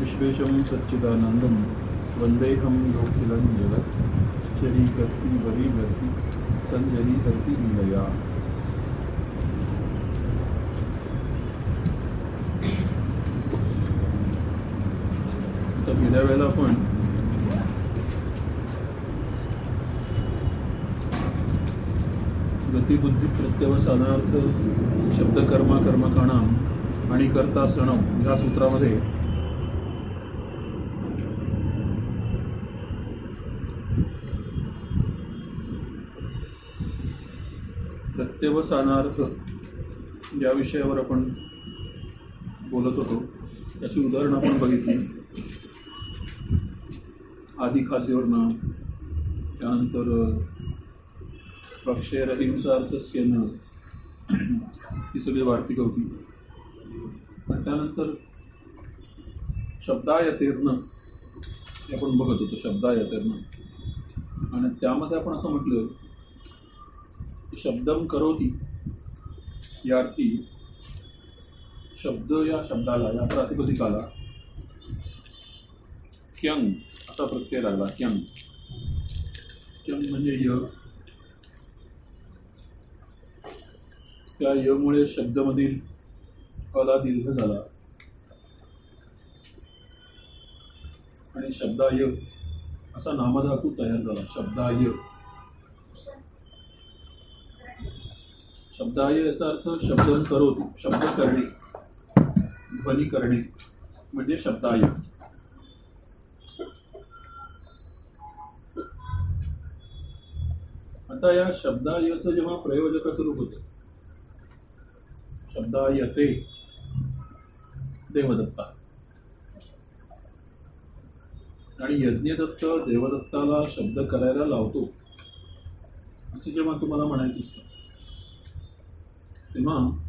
विश्वेशं सच्चिदानन्दं वन्देऽहं योखिलं जगत् स्थिरीकर्ति वरीगर्ति सञ्जरीहर्ति लीलया आता गेल्या वेळेला आपण गतिबुद्धी प्रत्यवसानार्थ शब्द कर्मा कर्मकाणा आणि कर्ता सणव या सूत्रामध्ये प्रत्यवसानार्थ या विषयावर आपण बोलत होतो. त्याची उदाहरणं आपण बघितली. आदी खाद्यवर्ण त्यानंतर पक्षेर हिंसार्थस्य न ही सगळी वार्तिक होती आणि त्यानंतर शब्दायतीर्ण हे आपण बघत होतो शब्दायतीर्ण आणि त्यामध्ये आपण असं म्हटलं की शब्दम करोती या अर्थी शब्द या शब्दाला या प्रातिपदिकाला क्यंग असा प्रत्यय लागला. क्यंग क्यंग म्हणजे य. त्या यमुळे शब्दमधील अला दीर्घ झाला. आणि शब्दाय असा नामधातू तयार झाला. शब्दाय. शब्दाय याचा अर्थ शब्द करो शब्द करणे ध्वनी करणे म्हणजे शब्दाय. आता या शब्दायचं जेव्हा प्रयोजक रूप होतं शब्दायते देवदत्ता. आणि यज्ञदत्त देवदत्ताला शब्द करायला लावतो असं जेव्हा तुम्हाला म्हणायचं असतं तेव्हा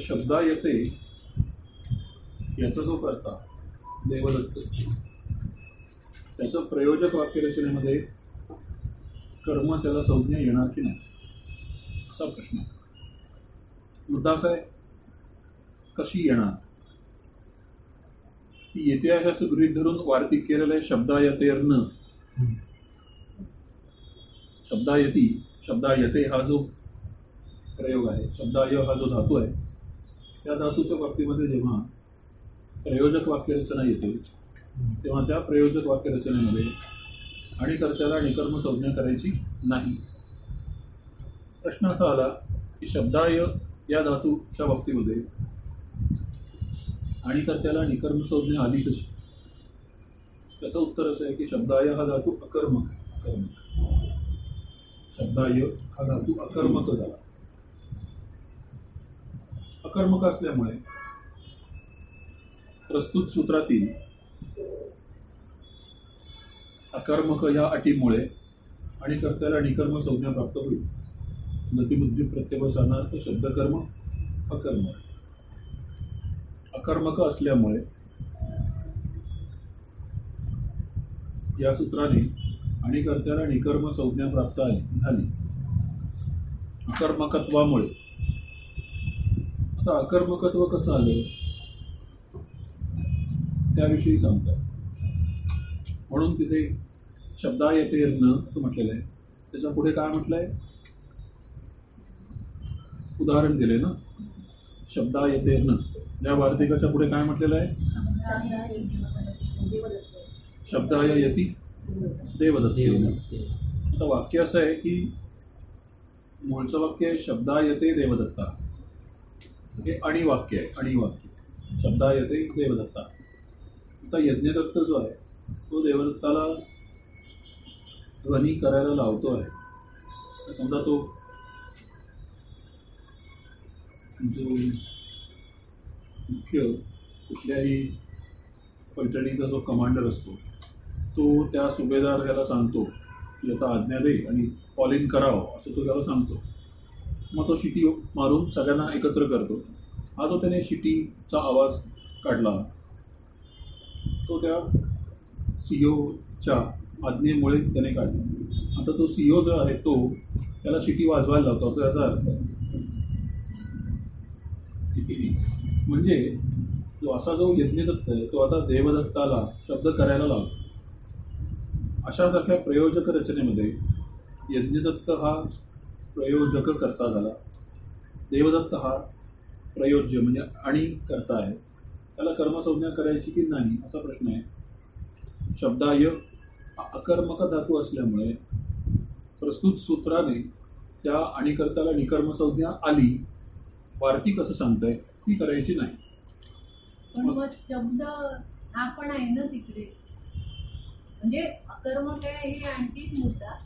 शब्दा येते याचा जो करता देवदत्त. त्याचं प्रयोजक वाक्यरचनेमध्ये कर्म त्याला संज्ञा येणार की नाही? असा प्रश्न मुद्दा असा आहे कशी येणार? येते आहे असं गृहित धरून वार्तिक केलेलं आहे शब्दायतेर्न. शब्दायती शब्दायते हा जो प्रयोग आहे शब्दाय हा जो धातू आहे त्या धातूच्या बाबतीमध्ये जेव्हा प्रयोजक वाक्यरचना येते तेव्हा त्या प्रयोजक वाक्यरचनेमध्ये आणि कर्त्याला निकर्म संज्ञा करायची नाही. प्रश्न असा आला की शब्दाय या धातूच्या बाबतीमध्ये आणि कर्त्याला निकर्म संज्ञा आली कशी? त्याचं उत्तर असं आहे की शब्दाय हा धातू अकर्मक अकर्मक शब्दाय हा धातू अकर्मक झाला. अकर्मक असल्यामुळे प्रस्तुत सूत्रातील अकर्मक या अटीमुळे आणि कर्त्याला निकर्म संज्ञा प्राप्त होईल. गतिबुद्धी प्रत्यवसानार्थ शब्दकर्म अकर्म. अकर्मक असल्यामुळे या सूत्राने आणि कर्त्याला निकर्म संज्ञा प्राप्त झाली. अकर्मकत्वामुळे. आता अकर्मकत्व कसं आलं? त्याविषयी सांगतात. म्हणून तिथे शब्दा येते न असं म्हटलेलं आहे. त्याच्या पुढे काय म्हटलं आहे उदाहरण दिले ना? शब्दा येते न. या वार्तिकाच्या पुढे काय म्हटलेलं आहे? शब्दाय यती देवदत्त आता वाक्य असं आहे की मूळचं वाक्य आहे शब्दा येते देवदत्ता. हे आणि वाक्य आहे आणि वाक्य शब्दा येते देवदत्ता. आता यज्ञदत्त जो आहे तो देवदत्ताला ध्वनी करायला लावतो आहे समजा तो जो मुख्य कुठल्याही पैठणीचा जो कमांडर असतो तो त्या सुभेदार याला सांगतो की आता आज्ञा दे आणि फॉलिंग करावं असं तो त्याला सांगतो. मग तो शिटी मारून सगळ्यांना एकत्र करतो. हा जो त्याने शिटीचा आवाज काढला तो त्या सीओच्या आज्ञेमुळे त्याने काढला. आता तो सीओ जो आहे तो त्याला शिटी वाजवायला लावतो असं याचा अर्थ. आहे. म्हणजे तो असा जो यज्ञदत्त आहे तो आता देवदत्ताला शब्द करायला लावतो. अशासारख्या प्रयोजक रचनेमध्ये यज्ञदत्त हा प्रयोजक करता झाला. देवदत्त हा प्रयोज्य म्हणजे आणि करता आहे. त्याला कर्मसंज्ञा करायची की नाही असा प्रश्न आहे. शब्दाय अकर्मक धातू असल्यामुळे प्रस्तुत सूत्राने त्या आणि करताला निकर्मसंज्ञा आली. वार्तिक असं सांगताय? ती करायची नाही. पण मग शब्द हा पण आहे ना तिकडे. म्हणजे अकर्मक आहे हे आणखीच मुद्दा.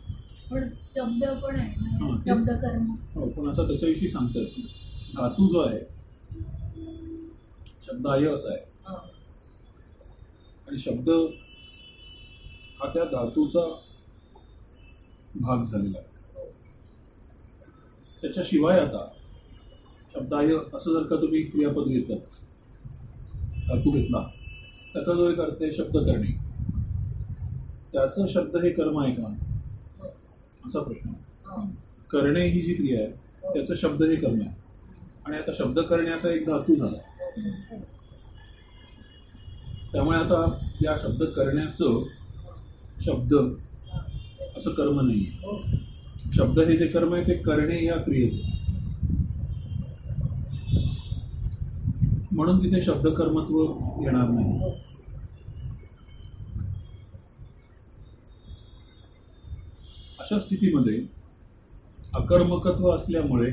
पण शब्द पण आहे ना. शब्द कर्म हो पण आता त्याच्याविषयी सांगतात धातू जो आहे शब्दाय असा आहे. हो. आणि शब्द हा त्या धातूचा भाग झालेला आहे. त्याच्याशिवाय आता शब्दाय असं जर का तुम्ही क्रियापद घेतलं धातू घेतला त्याचा जो एक अर्थ आहे शब्द करणे. त्याचं शब्द हे कर्म आहे का? असा प्रश्न आहे. हो. करणे ही जी क्रिया आहे त्याचं शब्द हे कर्म आहे. आणि आता शब्द करण्याचा एक धातू झाला. त्यामुळे आता या शब्द करण्याचं शब्द असं कर्म नाही. शब्द हे जे कर्म आहे ते करणे या क्रियेचं. म्हणून तिथे शब्द कर्मत्व येणार नाही. अशा स्थितीमध्ये अकर्मकत्व असल्यामुळे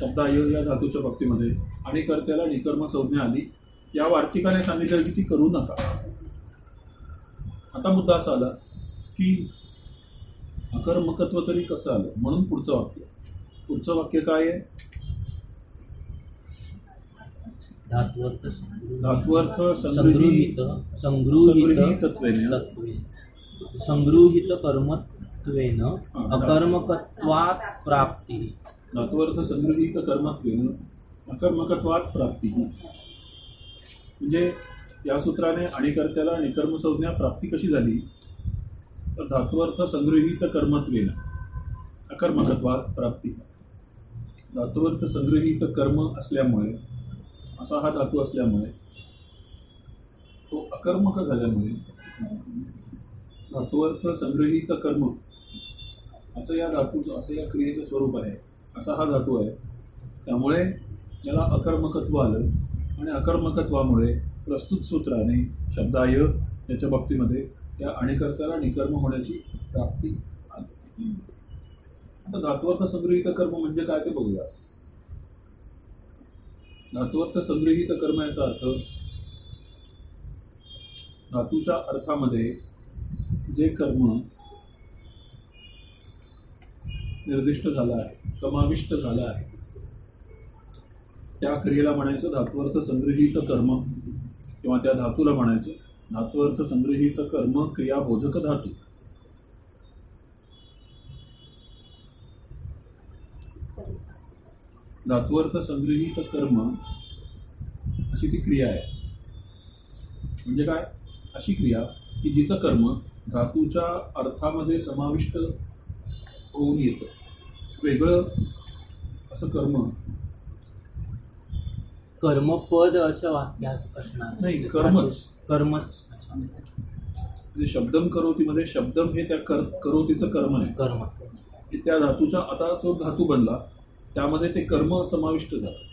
शब्दाय या धातूच्या बाबतीमध्ये आणि कर्त्याला निकर्म संज्ञा आली. या वार्तिकाने सांगितलं की ती करू नका. आता मुद्दा असा आला की अकर्मकत्व तरी कसं आलं? म्हणून पुढचं वाक्य. पुढचं वाक्य काय आहे? धात्वर्थ धात्वर्थ संगृहीत संगृहीत संगृहीत कर्मत्वेन अकर्मकत्वात् प्राप्ती. धातुअर्थ संग्रहित कर्मत्वेन अकर्मकत्वात प्राप्ती. म्हणजे या सूत्राने आणि कर्त्याला निकर्म संज्ञा प्राप्ती कशी झाली? तर धातुअर्थ संग्रहित कर्मत्वेन अकर्मकत्वात प्राप्ती. धातुअर्थ संग्रहित कर्म असल्यामुळे असा हा धातू असल्यामुळे तो अकर्मक झाल्यामुळे धातुअर्थ संग्रहित कर्म असं या धातूचं असं या क्रियेचं स्वरूप आहे. असा हा धातू आहे. त्यामुळे त्याला अकर्मकत्व आलं आणि अकर्मकत्वामुळे प्रस्तुत सूत्राने शब्दाय याच्या बाबतीमध्ये त्या अणिकर्त्याला निकर्म होण्याची प्राप्ती आली. आता धातुअर्थ संग्रहित कर्म म्हणजे काय ते बघूया. धातुअर्थ संग्रहित कर्म याचा अर्थ धातूच्या अर्थामध्ये जे कर्म निर्दिष्ट झालं आहे समाविष्ट झाला आहे. त्या क्रियेला म्हणायचं धातुअर्थ संग्रहित कर्म किंवा त्या धातूला म्हणायचं धातुअर्थ संग्रहित कर्म क्रियाबोधक धातू. धातुअर्थ संग्रहित कर्म अशी ती क्रिया आहे. म्हणजे काय? अशी क्रिया की जिचं कर्म धातूच्या अर्थामध्ये समाविष्ट होऊन येतं. वेगळं असं कर्म कर्मपद असं वाक्यात असणार नाही, कर्मच. कर्मच. म्हणजे शब्दम करोतीमध्ये शब्दम हे त्या कर करोतीचं कर्म आहे कर्म त्या धातूच्या आता तो धातू बनला त्यामध्ये ते कर्म समाविष्ट झालं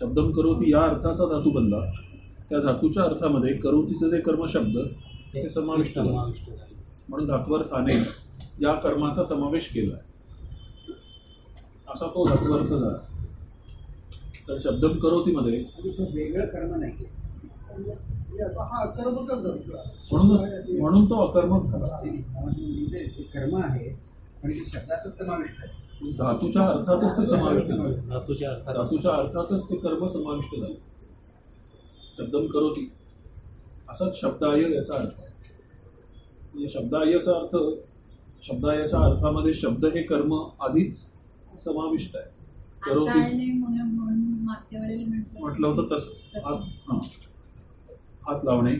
शब्दम करोती या अर्थाचा धातू बनला त्या धातूच्या अर्थामध्ये करोतीचं जे कर्म शब्द ते समाविष्ट झालं. समाविष्ट झाले. म्हणून धातुअर्थाने या कर्माचा समावेश केला असा तो धातुअर्थ झाला. तर शब्दम करोतीमध्ये वेगळं कर्म नाही हा म्हणून म्हणून तो अकर्मक झाला. कर्म आहे पण शब्दातच समाविष्ट आहे. धातूच्या अर्थातच ते समाविष्ट झालं. धातूच्या अर्थात धातूच्या अर्थातच ते कर्म समाविष्ट झालं. शब्दम करोती. असाच शब्दाय याचा अर्थ. आहे म्हणजे शब्दायचा अर्थ शब्दायच्या अर्थामध्ये शब्द हे कर्म आधीच समाविष्ट आहे. म्हटलं. होतं तसं. हात हां. हात लावणे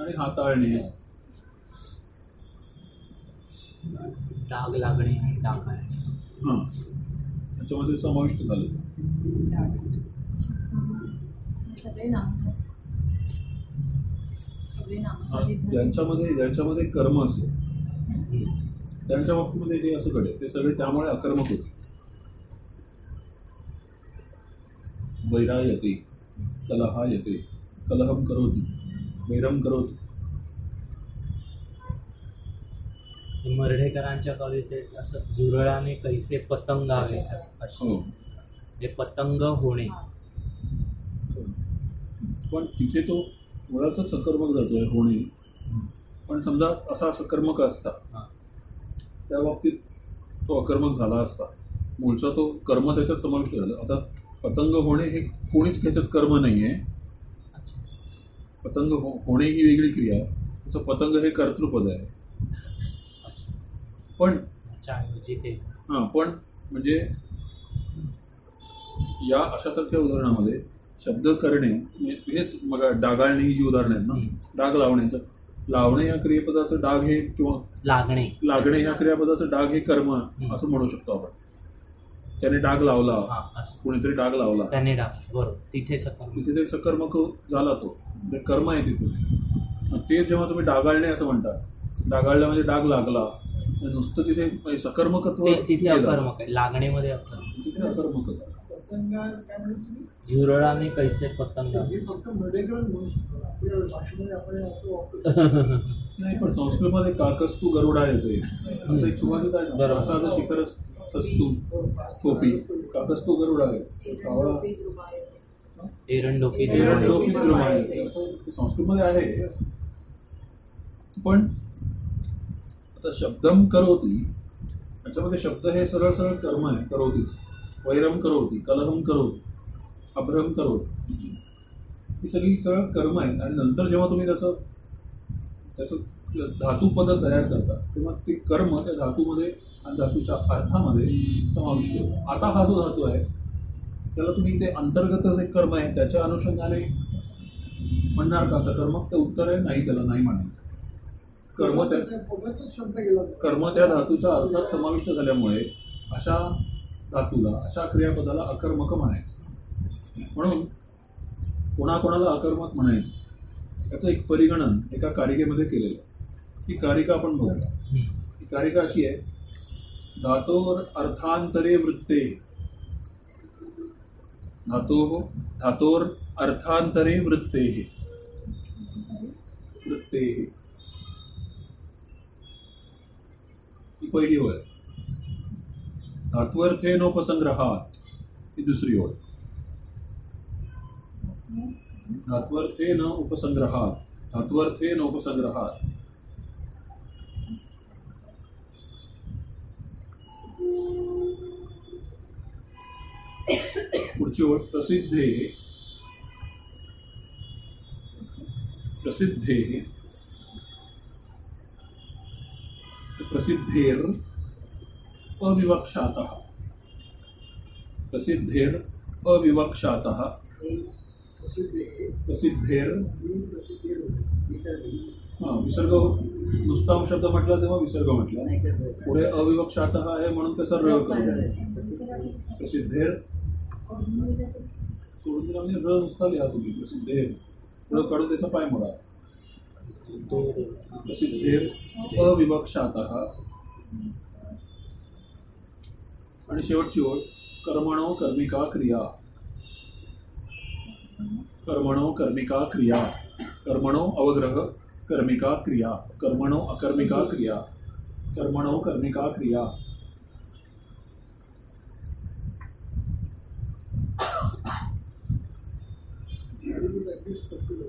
आणि हाताळणे. डाग लागणे आणि डागाळणे हां. त्याच्यामध्ये समाविष्ट झालं. सगळे नाम सगळे हां, नामासाठी धरून. ज्यांच्यामध्ये ज्यांच्यामध्ये कर्म असेल. त्यांच्या बाबतीमध्ये हे असं घडेल. ते सगळे त्यामुळे अकर्मक होते वैरा येते कलहा येते कलहम करोती वैरम करोती। मर्ढेकरांच्या कवितेत असं झुरळाने कैसे पतंगावे असं- हो. ते पतंग होणे. पण तिथे तो मुळातच सकर्मक जातोय होणे. पण समजा असा सकर्मक असता हां. त्या बाबतीत तो अकर्मक झाला असता. मूळचा तो कर्म त्याच्यात समाविष्ट झाला. आता पतंग होणे हे कोणीच त्याच्यात कर्म नाही आहे पतंग हो होणे ही वेगळी क्रिया. त्याचं पतंग हे कर्तृपद आहे. पण हां पण म्हणजे या अशासारख्या उदाहरणामध्ये शब्द करणे म्हणजे हेच मग डागाळणे ही जी उदाहरणं आहेत ना. डाग लावण्याचं. लावणे या क्रियापदाचं डाग हे किंवा लागणे. लागणे या क्रियापदाचं डाग हे कर्म असं म्हणू शकतो आपण. त्याने डाग लावला. हा कोणीतरी डाग लावला. त्याने डाग बरोबर. तिथे सकर्म तिथे सकर्मक झाला तो. कर्म आहे तिथे. ते जेव्हा तुम्ही डागाळणे असं म्हणता डागाळला म्हणजे डाग लागला नुसतं तिथे सकर्मकत्व तिथे. अकर्मक आहे. लागणेमध्ये अकर्मक. तिथे अकर्मक आहे. पतंगा काय म्हणत तुम्ही झुरळाने कैसे पतंग? हे फक्त मडेकरच म्हणू शकतो आपल्या भाषेमध्ये आपण असं वापरतो नाही पण संस्कृतमध्ये काकस्तू गरुडा येते असं एक सुभाषित आहे बरोबर. असा आता शिखर सस्तू टोपी काकस्तू गरुडा आहे. कावळा. एरंडोपी एरंडोपी आहे. असं संस्कृतमध्ये आहे. पण आता शब्दम करोती. त्याच्यामध्ये शब्द हे सरळ सरळ कर्म आहे करोतीच. वैरम करोती कलहम करोती अभ्रम करोती. ही सगळी सरळ कर्म आहेत आणि नंतर जेव्हा तुम्ही त्याचं त्याचं धातुपद तयार करता तेव्हा ते कर्म त्या धातूमध्ये आणि धातूच्या अर्थामध्ये समाविष्ट होतं. आता हा जो धातू आहे त्याला तुम्ही ते अंतर्गतच एक कर्म आहे त्याच्या अनुषंगाने म्हणणार का असं? कर्म ते उत्तर आहे नाही त्याला नाही म्हणायचं. कर्म त्या. कर्म त्या धातूच्या अर्थात समाविष्ट झाल्यामुळे अशा धातूला. अशा क्रियापदाला अकर्मक म्हणायचं. म्हणून कोणाकोणाला अकर्मक म्हणायचं? त्याचं एक परिगणन एका कारिकेमध्ये केलेलं ती कारिका आपण बघूया. ती कारिका अशी आहे. धातोर अर्थांतरे वृत्ते. धातो धातोर अर्थांतरे वृत्ते. वृत्ते. ही पहिली ओळ आहे. धात्वर्थे नोपसंग्रहात ही दुसरी ओळ धात्वर्थे न उपसंग्रहात धात्वर्थे न उपसंग्रहात पुढची ओळ प्रसिद्धे। प्रसिद्धे। प्रसिद्धेर। अविवक्षात। प्रसिद्धेर अविवक्षात। प्रसिद्धेर हा विसर्ग हो- नुसता शब्द म्हटला तेव्हा विसर्ग म्हटला. पुढे अविवक्षात आहे म्हणून ते सर्व प्रसिद्धेर सोडून दिला म्हणजे र नुसता लिहा तुम्ही. प्रसिद्धेर. र काढून त्याचा पाय मोडा. प्रसिद्धेर अविवक्षात. आणि शेवटची ओळ, कर्मणो कर्मिका क्रिया. कर्मणो कर्मिका क्रिया. कर्मणो अवग्रह, कर्मिका क्रिया. कर्मणो अकर्मिका क्रिया. कर्मणो कर्मिका क्रिया. आणि मी प्रॅक्टिस करतो जाऊ.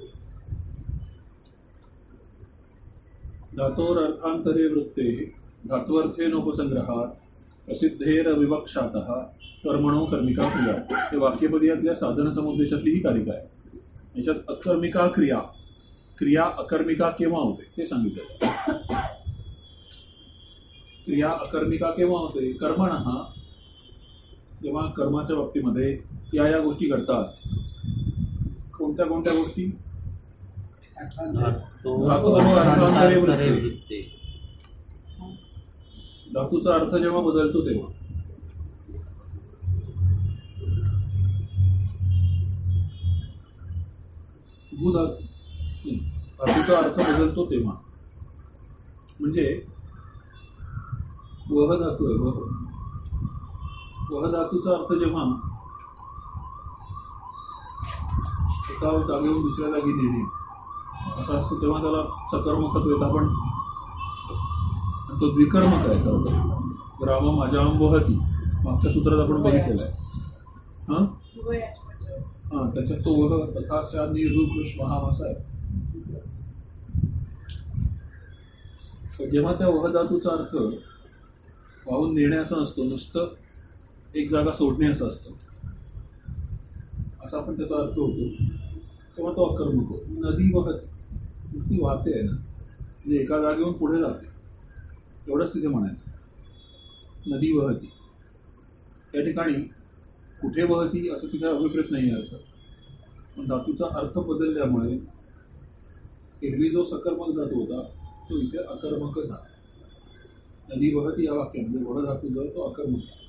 धातोर अर्थांतरे वृत्ते धात्वर्थे नोपसंग्रहात प्रसिद्धेर विवक्षात कर्मणो कर्मिका क्रिया. हे वाक्यपदीयातल्या साधन समुद्देशातली ही कारिका आहे. याच्यात अकर्मिका क्रिया. क्रिया अकर्मिका केव्हा होते? ते सांगितलं क्रिया अकर्मिका केव्हा होते? कर्मण हा जेव्हा कर्माच्या बाबतीमध्ये या या गोष्टी घडतात. कोणत्या कोणत्या गोष्टी अर्थांतर. धातो धातू अर्थांतरे अर्थांतरे वृत्ती. वृत्ते धातूचा अर्थ जेव्हा बदलतो तेव्हा. धातूचा अर्थ बदलतो तेव्हा. म्हणजे वह धातू आहे वह. वह धातूचा अर्थ जेव्हा एका जागेहून दुसऱ्या जागी नेणे. असा असतो तेव्हा त्याला सकर्मकत्व येतं. आपण तो द्विकर्म आहे खरं तर ग्राम माझ्या अंबोहती मागच्या सूत्रात आपण बघितलेलं आहे. हां? हां त्याच्यात तो वह तथा निरुकृष महामासा असा आहे जेव्हा त्या वह धातूचा अर्थ वाहून नेणे असा नसतो नुसतं एक जागा सोडणे असा असतं असा आपण त्याचा अर्थ होतो. तेव्हा तो अकर्मक होतो. नदी वाहत नुसती वाहते आहे ना. म्हणजे एका जागेहून पुढे जाते. एवढंच तिथे म्हणायचं. नदी वहती. या ठिकाणी कुठे वहती असं तिथे अभिप्रेत नाही आहे पण धातूचा अर्थ बदलल्यामुळे एरवी जो सकर्मक धातू होता तो इथे अकर्मक झाला. नदी वहती या वाक्यामध्ये वह धातू जो तो अकर्मक झाला.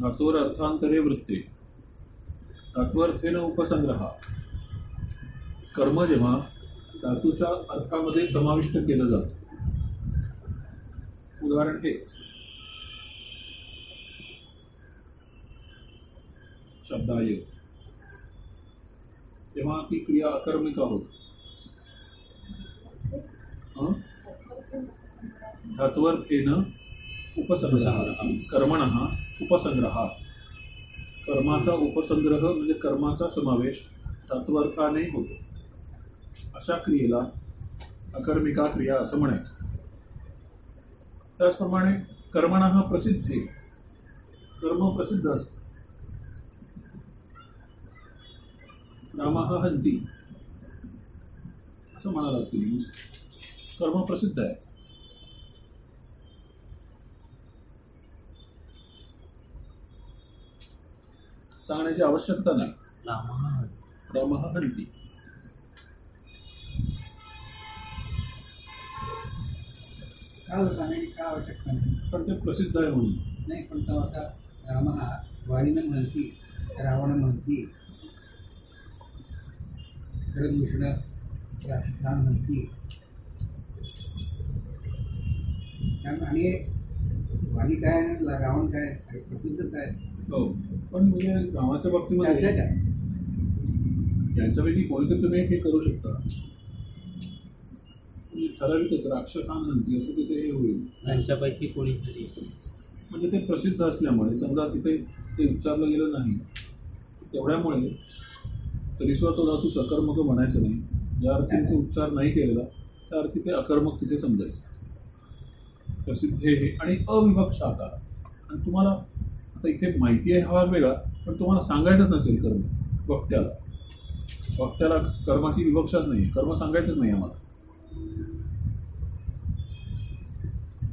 धातूवर अर्थांतरे वृत्ते. धातुअर्थेन उपसंग्रहा. कर्म जेव्हा धातूच्या अर्थामध्ये समाविष्ट केलं जातं. उदाहरण हेच शब्दाय. तेव्हा ती क्रिया अकर्मिका होत हं? धात्वर्थेन उपसंग्रह कर्मण उपसंग्रह. कर्माचा उपसंग्रह म्हणजे कर्माचा समावेश तत्वार्थाने होतो. अशा क्रियेला अकर्मिका क्रिया असं म्हणायचं. त्याचप्रमाणे कर्मण हा प्रसिद्ध कर्म प्रसिद्ध असतं. राम हा हंती. असं म्हणायला तुम्ही कर्म प्रसिद्ध आहे. सांगण्याची आवश्यकता नाही. रामः हंती. का हो सांगण्याची का आवश्यकता नाही. पण ते प्रसिद्ध आहे म्हणून. नाही पण तो आता राम वाणीनं म्हणती रावण म्हणती खडदूषण राक्षसान म्हणती. आणि वाणी काय रावण काय प्रसिद्धच आहे. हो. पण म्हणजे रामाच्या बाबतीमध्ये त्याच्या काय यांच्यापैकी कोणीतरी तुम्ही हे करू शकता. म्हणजे ठराविकच राक्षसान म्हणते असं तिथे हे होईल. त्यांच्यापैकी कोणीतरी. म्हणजे ते प्रसिद्ध असल्यामुळे समजा तिथे ते उच्चारलं गेलं नाही तेवढ्यामुळे तरी सुद्धा तो धातू सकर्मक म्हणायचं नाही. ज्या अर्थी तो उच्चार नाही केलेला त्या अर्थी ते अकर्मक तिथे समजायचं. प्रसिद्ध हे. आणि अविभक्त आकार आणि तुम्हाला आता इथे माहिती आहे हा भाग वेगळा पण तुम्हाला सांगायचंच नसेल कर्म वक्त्याला. वक्त्याला कर्माची विवक्षाच नाही कर्म सांगायचंच नाही आम्हाला.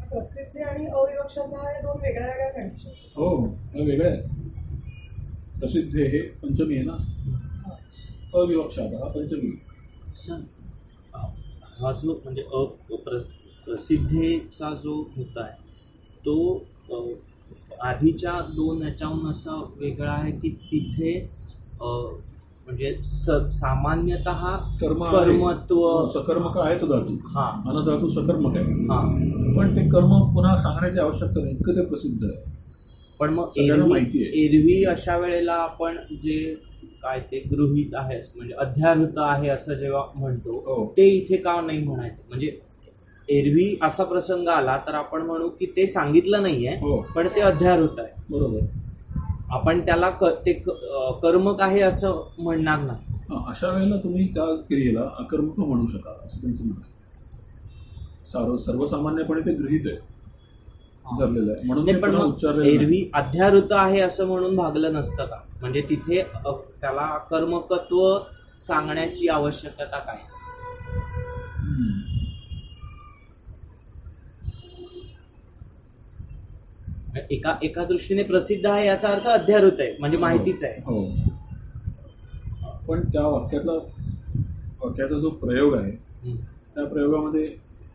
प्रसिद्धी आणि अविवक्षता हे दोन वेगळ्या वेगळ्या कंडिशन हो वेगळं आहे प्रसिद्ध पंचमी आहे ना? अविवक्षात हा पंचमी. सर हा जो म्हणजे अ प्र प्रसिद्धेचा जो मुद्दा आहे तो आधीच्या दोन याच्याहून असा वेगळा आहे की तिथे म्हणजे सामान्यतः कर्म. कर्मत्व सकर्मक आहे तो धातू हा. अनधातू सकर्मक आहे हा. पण ते कर्म पुन्हा सांगण्याची आवश्यकता नाही. इतकं ते प्रसिद्ध आहे. पण मग माहिती आहे. एरवी अशा वेळेला आपण जे काय ते गृहित आहे म्हणजे अध्याहृत आहे असं जेव्हा म्हणतो हो. ते इथे का नाही म्हणायचं? म्हणजे एरवी असा प्रसंग आला तर आपण म्हणू की ते सांगितलं नाहीये हो. पण ते अध्याहृत आहे. बरोबर. आपण त्याला क ते क- कर्मक आहे असं म्हणणार नाही. अशा वेळेला तुम्ही त्या क्रियेला अकर्मक म्हणू शकाल असं त्यांचं म्हणणं सर्व सर्वसामान्यपणे ते गृहित आहे. धरलेलं आहे. म्हणून पण मग. एरवी अध्याहृत आहे असं म्हणून भागलं नसतं का? म्हणजे तिथे त्याला कर्मकत्व सांगण्याची आवश्यकता काय? एका एका दृष्टीने प्रसिद्ध आहे याचा अर्थ अध्यारोत आहे म्हणजे माहितीच आहे. हो. पण त्या वाक्यातला वाक्याचा जो प्रयोग आहे. त्या प्रयोगामध्ये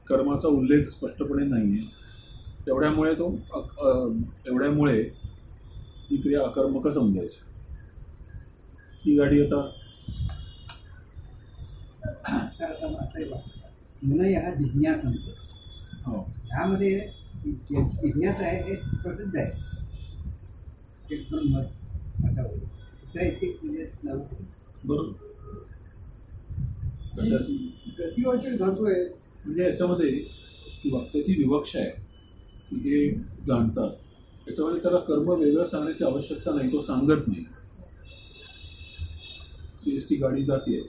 कर्माचा उल्लेख स्पष्टपणे नाही आहे तेवढ्यामुळे तो एवढ्यामुळे ती क्रिया अकर्मक समजायची. ही गाडी आता या जिज्ञासंत हो. ह्यामध्ये याची जिज्ञासा आहे हे प्रसिद्ध आहे ते पण मत असं होईल तर याची म्हणजे बरोबर कशाची गतिवाचक धातू आहेत म्हणजे याच्यामध्ये ती वाक्याची विवक्षा आहे की हे जाणतात त्याच्यामध्ये त्याला कर्म वेगळं सांगण्याची आवश्यकता नाही तो सांगत नाही सी एस टी गाडी जाते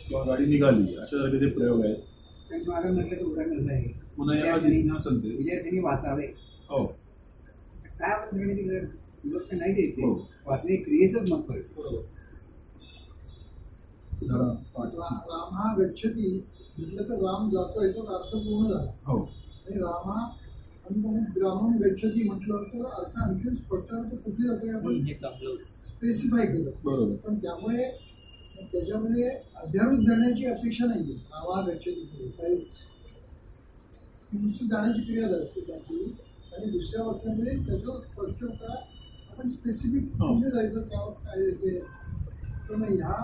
किंवा गाडी निघाली अशा सारखे जे प्रयोग आहेत म्हटलं उदाहरण आहे विद्यार्थ्यांनी वाचावे. हो. काय आपण सगळ्यांची विवक्षा नाही द्यायची हो. वाचणे क्रियेचंच मत राम हा गच्छती. म्हटलं तर राम जातो याचा अर्थ पूर्ण झाला. हो. आणि रामा ग्रामम गच्छती म्हटलं तर अर्थ आणखी स्पष्ट आहे, ते कुठे जातोय आपण? हे चांगलं स्पेसिफाय केलं. बरोबर. पण त्यामुळे त्याच्यामध्ये अध्यारोप धरण्याची अपेक्षा नाहीये. रामा गच्छती. नुसती जाण्याची क्रिया जाते आणि दुसऱ्या वाक्यामध्ये त्याचं स्पष्ट होता आपण स्पेसिफिक हो. कुठे जायचं का? काय जायचं तर मग ह्या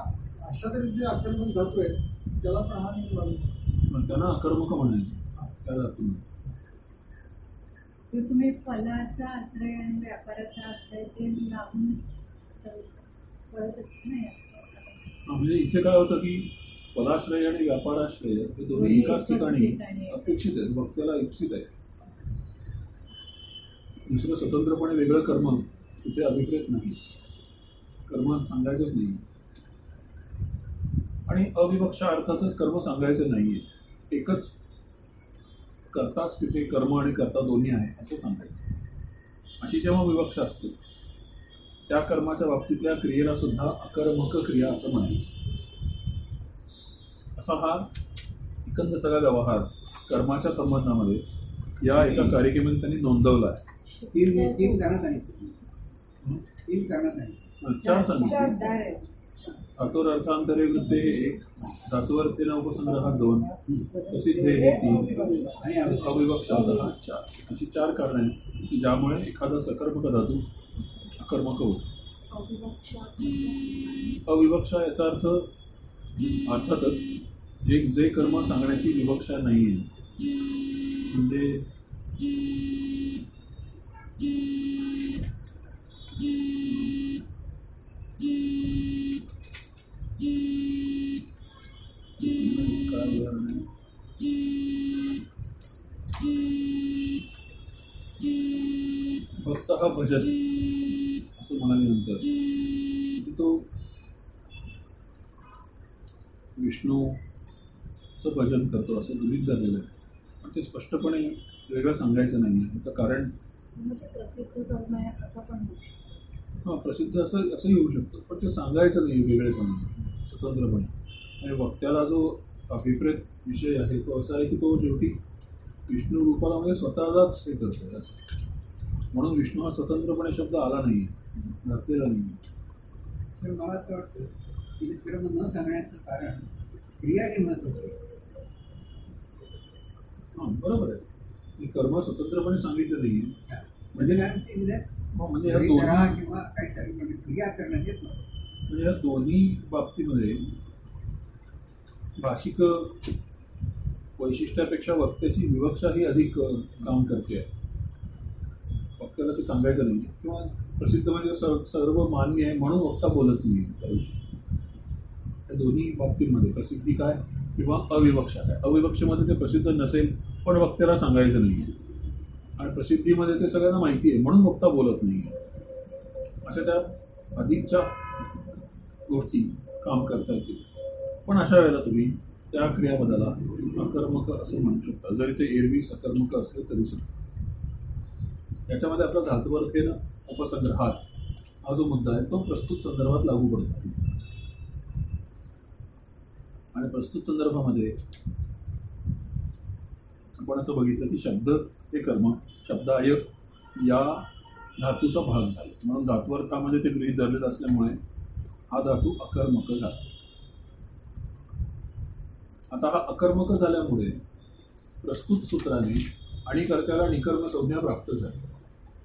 अशा तऱ्हेचे आक्रमक धातू आहेत त्याला पण हा नियम लागू त्यांना अकर्मक म्हणायचं. त्या ते तुम्ही फलाचा आश्रय आणि व्यापाराचा आश्रय ते लावून कळतच नाही म्हणजे इथे काय होतं की फलाश्रय आणि व्यापाराश्रय हे दोन्ही एकाच ठिकाणी आहेत. अपेक्षित आहेत. वक्त्याला इप्सित आहे दुसरं स्वतंत्रपणे वेगळं कर्म तिथे अभिप्रेत नाही. कर्म सांगायचंच नाही. आणि अविवक्षा अर्थातच कर्म सांगायचं नाहीये. एकच कर्ताच तिथे कर्म आणि कर्ता दोन्ही आहे असं सांगायचं. अशी जेव्हा विवक्षा असते त्या कर्माच्या बाबतीतल्या क्रियेला सुद्धा अकर्मक क्रिया असं म्हणायचं. असा हा एकंद सगळा व्यवहार कर्माच्या संबंधामध्ये या एका कारिकेमध्ये त्यांनी नोंदवला आहे. तीन तीन कारणं सांगितली. तीन कारणं सांगितली. चार सांगितले. धातुर अर्थांतरे वृत्ते हे एक धातुवर्थेन उपसंग्रह दोन प्रसिद्धे हे तीन आणि अवि- अविवक्षातः चार. अशी चार कारणे आहेत की ज्यामुळे एखादा सकर्मक धातू अकर्मक होतो. अविवक्षा याचा अर्थ अर्थातच जे जे कर्म सांगण्याची विवक्षा नाही आहे म्हणजे भक्त हा भजन असं म्हणाल्यानंतर तो तो विष्णूचं भजन करतो असं गृहीत झालेलं आहे. पण ते स्पष्टपणे वेगळं सांगायचं नाही आहे. याचं कारण म्हणजे प्रसिद्ध आहे असं पण होऊ शकतं. हां प्रसिद्ध असं असंही होऊ शकतं. पण ते सांगायचं नाही वेगळेपणे स्वतंत्रपणे. आणि वक्त्याला जो अभिप्रेत विषय आहे तो असा आहे की तो शेवटी विष्णू रूपाला म्हणजे स्वतःलाच हे करतो असं म्हणून विष्णू हा स्वतंत्रपणे शब्द आला नाही घातलेला नाही तर मला असं वाटतं की न सांगण्याचं कारण क्रिया ही महत्वाची आहे. बरोबर आहे. हे कर्म स्वतंत्रपणे सांगितलं नाही. म्हणजे काय? म्हणजे म्हणजे म्हणजे किंवा काही क्रिया या दोन्ही बाबतीमध्ये भाषिक वैशिष्ट्यापेक्षा वक्त्याची विवक्षा ही अधिक काम करते. वक्त्याला ते सांगायचं नाही. किंवा प्रसिद्ध म्हणजे सर्व मान्य आहे म्हणून वक्ता बोलत नाही. त्या दोन्ही बाबतींमध्ये प्रसिद्धी काय? किंवा अविवक्षा. काय अविवक्षमध्ये ते प्रसिद्ध नसेल पण वक्त्याला सांगायचं नाही आणि प्रसिद्धीमध्ये ते सगळ्यांना माहिती आहे म्हणून वक्ता बोलत नाही अशा त्या अधिकच्या गोष्टी काम करता येतील पण अशा वेळेला तुम्ही त्या क्रियापदाला अकर्मक असं म्हणू शकता. जरी ते एरवी सकर्मक असले तरी सुद्धा. याच्यामध्ये आपला धातुवर्थेनं उपसंग्रहात. हा जो मुद्दा आहे तो प्रस्तुत संदर्भात लागू पडतो. आणि प्रस्तुत संदर्भामध्ये आपण असं बघितलं की शब्द हे कर्म शब्दाय या धातूचा भाग झाला. म्हणून धातुअर्थामध्ये म्हणजे ते गृहित धरलेलं असल्यामुळे हा धातू अकर्मक झाला. आता हा अकर्मक झाल्यामुळे प्रस्तुत सूत्राने आणि कर्त्याला निकर्म संज्ञा प्राप्त झाली.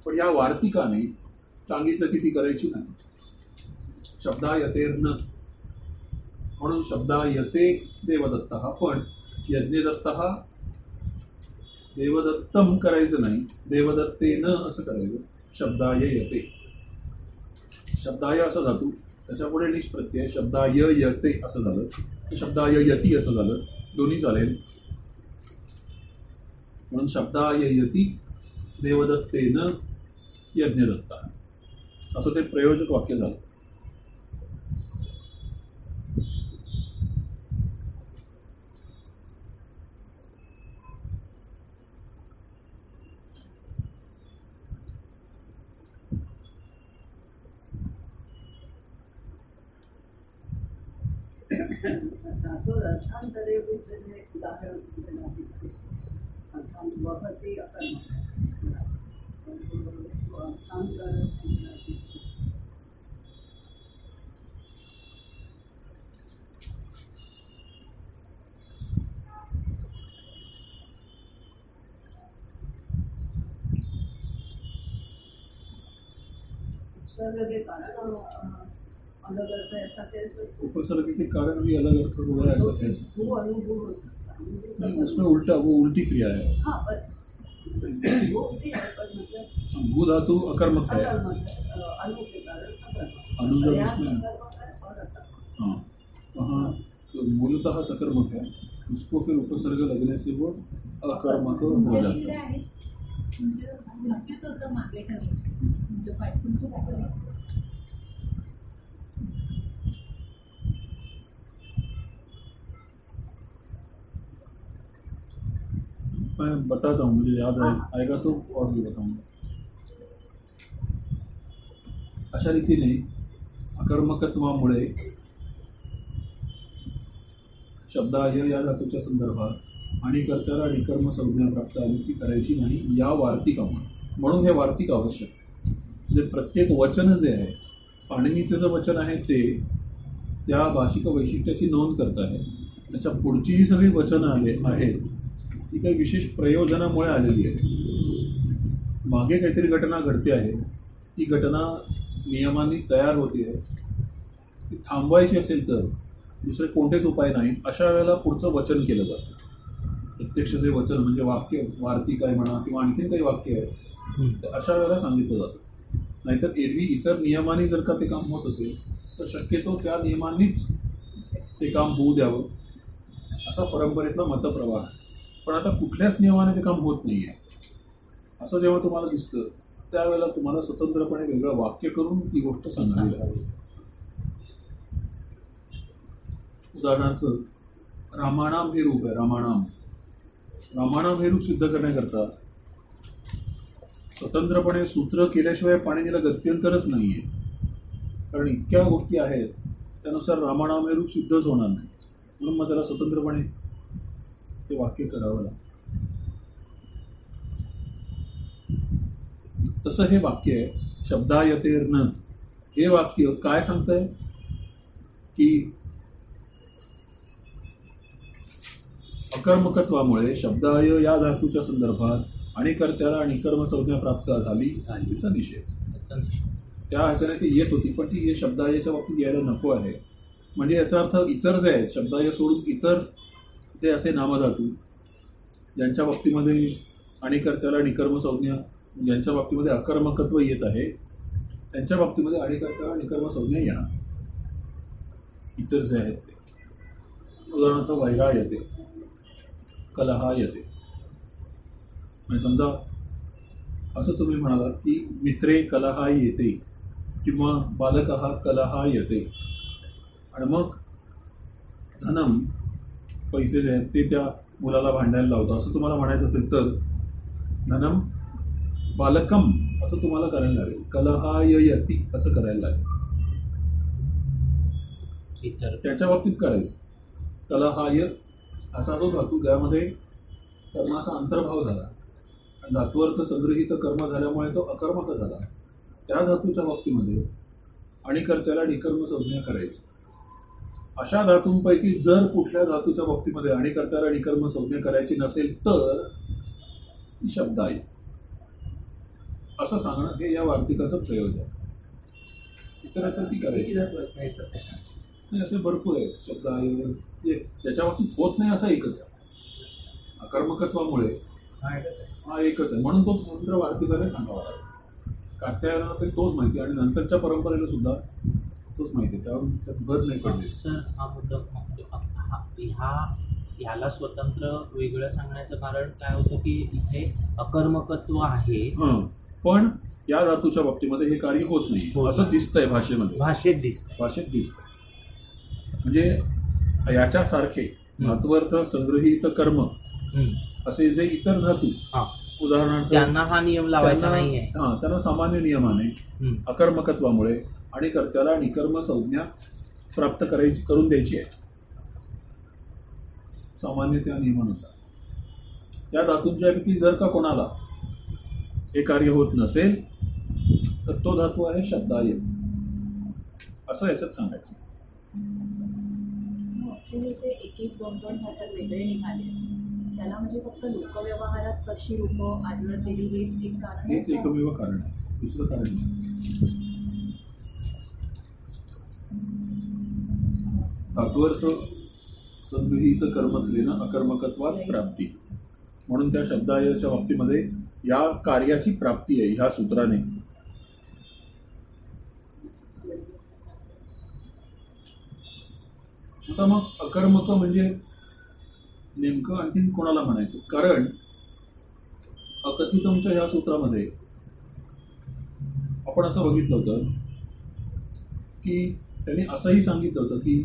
पण या वार्तिकाने सांगितलं की ती करायची नाही. शब्दा यतेर्न म्हणून शब्द यते देवदत्त. हा पण यज्ञदत्त हा देवदत्तम करायचं नाही. देवदत्तेनं असं करायचं. शब्दाय यते. शब्दाय असं धातू त्याच्यापुढे निष्प्रत्यय शब्दाय यते असं झालं. शब्दाय यती असं झालं. दोन्ही चालेल. म्हणून शब्दाय यती देवदत्तेन यज्ञदत्ता. असं ते प्रयोजक वाक्य झालं. धातुर अर्थांतरे बुद्धने उदाहरण जनातीच अर्थांत वहते अकर्म अर्थांतर उपसर्ग के कारण अलग अर्थ है ऐसा कैसे उपसर्ग के कारण भी अलग अर्थ हुआ है ऐसा कैसे वो हो सकता है उसमें उल्टा वो उल्टी क्रिया है हाँ पर वो भी है पर मतलब भू धातु अकर्मक है है अ, अनु के कारण सकर्मक अनु जब प्रयास उसमें- सकर्मक है और अकर्मक हाँ वहाँ तो मूलतः सकर्मक है उसको फिर उपसर्ग लगने से वो अकर्मक हो जाता है मैं बताता हूँ मुझे याद आए, आएगा तो और भी बताऊंगा। अशा रीतीने अकर्मकत्वामुळे शब्दाय या धातूच्या संदर्भात आणि कर्त्याला निकर्म संज्ञा प्राप्त आली ती करायची नाही या वार्तिकामुळे म्हणून हे वार्तिक आवश्यक. म्हणजे प्रत्येक वचन जे आहे पाणिनीचं जे वचन आहे ते त्या भाषिक वैशिष्ट्याची नोंद करत आहे. त्याच्या पुढची जी सगळी वचनं आले आहेत. ती काही विशेष प्रयोजनामुळे आलेली आहे. मागे काहीतरी घटना घडते आहे. ती घटना नियमांनी तयार होती आहे. ती थांबवायची असेल तर दुसरे कोणतेच उपाय नाहीत. अशा वेळेला पुढचं वचन केलं जातं. प्रत्यक्ष जे वचन म्हणजे वाक्य वार्ती काय म्हणा किंवा आणखीन काही वाक्य आहे ते अशा वेळेला सांगितलं जातं. नाहीतर एरवी इतर नियमांनी जर का ते काम होत असेल तर शक्यतो त्या नियमांनीच ते काम होऊ द्यावं. असा परंपरेतला मतप्रवाह आहे. पण आता कुठल्याच नियमाने ते काम होत नाही आहे असं जेव्हा तुम्हाला दिसतं त्यावेळेला तुम्हाला स्वतंत्रपणे वेगळं वाक्य करून ती गोष्ट सांगावी लागेल उदाहरणार्थ रामाणाम हे रूप आहे रामाणाम. रामाणाम हे रूप सिद्ध करण्याकरता स्वतंत्रपणे सूत्र केल्याशिवाय पाणिनीला गत्यंतरच नाही आहे कारण इतक्या गोष्टी आहेत त्यानुसार रामाणाम हे रूप सिद्धच होणार नाही. म्हणून मग त्याला स्वतंत्रपणे ते वाक्य करावं लागतं. तसं हे वाक्य आहे शब्दायतेर्न. हे वाक्य काय सांगतंय? की अकर्मकत्वामुळे शब्दाय या धातूच्या संदर्भात आणि कर्त्याला आणि कर्मसंज्ञा प्राप्त झाली. तिचा निषेध. त्या ह्याच्याने ती येत होती पण ती ये शब्दायच्या बाबतीत यायला नको आहे. म्हणजे याचा अर्थ इतर जे आहेत शब्दाय सोडून इतर जे असे नामधातू ज्यांच्या बाबतीमध्ये आणिकर्त्याला निकर्म संज्ञा ज्यांच्या बाबतीमध्ये अकर्मकत्व येत आहे त्यांच्या बाबतीमध्ये आणि निकर्म संज्ञा येणार. इतर जे आहेत ते. उदाहरणार्थ वैरा येते कलहा येते. म्हणजे समजा असं तुम्ही म्हणालात की मित्रे कलहा येते किंवा बालक हा कलहा येते. आणि मग धनम पैसे जे आहेत ते त्या मुलाला भांडायला लावतं. असं तुम्हाला म्हणायचं असेल तर धनम बालकम असं तुम्हाला करायला लागेल. कलहाय यती असं करायला लागेल. इतर. त्याच्या बाबतीत करायचं. कलहाय असा जो धातू त्यामध्ये कर्माचा अंतर्भाव झाला आणि धातुअर्थ संग्रहित कर्म झाल्यामुळे तो अकर्मक झाला त्या धातूच्या बाबतीमध्ये आणि कर्त्याला निकर्म संज्ञा करायची. अशा धातूंपैकी जर कुठल्या धातूच्या बाबतीमध्ये आणि कर्त्याला निकर्म संज्ञा करायची नसेल तर शब्द आहे. असं सांगणं हे या वार्तिकाचं प्रयोजन आहे. इतरत्र ती करायची. नाही असे भरपूर आहेत. शब्द आहे जे त्याच्या बाबतीत होत नाही असं एकच आहे. अकर्मकत्वामुळे. हा एकच आहे. हा एकच आहे. म्हणून तो स्वतंत्र वार्तिकाने सांगावा लागला. कात्यायनाला तरी तोच माहिती आणि नंतरच्या परंपरेला सुद्धा तोच माहिती आहे त्यावर त्यात भर नाही पडली सर हा मुद्दा ह्या ह्याला स्वतंत्र वेगळं सांगण्याचं कारण काय होतं की इथे अकर्मकत्व आहे. पण या धातूच्या बाबतीमध्ये हे कार्य होत नाही असं. दिसतंय भाषेमध्ये भाषेत दिसत भाषेत दिसतंय म्हणजे याच्यासारखे धातुअर्थ संग्रहित कर्म असे जे इतर धातू हा. उदाहरणार्थ त्यांना हा नियम लावायचा नाहीये हा त्यांना सामान्य नियमाने. अकर्मकत्वामुळे आणि कर्त्याला निकर्म संज्ञा प्राप्त करायची करून द्यायची आहे. सामान्य त्या नियमानुसार. त्या धातूंच्यापैकी जर का कोणाला हे कार्य होत नसेल तर तो धातू आहे शब्दाय. असं याच्यात सांगायचं. एक एक दोन दोन झाकर वेगळे निघाले. त्याला म्हणजे फक्त लोकव्यवहारात कशी रूपं आढळत गेली हेच एक कारण हेच? एकमेव कारण आहे. दुसरं कारण नाही. धातुअर्थ संगृहीत कर्मत्वेनं अकर्मकत्वात प्राप्ती. म्हणून त्या शब्दायाच्या बाबतीमध्ये या कार्याची प्राप्ती आहे ह्या सूत्राने. आता मग अकर्मक म्हणजे नेमकं आणखीन कोणाला म्हणायचं? कारण अकथितमच्या ह्या सूत्रामध्ये आपण असं बघितलं होतं की त्यांनी असंही सांगितलं होतं की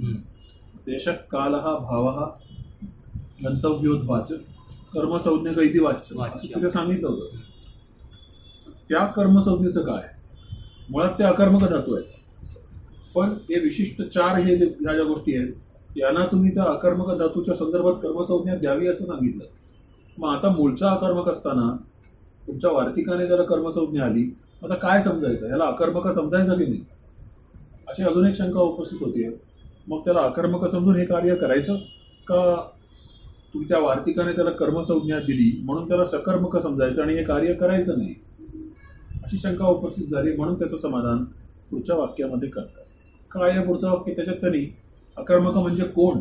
हम्म. देशक काल हा भाव गंतव्योद्वाच कर्मसंज्ञ कैदी वाच्य वाच्य. असं तिथे सांगितलं होतं त्या कर्मसंज्ञेचं काय मुळात ते अकर्मक धातू आहेत पण हे विशिष्ट चार हे जे ह्या ज्या गोष्टी आहेत यांना तुम्ही त्या अकर्मक धातूच्या संदर्भात कर्मसंज्ञा द्यावी असं सांगितलं मग आता मूळचा अकर्मक असताना तुमच्या वार्तिकाने त्याला कर्मसंज्ञा आली आता काय समजायचं? याला अकर्मक समजायचं की नाही? अशी अजून एक शंका उपस्थित होती मग त्याला अकर्मक समजून हे कार्य करायचं का तुम्ही त्या वार्तिकाने त्याला कर्मसंज्ञा दिली म्हणून त्याला सकर्मक समजायचं आणि हे कार्य करायचं नाही? अशी शंका उपस्थित झाली म्हणून त्याचं समाधान पुढच्या वाक्यामध्ये करतात. काय आहे पुढचं वाक्य? त्याच्यात त्यांनी अकर्मक म्हणजे कोण?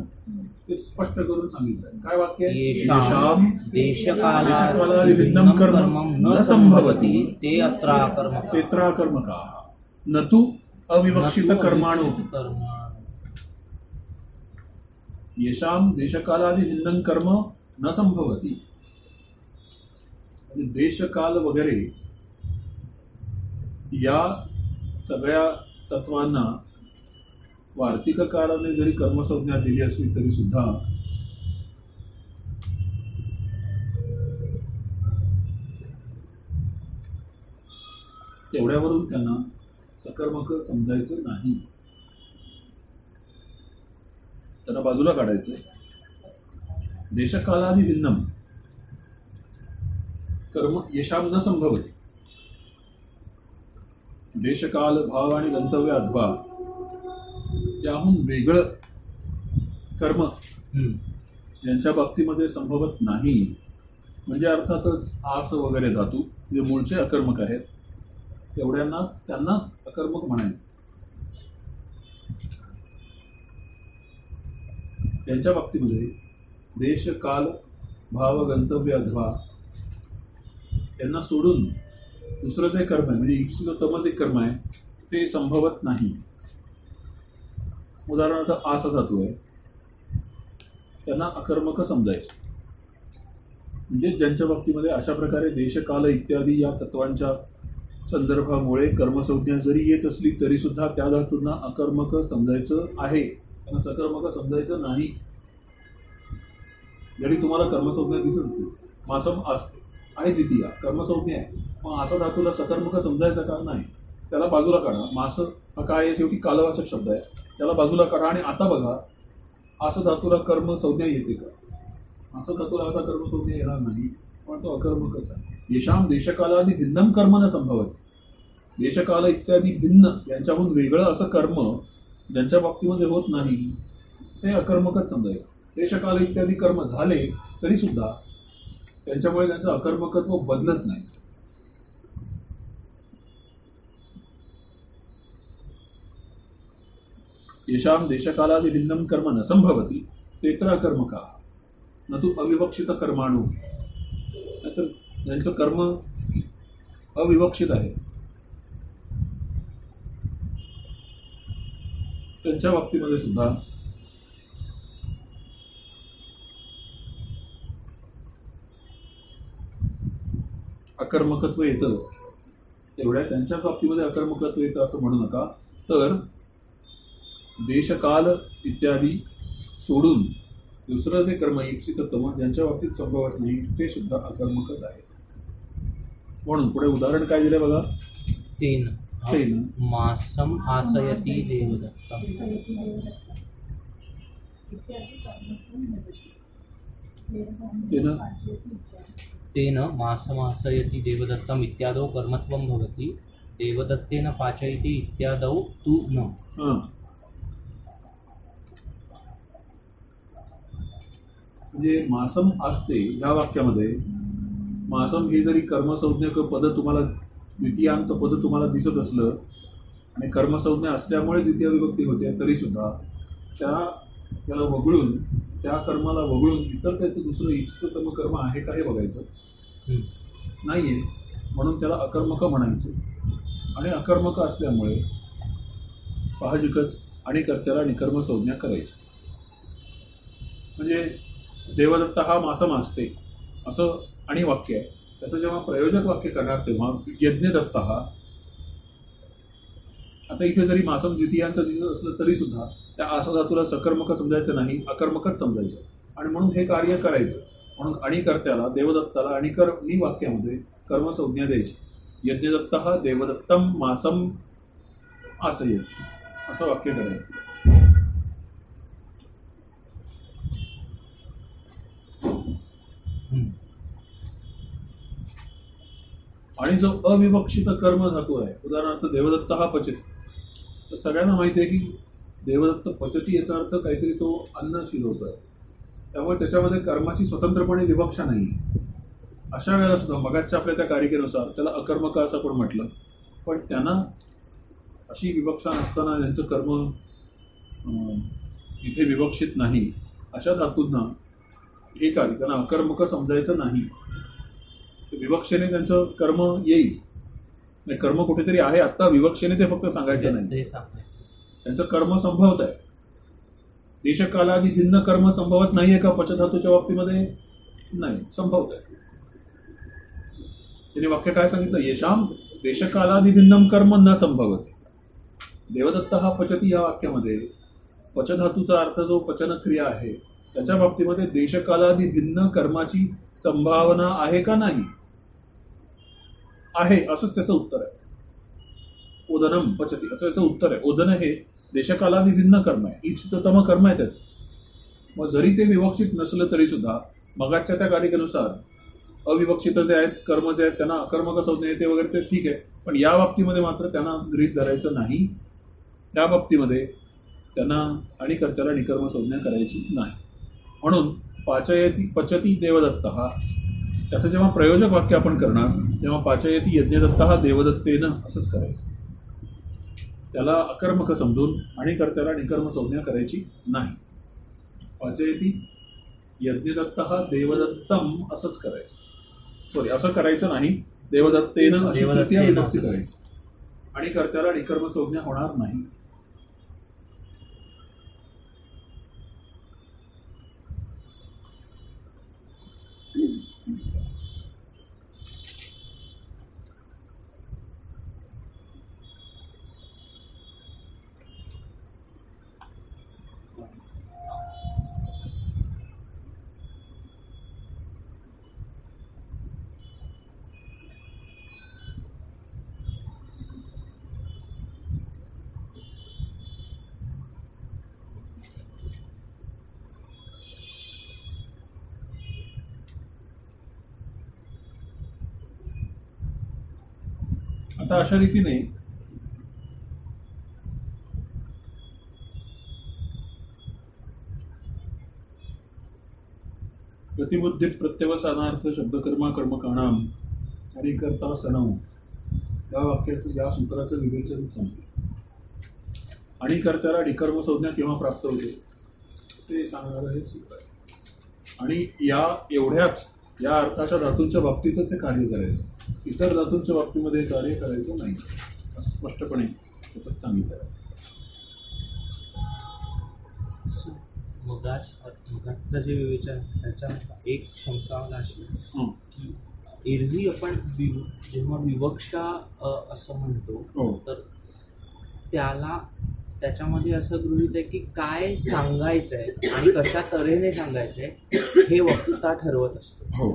ते स्पष्ट करून सांगितलं काय वाक्य देशकालादिभिन्नं कर्म कर्मं न संभवति ते अत्र अकर्मकाः. पेत्राकर्मका न तू अविवक्षित कर्माणु। कर्माणु. येशाम देशकालादि भिन्नं कर्म न संभवती। देशकाल वगैरे या सगळ्या तत्वांना वार्तिककाराने जरी कर्मसंज्ञा दिली असली तरी सुद्धा तेवढ्यावरून त्यांना सकर्मक समजायचं नाही. त्यांना बाजूला काढायचं. देशकालाधी भिन्नम. कर्म यशाम न संभवते. देशकाल भाव आणि गंतव्य अथवा याहून वेगळं कर्म. यांच्या बाबतीमध्ये संभवत नाही. म्हणजे अर्थातच आस वगैरे धातू जे मूळचे अकर्मक आहेत तेवढ्यांनाच त्यांनाच अकर्मक म्हणायचं. त्यांच्या बाबतीमध्ये देश काल भाव गंतव्य अथवा यांना सोडून दुसरं जे कर्म आहे म्हणजे इप्सिततम जे कर्म आहे ते संभवत नाही. उदाहरणार्थ आस धातू आहे. त्यांना अकर्मक समजायचं. म्हणजे ज्यांच्या बाबतीमध्ये अशा प्रकारे देशकाल इत्यादी या तत्वांच्या संदर्भामुळे कर्मसंज्ञा जरी येत असली तरी सुद्धा त्या धातूंना अकर्मक समजायचं आहे. त्यांना सकर्मक समजायचं नाही. जरी तुम्हाला कर्मसंज्ञा दिसत असेल मासम असते आहे द्वितीया कर्मसंज्ञा आहे. मग असा धातूला सकर्मक समजायचा का? नाही. त्याला बाजूला काढा. मास हा काय आहे? शेवटी कालवाचक शब्द आहे. त्याला बाजूला काढा आणि आता बघा असं धातूला कर्म संज्ञा येते का? असं धातूला आता कर्म संज्ञा येणार नाही पण तो अकर्मकच आहे. येशाम देशकालादी भिन्नम कर्म न संभवत. देशकाल इत्यादी भिन्न यांच्याहून वेगळं असं कर्म ज्यांच्या बाबतीमध्ये होत नाही ते अकर्मकच समजायचं. देशकाल इत्यादी कर्म झाले तरी सुद्धा त्यांच्यामुळे त्यांचं अकर्मकत्व बदलत नाही. येशाम देशकालादिभिन्नं कर्म न संभवती तेत्र अकर्मका न तू अविवक्षित कर्माणू। नाहीतर ज्यांचं कर्म अविवक्षित आहे. त्यांच्या बाबतीमध्ये सुद्धा अकर्मकत्व येतं. तेवढ्या त्यांच्या बाबतीमध्ये अकर्मकत्व येतं असं म्हणू नका. तर देशकाल इत्यादी सोडून दुसरं जे कर्म इप्सिततम ज्यांच्या बाबतीत संभवत नाही ते सुद्धा अकर्मकच आहे म्हणून पुढे उदाहरण काय दिलं बघा? तेन तेन. मासम आसयती देवदत्तम तेन? तेन मासमासयति देवदत्तम् इत्यादौ कर्मत्वं भवति देवदत्तेन पाचयति इत्यादौ तु न। म्हणजे मासम असते या वाक्यामध्ये मासम हे जरी कर्मसंज्ञक पद तुम्हाला द्वितीयांत पद तुम्हाला दिसत असलं आणि कर्मसंज्ञा असल्यामुळे द्वितीय विभक्ती होते तरी सुद्धा त्या त्याला वगळून त्या कर्माला वगळून इतर त्याचं दुसरं इष्टतम कर्म आहे का हे बघायचं. नाही आहे म्हणून त्याला अकर्मक म्हणायचं. आणि अकर्मक असल्यामुळे साहजिकच आणि कर्त्याला निकर्म संज्ञा करायची. म्हणजे देवदत्त हा मासम असते असं आणि वाक्य आहे. त्याचं जेव्हा प्रयोजक वाक्य करणार तेव्हा यज्ञदत्त हा. आता इथे जरी मासम द्वितीयांत दिसत असलं तरी सुद्धा त्या आसा धातूला सकर्मक समजायचं नाही अकर्मकच समजायचं. आणि म्हणून हे कार्य करायचं. म्हणून आणि कर्त्याला देवदत्ताला आणि कर नी वाक्यामध्ये कर्मसंज्ञा द्यायची. यज्ञदत्त हा देवदत्तम मासम असं येत असं वाक्य करायचं. आणि जो अविवक्षित कर्म धातू आहे उदाहरणार्थ देवदत्त हा पचती. तर सगळ्यांना माहिती आहे की देवदत्त पचती याचा अर्थ काहीतरी तो अन्न आहे त्यामुळे त्याच्यामध्ये कर्माची स्वतंत्रपणे विवक्षा नाही अशा वेळेला सुद्धा मगाच्या आपल्या त्या कारिकेनुसार त्याला अकर्मक असं आपण म्हटलं. पण त्यांना अशी विवक्षा नसताना ज्यांचं कर्म इथे तिथे विवक्षित नाही. अशा धातूंना हे कार्य त्यांना अकर्मक समजायचं नाही. विवक्षेने त्यांचं कर्म येईल. नाही कर्म कुठेतरी आहे. आत्ता विवक्षेने ते फक्त सांगायचं नाही. त्यांचं कर्म संभवत आहे. देशकालादी भिन्न कर्म संभवत नाहीये का? पचधातूच्या बाबतीमध्ये नाही. संभवत आहे. त्याने वाक्य काय सांगितलं? येशाम देशकालादी भिन्नम कर्म न संभवत. देवदत्त हा पचती या वाक्यामध्ये. पचधातूचा अर्थ जो पचन क्रिया आहे त्याच्या बाबतीमध्ये देशकालादी भिन्न कर्माची संभावना आहे का नाही? आहे असंच त्याचं उत्तर आहे. ओदनम पचती असं त्याचं उत्तर आहे. उदन हे देशकाला विभिन्न कर्म आहे. इप्सिततम कर्म आहे त्याचं. मग जरी ते विवक्षित नसलं तरी सुद्धा मगाच्या त्या कारिकेनुसार अविवक्षित जे आहेत कर्म जे आहेत त्यांना अकर्मक संज्ञा येते वगैरे ते ठीक आहे. पण या बाबतीमध्ये मात्र त्यांना गृहित धरायचं नाही. त्या बाबतीमध्ये त्यांना आणि कर्त्याला निकर्म संज्ञा करायची नाही. म्हणून पाचयती पचती देवदत्त हा त्याचं जेव्हा प्रयोजक वाक्य आपण करणार तेव्हा पाचयती यज्ञदत्त हा देवदत्तेनं असंच करायचं. त्याला अकर्मक समजून आणि कर्त्याला निकर्म संज्ञा करायची नाही. पाचयती यज्ञदत्त हा देवदत्तम असंच करायचं. सॉरी असं करायचं नाही. देवदत्तेनं अशी विभक्ती करायची. आणि कर्त्याला निकर्म संज्ञा होणार नाही. आता अशा रीतीने प्रतिबुद्धीत प्रत्यवसानार्थ शब्दकर्मा कर्मकाणाम आणि करता सणव या वाक्याचं या सूत्राचं विवेचन सांगते आणि कर्त्याला डिकर्म संज्ञा केव्हा प्राप्त होते? ते सांगणारं हे सूत्र आहे. आणि या एवढ्याच या अर्थाच्या धातूंच्या बाबतीतच हे कार्य करायचं. इतर धातूंच्या बाबतीमध्ये कार्य करायचं नाही. असं स्पष्टपणे त्याच्यात सांगितलं आहे. मगाच मगाचं जे विवेचन आहे, त्याच्यात एक शंका मला अशी. की एरवी आपण जेव्हा विवक्षा असं म्हणतो हो. तर त्याला त्याच्यामध्ये असं गृहित आहे की काय सांगायचं आहे आणि कशा तऱ्हेने सांगायचं आहे हे वक्ता ठरवत असतो. हो.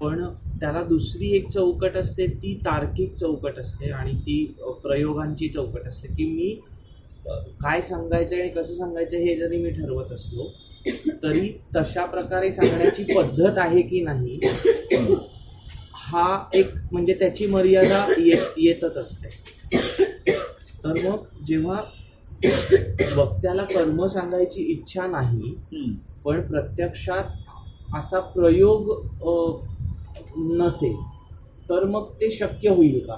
पण त्याला दुसरी एक चौकट असते ती तार्किक चौकट असते आणि ती प्रयोगांची चौकट असते की मी काय सांगायचं आणि कसं सांगायचं हे जरी मी ठरवत असलो तरी तशा प्रकारे सांगण्याची पद्धत आहे की नाही हा एक म्हणजे त्याची मर्यादा येत येतच असते तर मग जेव्हा वक्त्याला कर्म सांगायची इच्छा नाही. पण प्रत्यक्षात असा प्रयोग नसेल तर मग ते शक्य होईल का?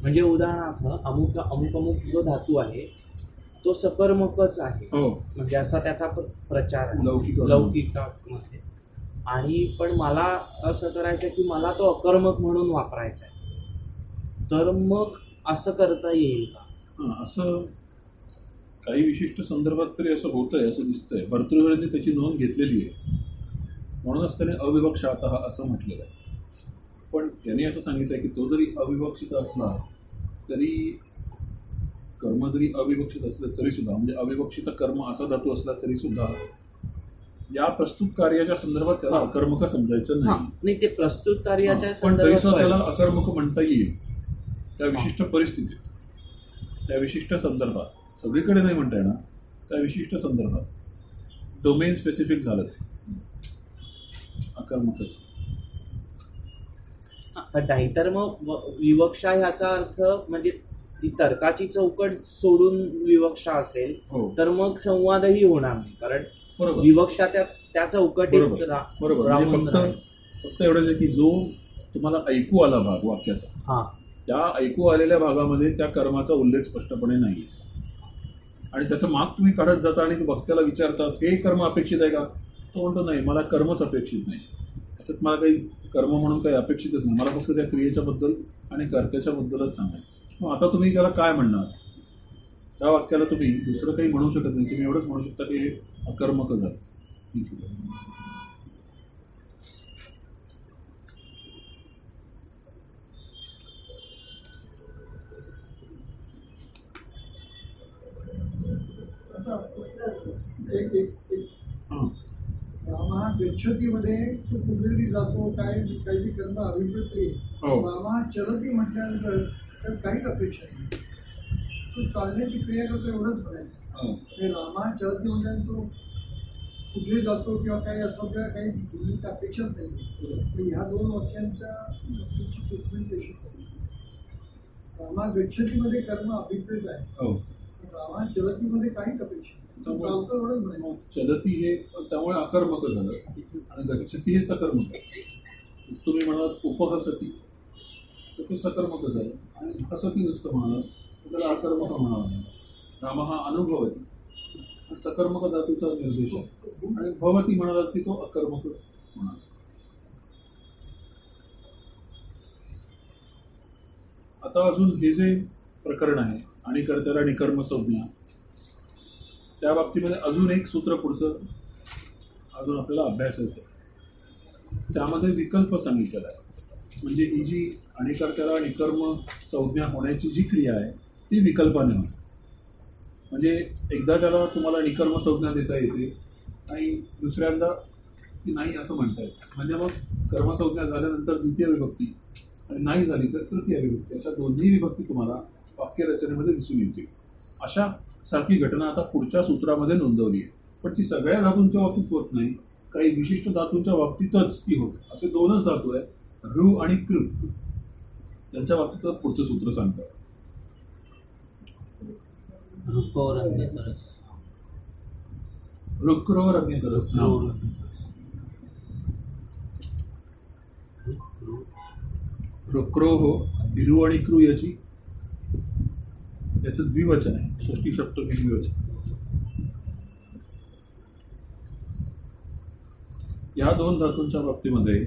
म्हणजे उदाहरणार्थ अमुक अमुक अमुक जो धातू आहे तो सकर्मकच आहे. हो. म्हणजे असा त्याचा प्र- प्रचार आहे. लौकिक लौकिकामध्ये. आणि पण मला असं करायचं की मला तो अकर्मक म्हणून वापरायचा आहे तर मग असं करता येईल का? हां असं काही विशिष्ट संदर्भात तरी असं होतंय असं दिसतंय. भर्तृहरीने त्याची नोंद घेतलेली आहे. म्हणूनच त्याने अविवक्षात असं म्हटलेलं आहे. पण यांनी असं सांगितलंय की तो जरी अविवक्षित असला तरी कर्म जरी अविवक्षित असलं तरी सुद्धा म्हणजे अविवक्षित कर्म असा धातू असला तरी सुद्धा या प्रस्तुत कार्याच्या संदर्भात त्याला अकर्मक समजायचं नाही. नाही ते प्रस्तुत कार्याच्या पण तरी सुद्धा संदर्भात त्याला अकर्मक म्हणता येईल. त्या विशिष्ट परिस्थितीत त्या विशिष्ट संदर्भात सगळीकडे नाही म्हणता येणार त्या विशिष्ट संदर्भात डोमेन स्पेसिफिक झालं ते. अकर्मक हा, नाहीतर मग विवक्षा ह्याचा अर्थ म्हणजे ती तर्काची चौकट सोडून विवक्षा असेल हो. तर मग संवादही होणार नाही. कारण विवक्षा त्या चौकटीत बरोबर. म्हणजे फक्त. फक्त एवढंच आहे की जो तुम्हाला ऐकू आला भाग वाक्याचा हा. त्या ऐकू आलेल्या भागामध्ये त्या कर्माचा उल्लेख स्पष्टपणे नाही. आणि त्याचं माग तुम्ही काढत जाता आणि वक्त्याला विचारतात हे कर्म अपेक्षित आहे का? तो म्हणतो नाही मला कर्मच अपेक्षित नाही. त्याच्यात मला काही कर्म म्हणून काही अपेक्षितच नाही. मला फक्त त्या क्रियेच्या बद्दल आणि कर्त्याच्या बद्दलच सांगायचं मग आता तुम्ही त्याला काय म्हणणार? त्या वाक्याला तुम्ही दुसरं काही म्हणू शकत नाही. तुम्ही एवढंच म्हणू शकता की हे अकर्मक झालं. हां. रामा गच्छतीमध्ये तो कुठेतरी जातो काय काहीतरी कर्म अभिप्रेत हो. रामा चलती म्हटल्यानंतर तर काहीच अपेक्षा नाही. तो चालण्याची क्रिया करतो एवढंच म्हणायचं. हो. ते रामा चलती म्हटल्यानंतर तो कुठे जातो किंवा काही असं आपल्याला काही बोलण्याची अपेक्षाच नाही. तर ह्या दोन वाक्यांच्या वाक्यांची ट्रीटमेंट कशी रामा गच्छतीमध्ये कर्म अभिप्रेत आहे. हो. रामा चलतीमध्ये काहीच अपेक्षा नाही चालतो हे त्यामुळे अकर्मक झालं. आणि गच्छती हे सकर्मक आहे. तुम्ही म्हणालात उपहसती. तर ते सकर्मक झालं. आणि हसती नुसतं म्हणाल तर त्याला अकर्मक म्हणावं लागेल. राम हा अनुभवती. आणि सकर्मक धातूचा निर्देश आहे. आणि भवती म्हणालात की तो अकर्मक म्हणाल. आता अजून हे जे प्रकरण आहे आणि कर्त्याला निकर्म संज्ञा त्या बाबतीमध्ये अजून एक सूत्र पुढचं अजून आपल्याला अभ्यासायचं आहे. त्यामध्ये विकल्प सांगितलेला आहे. म्हणजे ही जी अणिकर्त्याला निकर्म संज्ञा होण्याची जी क्रिया आहे ती विकल्पाने होते म्हणजे एकदा त्याला तुम्हाला निकर्म संज्ञा देता येते आणि दुसऱ्यांदा की नाही असं म्हणता येतं. म्हणजे मग कर्मसंज्ञा झाल्यानंतर द्वितीय विभक्ती आणि नाही झाली तर तृतीय विभक्ती. अशा दोन्ही विभक्ती तुम्हाला वाक्यरचनेमध्ये दिसून येतील. अशा सारखी घटना आता पुढच्या सूत्रामध्ये नोंदवली आहे. पण ती सगळ्या धातूंच्या बाबतीत होत नाही. काही विशिष्ट धातूंच्या बाबतीतच ती होते असे दोनच धातू आहेत ऋ आणि कृ. त्यांच्या बाबतीत पुढचं सूत्र सांगतात ऋक्रोवर अग्निकरस ऋक्रो. हो. आणि क्रू याची याचं द्विवचन आहे. षष्टी सप्तमी द्विवचन. या दोन धातूंच्या बाबतीमध्ये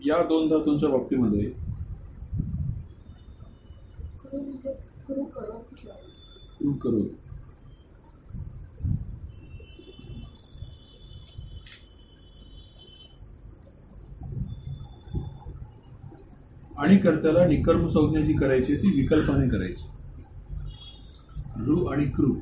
या दोन धातूंच्या बाबतीमध्ये क्रू म्हणजे क्रू करो क्रू. आणि कर्त्याला निकर्म संज्ञा जी करायची ती विकल्पाने करायची. ऋ आणि क्रू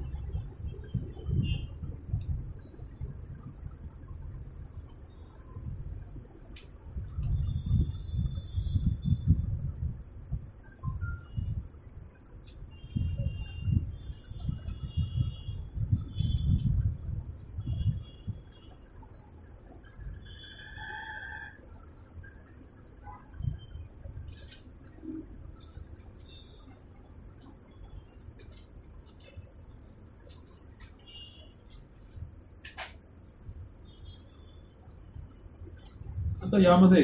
आता यामध्ये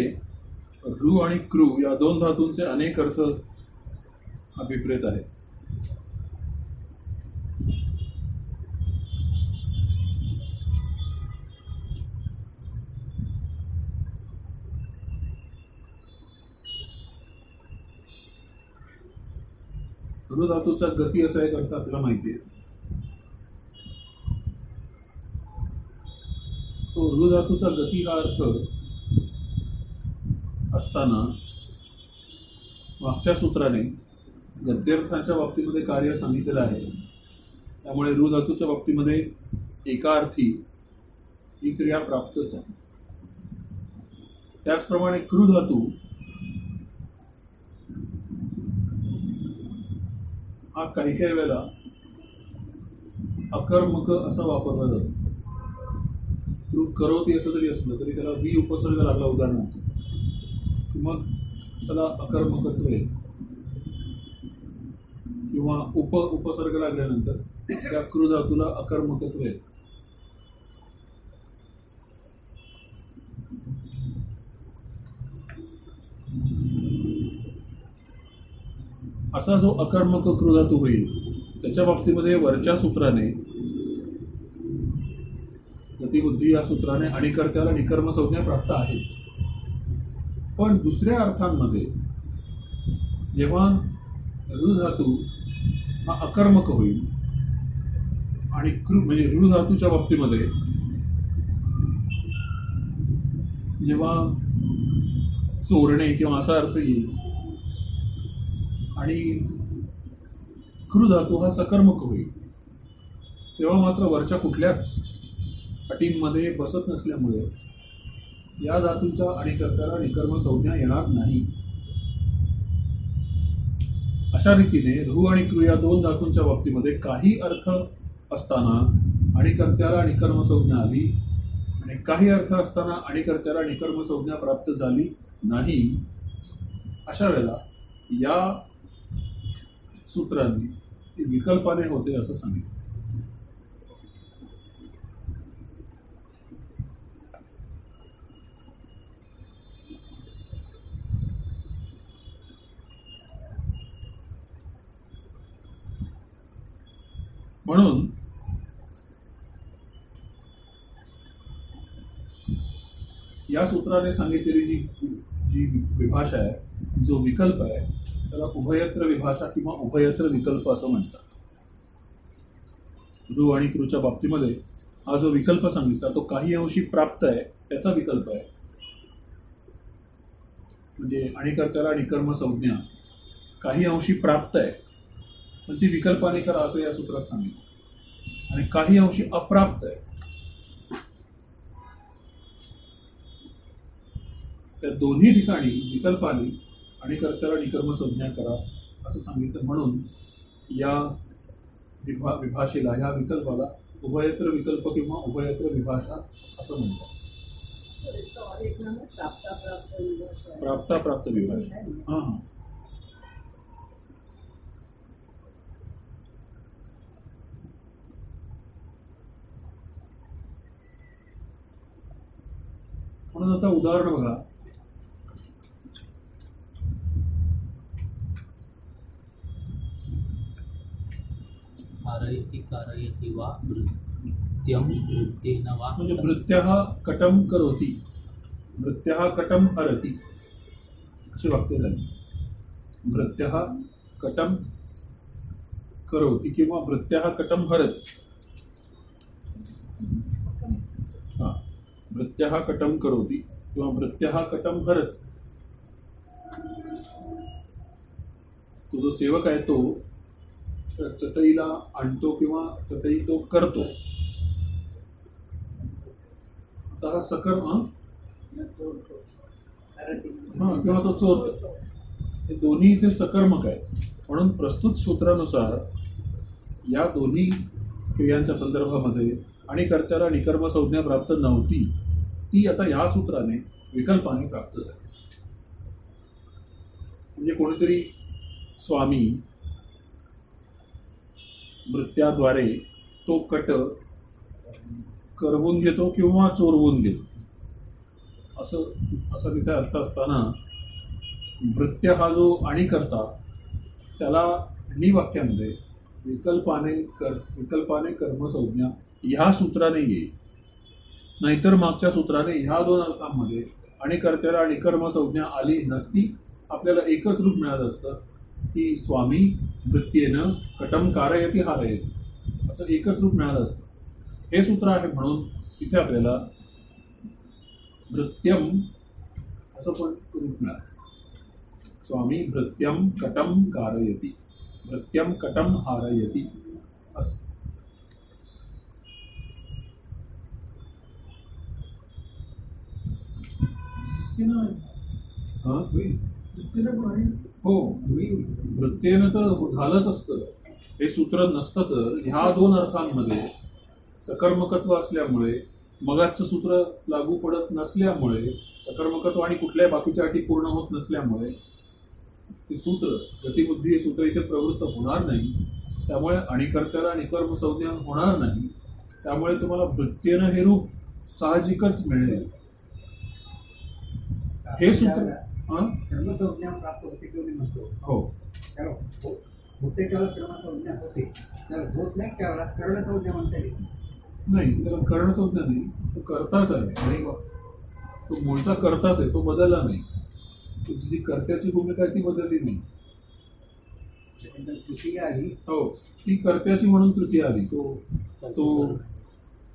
रू आणि क्रू या दोन धातूंचे अनेक अर्थ अभिप्रेत आहेत. रू धातूचा गती असा एक अर्थ आपल्याला माहिती आहे. तो रू धातूचा गती हा अर्थ असताना मागच्या सूत्राने गद्यर्थांच्या बाबतीमध्ये कार्य सांगितलेलं आहे. त्यामुळे रुधातूच्या बाबतीमध्ये एका अर्थी ही क्रिया प्राप्तच आहे. त्याचप्रमाणे क्रू धातू हा काही काही वेळेला अकर्मक असा वापरला जातो. क्रू करोती असं जरी असलं तरी त्याला वी उपसर्ग लागला उदाहरणार्थ. मग त्याला अकर्मकत्व येत किंवा उप उपसर्ग लागल्यानंतर त्या क्रू धातूला अकर्मकत्व येत असा जो अकर्मक क्रू धातू होईल त्याच्या बाबतीमध्ये वरच्या सूत्राने गतिबुद्धी या सूत्राने आणि कर्त्याला निकर्म संज्ञा प्राप्त आहेच. पण दुसऱ्या अर्थांमध्ये जेव्हा ऋ धातू हा अकर्मक होईल आणि कृ म्हणजे ऋ धातूच्या बाबतीमध्ये जेव्हा चोरणे किंवा असा अर्थ येईल आणि कृ धातू हा सकर्मक होईल तेव्हा मात्र वरच्या कुठल्याच अटींमध्ये बसत नसल्यामुळे या धातूचा आणि कर्त्याला निकर्म संज्ञा येणार नाही. अशा रीतीने ऋ आणि क्रू या दोन धातूंच्या बाबतीमध्ये काही अर्थ असताना आणि कर्त्याला निकर्म संज्ञा आली आणि काही अर्थ असताना आणि कर्त्याला निकर्म संज्ञा प्राप्त झाली नाही. अशा वेळेला या सूत्रांनी विकल्पाने होते असं सांगितलं. म्हणून या सूत्राने सांगितलेली जी जी विभाषा आहे जो विकल्प आहे त्याला उभयत्र विभाषा किंवा उभयत्र विकल्प असं म्हणतात. ऋ आणि क्रूच्या बाबतीमध्ये हा जो विकल्प सांगितला तो काही अंशी प्राप्त आहे त्याचा विकल्प आहे. म्हणजे आणि कर्त्याला निकर्म संज्ञा काही अंशी प्राप्त आहे. पण ती विकल्पाने करा असं या सूत्रात सांगितलं. आणि काही अंशी अप्राप्त आहे. त्या दोन्ही ठिकाणी विकल्पाने आणि कर्त्याला निकर्म संज्ञा करा असं सांगितलं. म्हणून या विभा विभाषेला ह्या विकल्पाला उभयत्र विकल्प किंवा उभयत्र विभाषा असं म्हणतात. प्राप्ता प्राप्त विभाषा है। है. म्हणून आता उदाहरण बघा. कारयति कारयति वा नृत्यं नृत्येन वा म्हणजे भृत्य कटम करोती. भृत्य कटम हरती. अशी वाक्य झाली. भृत्य कटम करोती किंवा भृत्य कटम हरती. भृत्य कटम करोती किंवा भृत्य कटम हरत। तो जो सेवक आहे तो चटईला आणतो किंवा चटई तो करतो. आता हा सकर्म हा, किंवा तो चोरतो. हे दोन्ही इथे सकर्मक आहे म्हणून प्रस्तुत सूत्रानुसार या दोन्ही क्रियांच्या संदर्भामध्ये आणि कर्त्याला निकर्म संज्ञा प्राप्त नव्हती. ती आता या सूत्राने विकल्पाने प्राप्त झाली. म्हणजे कोणीतरी स्वामी नृत्याद्वारे तो कट करवून घेतो किंवा चोरवून घेतो. असं असा तिथे अर्थ असताना नृत्य हा जो आणि करता त्याला नी वाक्यामध्ये विकल्पाने कर विकल्पाने कर्मसंज्ञा ह्या सूत्राने येईल नाहीतर मागच्या सूत्राने ह्या दोन अर्थांमध्ये आणि कर्त्याला आणि कर्मसंज्ञा आली नसती आपल्याला एकच रूप मिळालं असतं की स्वामी मृत्येनं कटम कारयती हारयती. असं एकच रूप मिळालं असतं. हे सूत्र आहे म्हणून इथे आपल्याला नृत्यम असं पण रूप मिळालं. स्वामी भृत्यम कटम कारयती. भृत्यम कटम हारयती. असं. वृत्तीनं. हां? वृत्तीनं पण आणि हो. नृत्येनं तर झालंच असतं. हे सूत्र नसतं तर ह्या दोन अर्थांमध्ये सकर्मकत्व असल्यामुळे मगाचं सूत्र लागू पडत नसल्यामुळे सकर्मकत्व आणि कुठल्याही बाकीच्या अटी पूर्ण होत नसल्यामुळे ते सूत्र गतिबुद्धी हे सूत्र इथे प्रवृत्त होणार नाही. त्यामुळे आणि कर्त्याला निकर्म संज्ञा होणार नाही. त्यामुळे तुम्हाला वृत्तीनं हे रूप साहजिकच मिळेल. हे हां? कर्मसंज्ञा प्राप्त होते किंवा नसतो. हो. त्याला हो- होते त्यावेळेला कर्मसंज्ञा होते. त्याला होत नाही त्यावेळेला कर्णसंज्ञा म्हणता येईल. नाही त्याला कर्ण संज्ञा नाही. तो करताच आहे. आणि तो मूळचा करताच आहे. तो बदलला नाही. तुझी जी कर्त्याची भूमिका ती बदलली नाही. तृतीय आली. हो. ती कर्त्याची म्हणून तृतीय आली. तो तो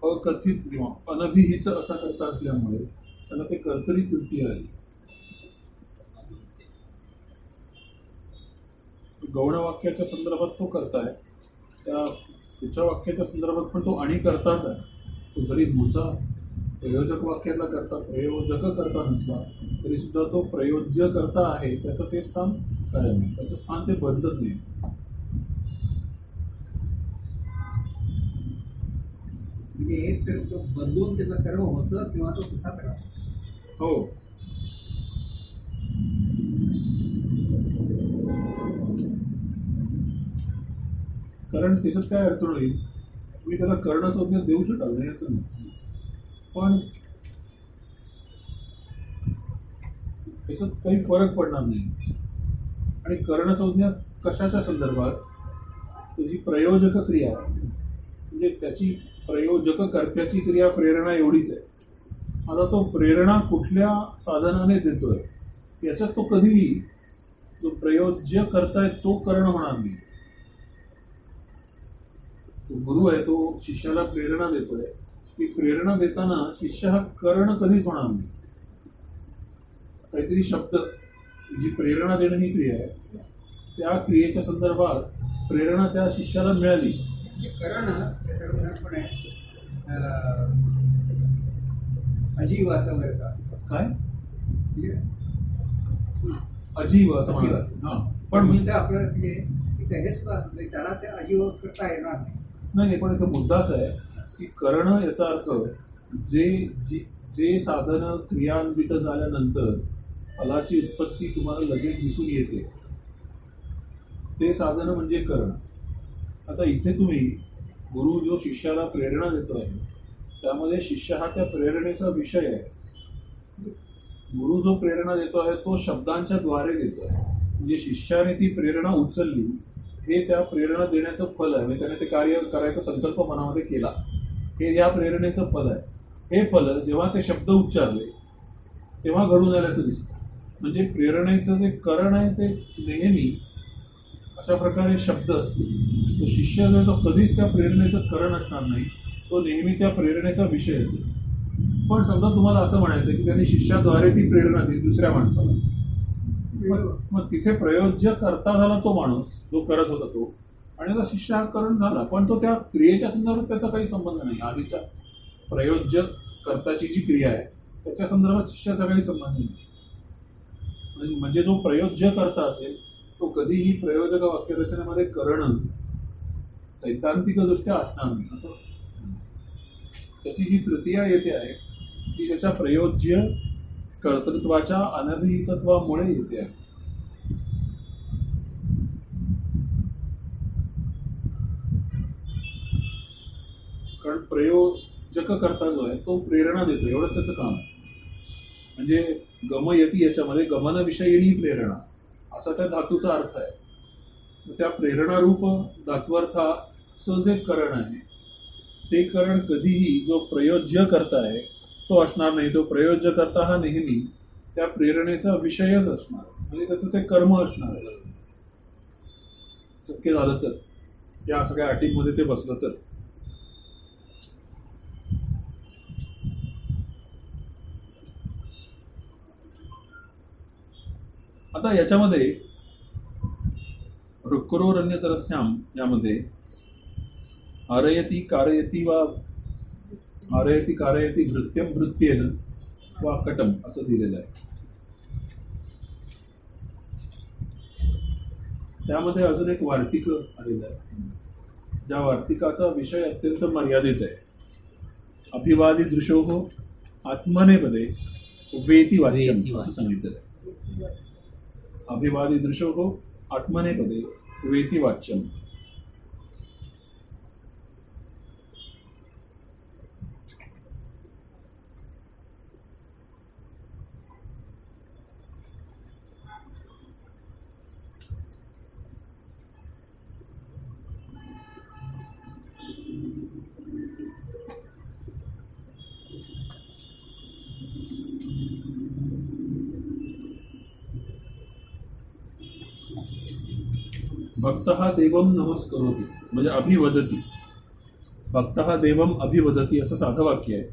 अकथित किंवा अनभिहित असा करता असल्यामुळे त्याला ते कर्तरी तृतीय आली. गौण वाक्याच्या संदर्भात तो करताय. त्या त्याच्या वाक्याच्या संदर्भात पण तो आणि करताच आहे. तो जरी मूळचा प्रयोजक वाक्यातला करता प्रयोजक करता नसला तरी सुद्धा तो प्रयोज्य करता आहे त्याचं ते स्थान कायम आहे त्याचं स्थान ते बदलत नाही. म्हणजे एक तो बदलून त्याचं कर्म होतं किंवा तो तसा करावा. हो. कारण त्याच्यात काय अडचण होईल? तुम्ही त्याला कर्ण संज्ञा देऊ शकाल नाही असं नाही. पण त्याच्यात काही फरक पडणार नाही. आणि कर्णसंज्ञा कशाच्या संदर्भात? त्याची प्रयोजक क्रिया. म्हणजे त्याची प्रयोजक कर्त्याची क्रिया प्रेरणा एवढीच आहे. आता तो प्रेरणा कुठल्या साधनाने देतोय? याच्यात तो कधीही जो प्रयोज्य करताय तो कर्ण होणार नाही. तो गुरु आहे तो शिष्याला प्रेरणा देतोय. ती प्रेरणा देताना शिष्य हा कर्ण कधीच होणार नाही. काहीतरी शब्द जी प्रेरणा देणं ही क्रिया आहे त्या क्रियेच्या संदर्भात प्रेरणा त्या शिष्याला मिळाली. म्हणजे करण हे सर्वसाधारणपणे अजीव असं वगैरेचं असतं. काय? म्हणजे अजीव असं. हा. पण आपलं म्हणजे ना, म्हणजे त्याला ते अजीव करता येणार नाही. नाही नाही पण इथं मुद्दाच आहे की करणं याचा अर्थ जे जी जे साधनं क्रियान्वित झाल्यानंतर फलाची उत्पत्ती तुम्हाला लगेच दिसून येते. ते साधनं म्हणजे करणं. आता इथे तुम्ही गुरु जो शिष्याला प्रेरणा देतो आहे त्यामध्ये शिष्य हा त्या प्रेरणेचा विषय आहे. गुरु जो प्रेरणा देतो आहे तो शब्दांच्या द्वारे देतो आहे म्हणजे शिष्याने ती प्रेरणा उचलली हे त्या प्रेरणा देण्याचं फल आहे. म्हणजे त्याने ते कार्य करायचा संकल्प मनामध्ये केला. हे या प्रेरणेचं फल आहे. हे फल जेव्हा ते शब्द उच्चारले तेव्हा घडून आल्याचं दिसतं. म्हणजे प्रेरणेचं जे करण आहे ते नेहमी अशा प्रकारे शब्द असतो तो शिष्य जो तो कधीच त्या प्रेरणेचं करण असणार नाही तो नेहमी त्या प्रेरणेचा विषय असेल. पण समजा तुम्हाला असं म्हणायचं की त्यांनी शिष्याद्वारे ती प्रेरणा दिली दुसऱ्या माणसाला. मग- तिथे प्रयोज्य करता झाला तो माणूस जो करत होता तो आणि आता शिष्य झाला पण तो त्या क्रियेच्या संदर्भात त्याचा काही संबंध नाही. आधीच्या प्रयोज्य कर्ताची जी क्रिया आहे त्याच्या संदर्भात शिष्याचा काही संबंध नाही. म्हणजे- म्हणजे जो प्रयोज्य करता असेल तो कधीही प्रयोजक वाक्यरचनेमध्ये करणं सैद्धांतिकदृष्ट्या असणार नाही. असं त्याची जी तृतीया येते आहे ती त्याच्या प्रयोज्य कर्तृत्वाच्या अनभिहितत्वामुळे येते. आहे कारण प्रयोजक करता जो आहे तो प्रेरणा देतो एवढंच त्याचं काम आहे. म्हणजे गमयती याच्यामध्ये गमनविषयीणी प्रेरणा. असा त्या धातूचा अर्थ आहे. त्या प्रेरणारूप धात्वार्थाचं जे करण आहे ते करण कधीही जो प्रयोज्य करता आहे तो असणार नाही तो प्रयोजकता हा नेहमी त्या प्रेरणेचा विषयच असणार. म्हणजे त्याचं ते कर्म असणार. शक्य झालं तर. या सगळ्या अटींमध्ये ते बसलं तर. आता याच्यामध्ये रुक्रोरण्यतरस्याम यामध्ये आरयती कारयती वा आरयती कारयती भृत्यम भृत्येन वा कटम असं दिलेलं आहे. त्यामध्ये अजून एक वार्तिक आलेलं आहे. ज्या वार्तिकाचा विषय अत्यंत मर्यादित आहे. अभिवादी दृशो हो आत्मनेपदे वेती वेति असं. सांगितलेलं आहे. अभिवादी दृशो हो आत्मनेपदे वेती वाच्यम भक्त हा देवम नमस्करोती. म्हणजे अभिवदती. भक्त हा देवम अभिवदती असं साधं वाक्य आहे.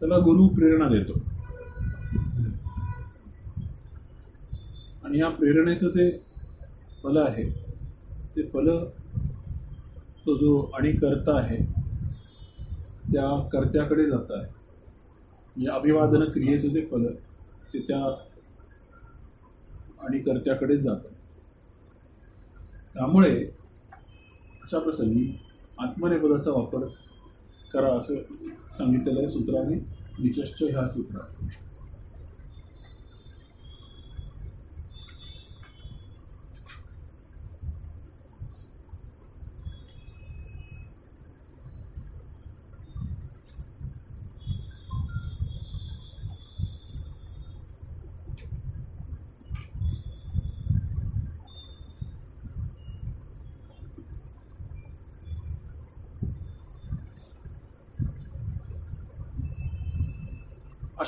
त्याला गुरु प्रेरणा देतो. आणि ह्या प्रेरणेचं जे फल आहे ते फल तो जो आणि करता आहे त्या कर्त्याकडे जात आहे. म्हणजे अभिवादन क्रियेचं जे फल ते त्या आणि कर्त्याकडेच जातं त्यामुळे अशा प्रसंगी आत्मनेपदाचा वापर करा असं सांगितलेलं आहे सूत्राने. निचश्च ह्या सूत्रात.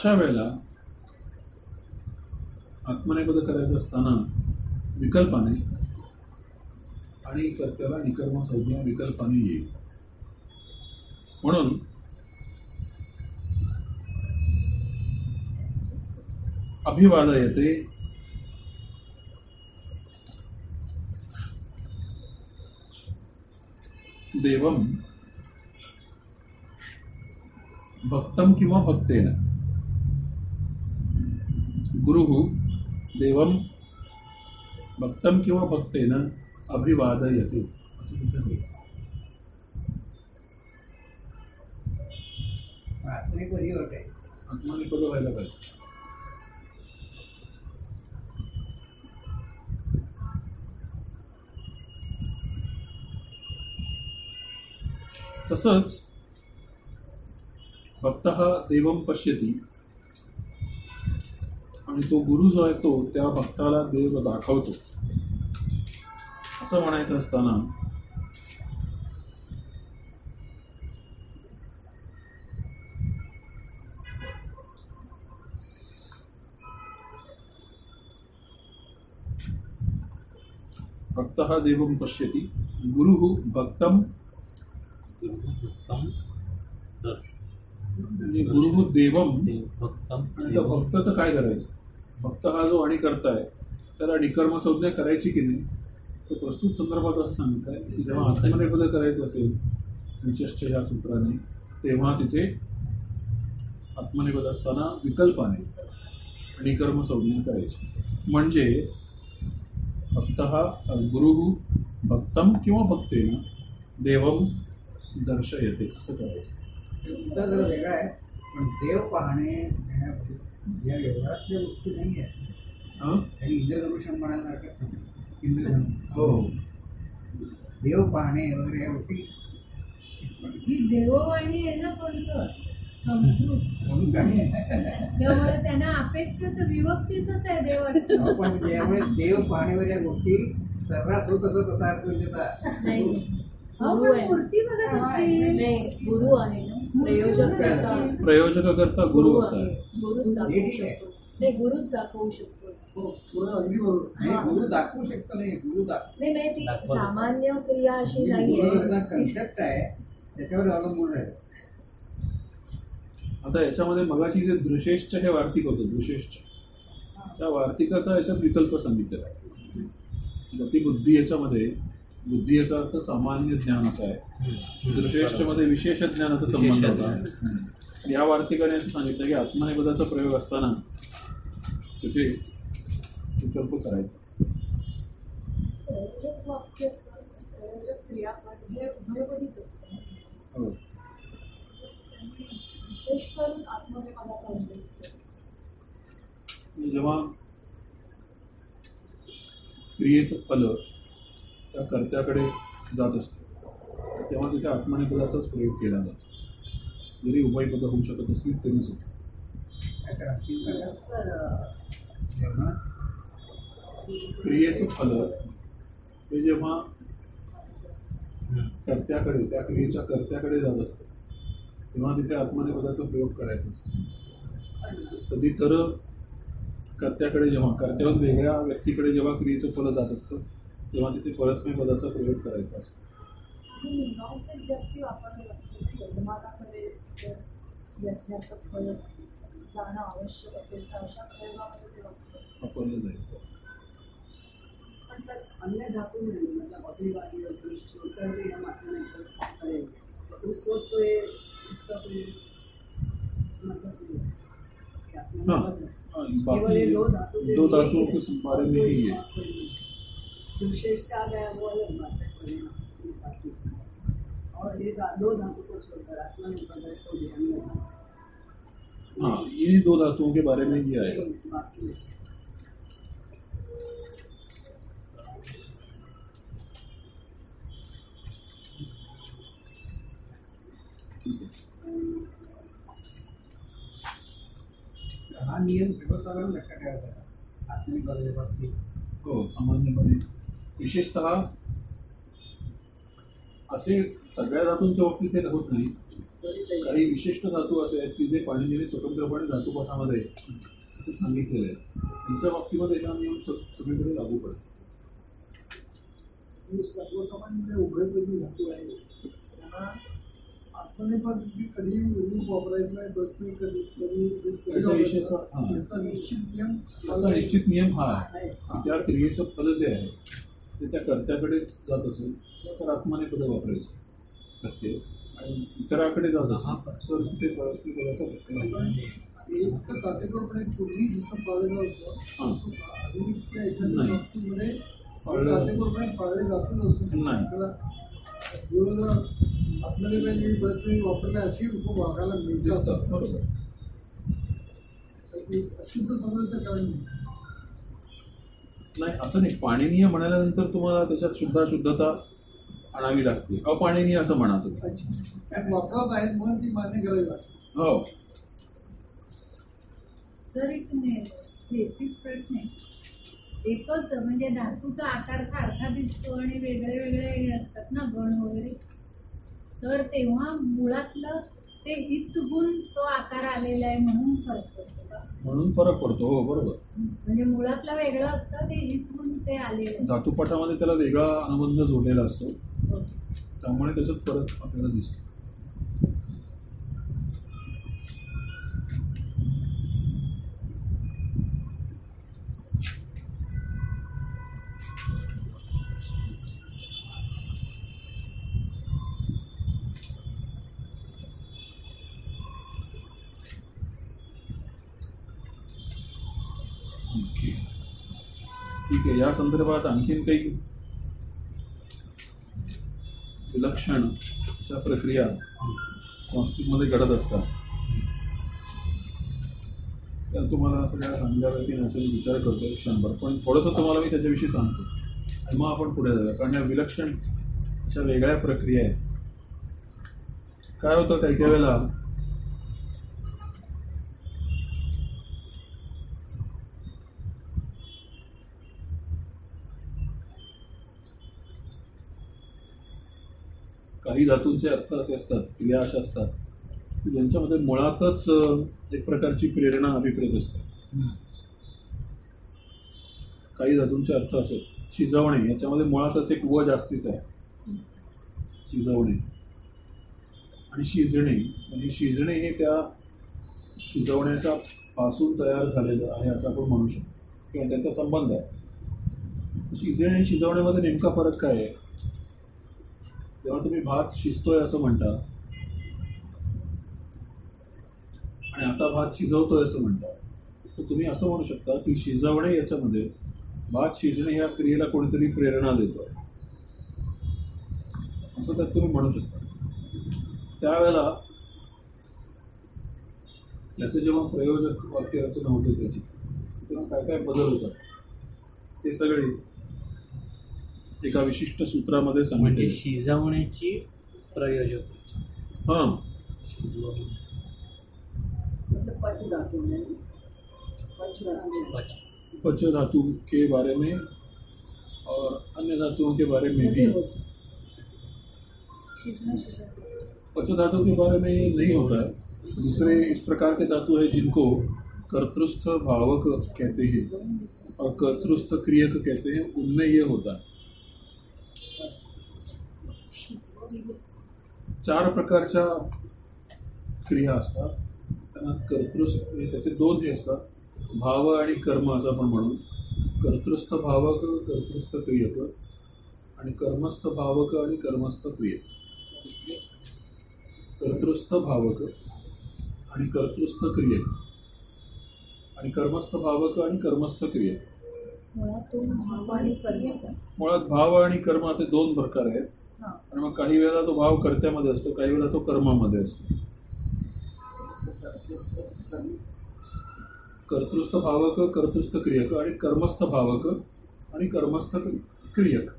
अशा वेळेला आत्मनेपद करायचं असताना विकल्पाने आणि कर्त्याला निकर्म संज्ञा विकल्पाने येईल. म्हणून अभिवादयते देवम भक्तम किंवा भक्तेन. गुरुः देवं भक्तं किंवा भक्तेन अभिवादयते असं तिथे होईल. आत्मनिपद व्हायला पाहिजे तसंच भक्त हा देवम पश्यती आणि तो गुरु जो आहे तो त्या भक्ताला देव दाखवतो. असं म्हणायचं असताना भक्त हा देवम पश्यती गुरु म्हणजे गुरु देवम देव भक्तम त्या भक्ताचं काय करायचं? भक्त हा जो आणि करताय त्याला निकर्म संज्ञा करायची की नाही तो प्रस्तुत संदर्भात असं सांगितलं आहे की जेव्हा आत्मनिर्भर करायचं असेल विचेष्ट ह्या सूत्राने तेव्हा तिथे आत्मनिर्भर असताना विकल्पाने निकर्म संज्ञा करायची. म्हणजे भक्त हा गुरु भक्तम किंवा भक्तेनं देवम दर्शयते असं करायचं. मुद्दा वेगळा आहे पण देव पाहणे या व्यवहारातल्या गोष्टी नाही आहेत. हां? आणि इंद्रधनुष्य. हो. हो देव पाहणे वगैरे या गोष्टी. ही देववाणी आहे ना पण सर संस्कृत. म्हणून काही त्यामुळे त्यांना अपेक्षेचं विवक्षितच आहे देवाचं. पण ज्यामुळे देव पाहण्यावर या गोष्टी सर्रास होत असत असा अर्थ म्हणजे मूर्ती बघत गुरु आहे ना. प्रयोजक करता प्रयोजकाकरता गुरु असा आहे आहे. गुरुच दाखवू आहे. शकतो. नाही गुरुच दाखवू शकतो. हो पुढे अगदी बरोबर. नाही गुरु दाखवू शकतो नाही गुरु दाखवू नाही नाही ती दाखवत असेल. सामान्य क्रिया अशी नाहीये. कन्सेप्ट आहे. त्याच्यावर अवलंबून राहील आता याच्यामध्ये मगाशी जे दृशेष्ठ हे वार्तिक होतं दृशेष्ठ. त्या वार्तिकाचा याच्यात विकल्प सांगितलेला आहे. गतिबुद्धी याच्यामध्ये बुद्धी याचा अर्थ सामान्य ज्ञान असा आहे. दृशेष्ठमध्ये विशेष ज्ञानाचा संबंध होता. या वार्तिकाने असं सांगितलं की आत्मनिपदाचा प्रयोग असताना तिथे विकल्प करायचा. हे. उभयपदीच असतं. त्यांनी विशेष करून आत्मनेपदाचा उल्लेख केला. आणि जेव्हा क्रियेचं फल त्या कर्त्याकडे जात असतं. तेव्हा तिथे आत्मनिपदाचाच प्रयोग केला जातो. जरी उभयपद होऊ शकत असली तरी सुद्धा. क्रियेचं फल हे जेव्हा कर्त्याकडे त्या क्रियेच्या कर्त्याकडे जात असतं तेव्हा तिथे आत्मनिपदाचा प्रयोग करायचा असतो. कधी तर कर्त्याकडे जेव्हा कर्त्याहून वेगळ्या व्यक्तीकडे जेव्हा क्रियेचं फल जात असतं तेव्हा तिथे परस्मय पदाचा प्रयोग करायचा असतो? हे जास्ती वापरलं जातं यजमानाकडे जर फळ जाणं आवश्यक असेल तर अशा प्रयोगामध्ये वापरलं वापरलं जाईल. पण सर अन्य धातु में मतलब अभिवादी और दृष्टि होकर भी हम अपने करेंगे तो उस वक्त तो ये इसका कोई मतलब नहीं. है कि अपने हाँ, मतलब है। हाँ, केवल ये बाकी दो धातु के बारे में ही है बात कोई नहीं। गया वो अलग बात है इस बात की और ये दो धातु को छोड़कर आत्मा ने पकड़ तो हमने हाँ इन्हीं दो धातुओं के बारे में ये आएगा हा नियम सर्वसाधारण लक्षात ठेवायचा हो सामान्यपणे विशेषत असे सगळ्या धातूंच्या बाबतीत हे होत नाही. काही विशिष्ट धातू असे आहेत की जे पाणिनीने स्वतंत्रपणे धातुपाठामध्ये असं सांगितलेलं आहे त्यांच्या बाबतीमध्ये हा नियम सगळीकडे लागू पडतो. सर्वसामान्य उभयपदी धातू आहे त्यांना आत्मनिपद कधी रूप वापरायचं आहे बसणे कधी कधी हां. याचा निश्चित नियम निश्चित नियम हा आहे. त्या क्रियेचं फल जे आहे. ते त्या कर्त्याकडे जात असेल तर आत्माने पद वापरायचं प्रत्यय आणि इतराकडे जात परस्पर प्रश्न नाही. एक तर काटेकोरपणे पूर्वी जसं पाळलं. होतं आधुनिक एखाद्या नाही. संस्थेमध्ये पाळलं- काटेकोरपणे पाळले जातच असून नाही. आपल्याला दिवसभर आतमध्ये काही बरेच वेळी वापरले अशी उपभागाला मिळतात दिसतात बरोबर तर ते अशुद्ध समजायचं कारण नाही नाही असं नाही. पाणीनीय म्हणाल्यानंतर तुम्हाला त्याच्यात शुद्धाशुद्धता आणावी लागते. अपाणीनीय असं म्हणा तुम्ही. अच्छा. कारण वापरत आहेत म्हणून ती मान्य करावी लागते. हो. सर एक बेसिक प्रश्न आहे. एकच म्हणजे धातूचा आकार सारखा दिसतो आणि वेगळे वेगळे हे असतात ना गण वगैरे. तर तेव्हा मुळातलं ते इथहून तो आकार आलेला आहे म्हणून फरक पडतो का म्हणून फरक पडतो हो बरोबर म्हणजे मुळातलं वेगळं असतं ते इथून ते आलेलं आहे. धातुपाठामध्ये त्याला वेगळा अनुबंध जोडलेला असतो हो. त्यामुळे त्याच्यात फरक आपल्याला दिसतो या संदर्भात आणखीन काही विलक्षण अशा प्रक्रिया संस्कृतमध्ये घडत असतात. त्या तुम्हाला सगळ्या सांगाव्या की नसेल विचार करतो क्षणभर. पण थोडंसं तुम्हाला मी त्याच्याविषयी सांगतो. आणि मग आपण पुढे जाऊया. कारण या विलक्षण अशा वेगळ्या प्रक्रिया आहेत. काय होतं काही काही वेळेला काही धातूंचे अर्थ असे असतात क्रिया अशा असतात की ज्यांच्यामध्ये मुळातच एक प्रकारची प्रेरणा अभिप्रेत असते. काही धातूंचे अर्थ असे शिजवणे याच्यामध्ये मुळातच एक व जास्तीच आहे. शिजवणे. आणि शिजणे म्हणजे शिजणे हे त्या शिजवण्याच्या पासून तयार झालेलं आहे असं आपण म्हणू शकतो. किंवा त्याचा संबंध आहे. शिजणे आणि शिजवण्यामध्ये नेमका फरक काय आहे? जेव्हा तुम्ही भात शिजतोय असं म्हणता. आणि आता भात शिजवतोय असं म्हणता. तर तुम्ही असं म्हणू शकता की शिजवणे याच्यामध्ये भात शिजणे या क्रियेला कोणीतरी प्रेरणा देतोय. असं त्यात तुम्ही म्हणू शकता. त्यावेळेला याचं जेव्हा प्रयोजक वाक्य रचना होते त्याची तेव्हा काय काय बदल होतात ते सगळे एका विशिष्ट सूत्रामध्ये म्हणजे सांगितले शिजवण्याची प्रयोजक हाँ. शिजवणे मतलब पच धातु में पच धातु पच पच धातु के बारे में और अन्य धातुओं के बारे में भी. पच धातु के बारे में ये नहीं होता. है दूसरे इस प्रकार के धातु है जिनको कर्तृस्थ भावक कहते हैं और कर्तृस्थ क्रियक कहते हैं उनमें ये होता है. चार प्रकारच्या क्रिया असतात. त्यांना कर्तृस्थ म्हणजे त्याचे दोन हे असतात भाव आणि कर्म असं आपण म्हणू. कर्तृस्थ भावक कर्तृस्थ क्रियक आणि कर्मस्थ भावक आणि कर्मस्थ क्रियक. कर्तृस्थ भावक आणि कर्तृस्थ क्रियक. आणि कर्मस्थ भावक आणि कर्मस्थ क्रियक. मुळात भाव आणि कर्म असे दोन प्रकार आहेत. आणि मग काही वेळेला तो भाव कर्त्यामध्ये असतो काही वेळेला तो कर्मामध्ये असतो. कर्तृस्थ भावक कर्तृस्थ क्रियक आणि कर्मस्थ भावक आणि कर्मस्थ क्रियक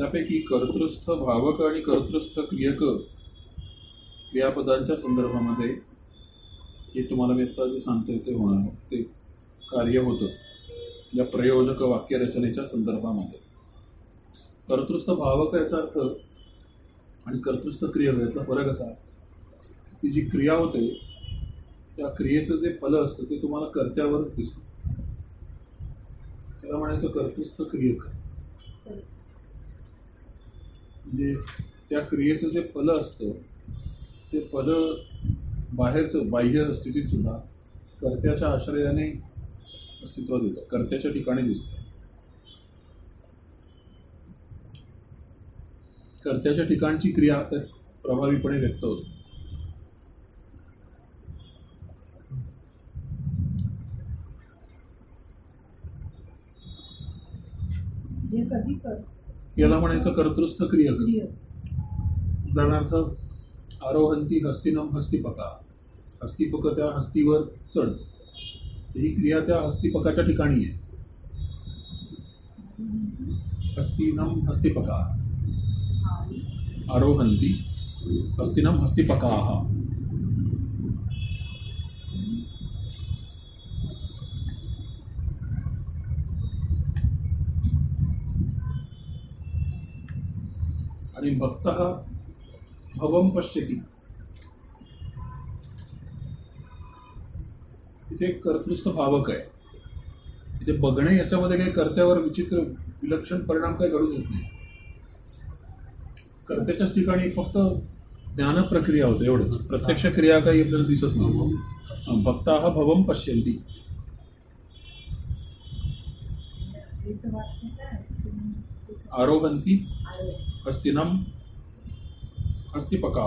त्यापैकी कर्तृस्थ भावक आणि कर्तृस्थ क्रियक क्रियापदांच्या संदर्भामध्ये हे तुम्हाला मी आता जे सांगतोय ते होणार ते कार्य होतं. या प्रयोजक वाक्यरचनेच्या संदर्भामध्ये. कर्तृस्थ भावक याचा अर्थ आणि कर्तृस्थ क्रियक यातला फरक असा की जी क्रिया होते त्या क्रियेचं जे फल असतं ते तुम्हाला कर्त्यावर दिसतं. त्याला म्हणायचं कर्तृस्थ क्रियक. म्हणजे त्या क्रियेचं जे फल असतं ते फल बाहेरचं बाह्य स्थितीत सुद्धा कर्त्याच्या आश्रयाने अस्तित्वात येतं कर्त्याच्या ठिकाणी दिसतं. कर्त्याच्या ठिकाणची क्रिया तर प्रभावीपणे व्यक्त होते. कधी कर याला म्हणायचं कर्तृस्थ क्रिय उदाहरणार्थ आरोहंती हस्तिनम हस्तिपका हस्तिपक त्या हस्तीवर चढतो ही क्रिया त्या हस्तिपकाच्या ठिकाणी आहे. हस्तिनम हस्तिपका आरोहंती हस्तिनम हस्तिपका आणि भक्त भवम पश्यती. इथे कर्तृस्थ भावक आहे. इथे बघणे याच्यामध्ये काही कर्त्यावर विचित्र विलक्षण परिणाम काही घडून येत नाही. कर्त्याच्याच ठिकाणी फक्त ज्ञान प्रक्रिया होते एवढंच. प्रत्यक्ष क्रिया काही आपल्याला दिसत नाही. भक्ता हा भवम पश्यंती याचं आरोहंती आरोग्य हस्तिनम हस्तिपका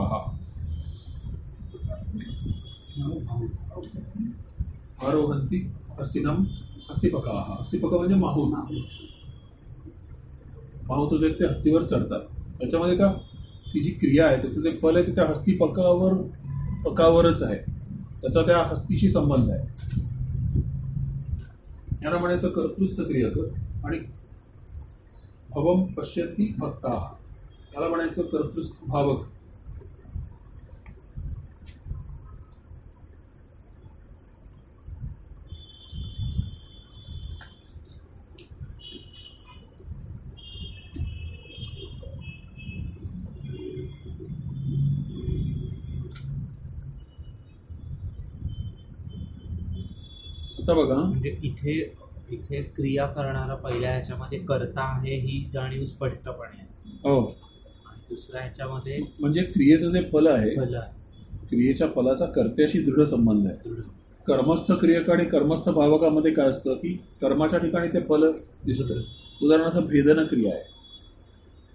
हस्ति हस्तिनम हस्तिपका हस्तिपका म्हणजे माहू। माहू तुझे ते हत्तीवर चढतात। त्याच्यामध्ये का ती जी क्रिया आहे त्याचं जे फल आहे ते त्या हस्तिपकावर पकावरच आहे. त्याचा त्या हस्तीशी संबंध आहे. याला म्हणायचं कर्तृस्थ क्रियक आणि भवम पश्यती भक्ता। याला म्हणायचं कर्तृस्थ भावक. आता बघा. म्हणजे इथे इथे क्रिया करणारा पहिल्या ह्याच्यामध्ये करता आहे ही जाणीव स्पष्टपणे हो. दुसऱ्या ह्याच्यामध्ये म्हणजे क्रियेचं जे फल आहे फल. क्रियेच्या फलाचा कर्त्याशी दृढ संबंध आहे. कर्मस्थ क्रियक आणि कर्मस्थ भावकामध्ये काय असतं की कर्माच्या ठिकाणी ते फल दिसतं उदाहरणार्थ भेदन क्रिया आहे.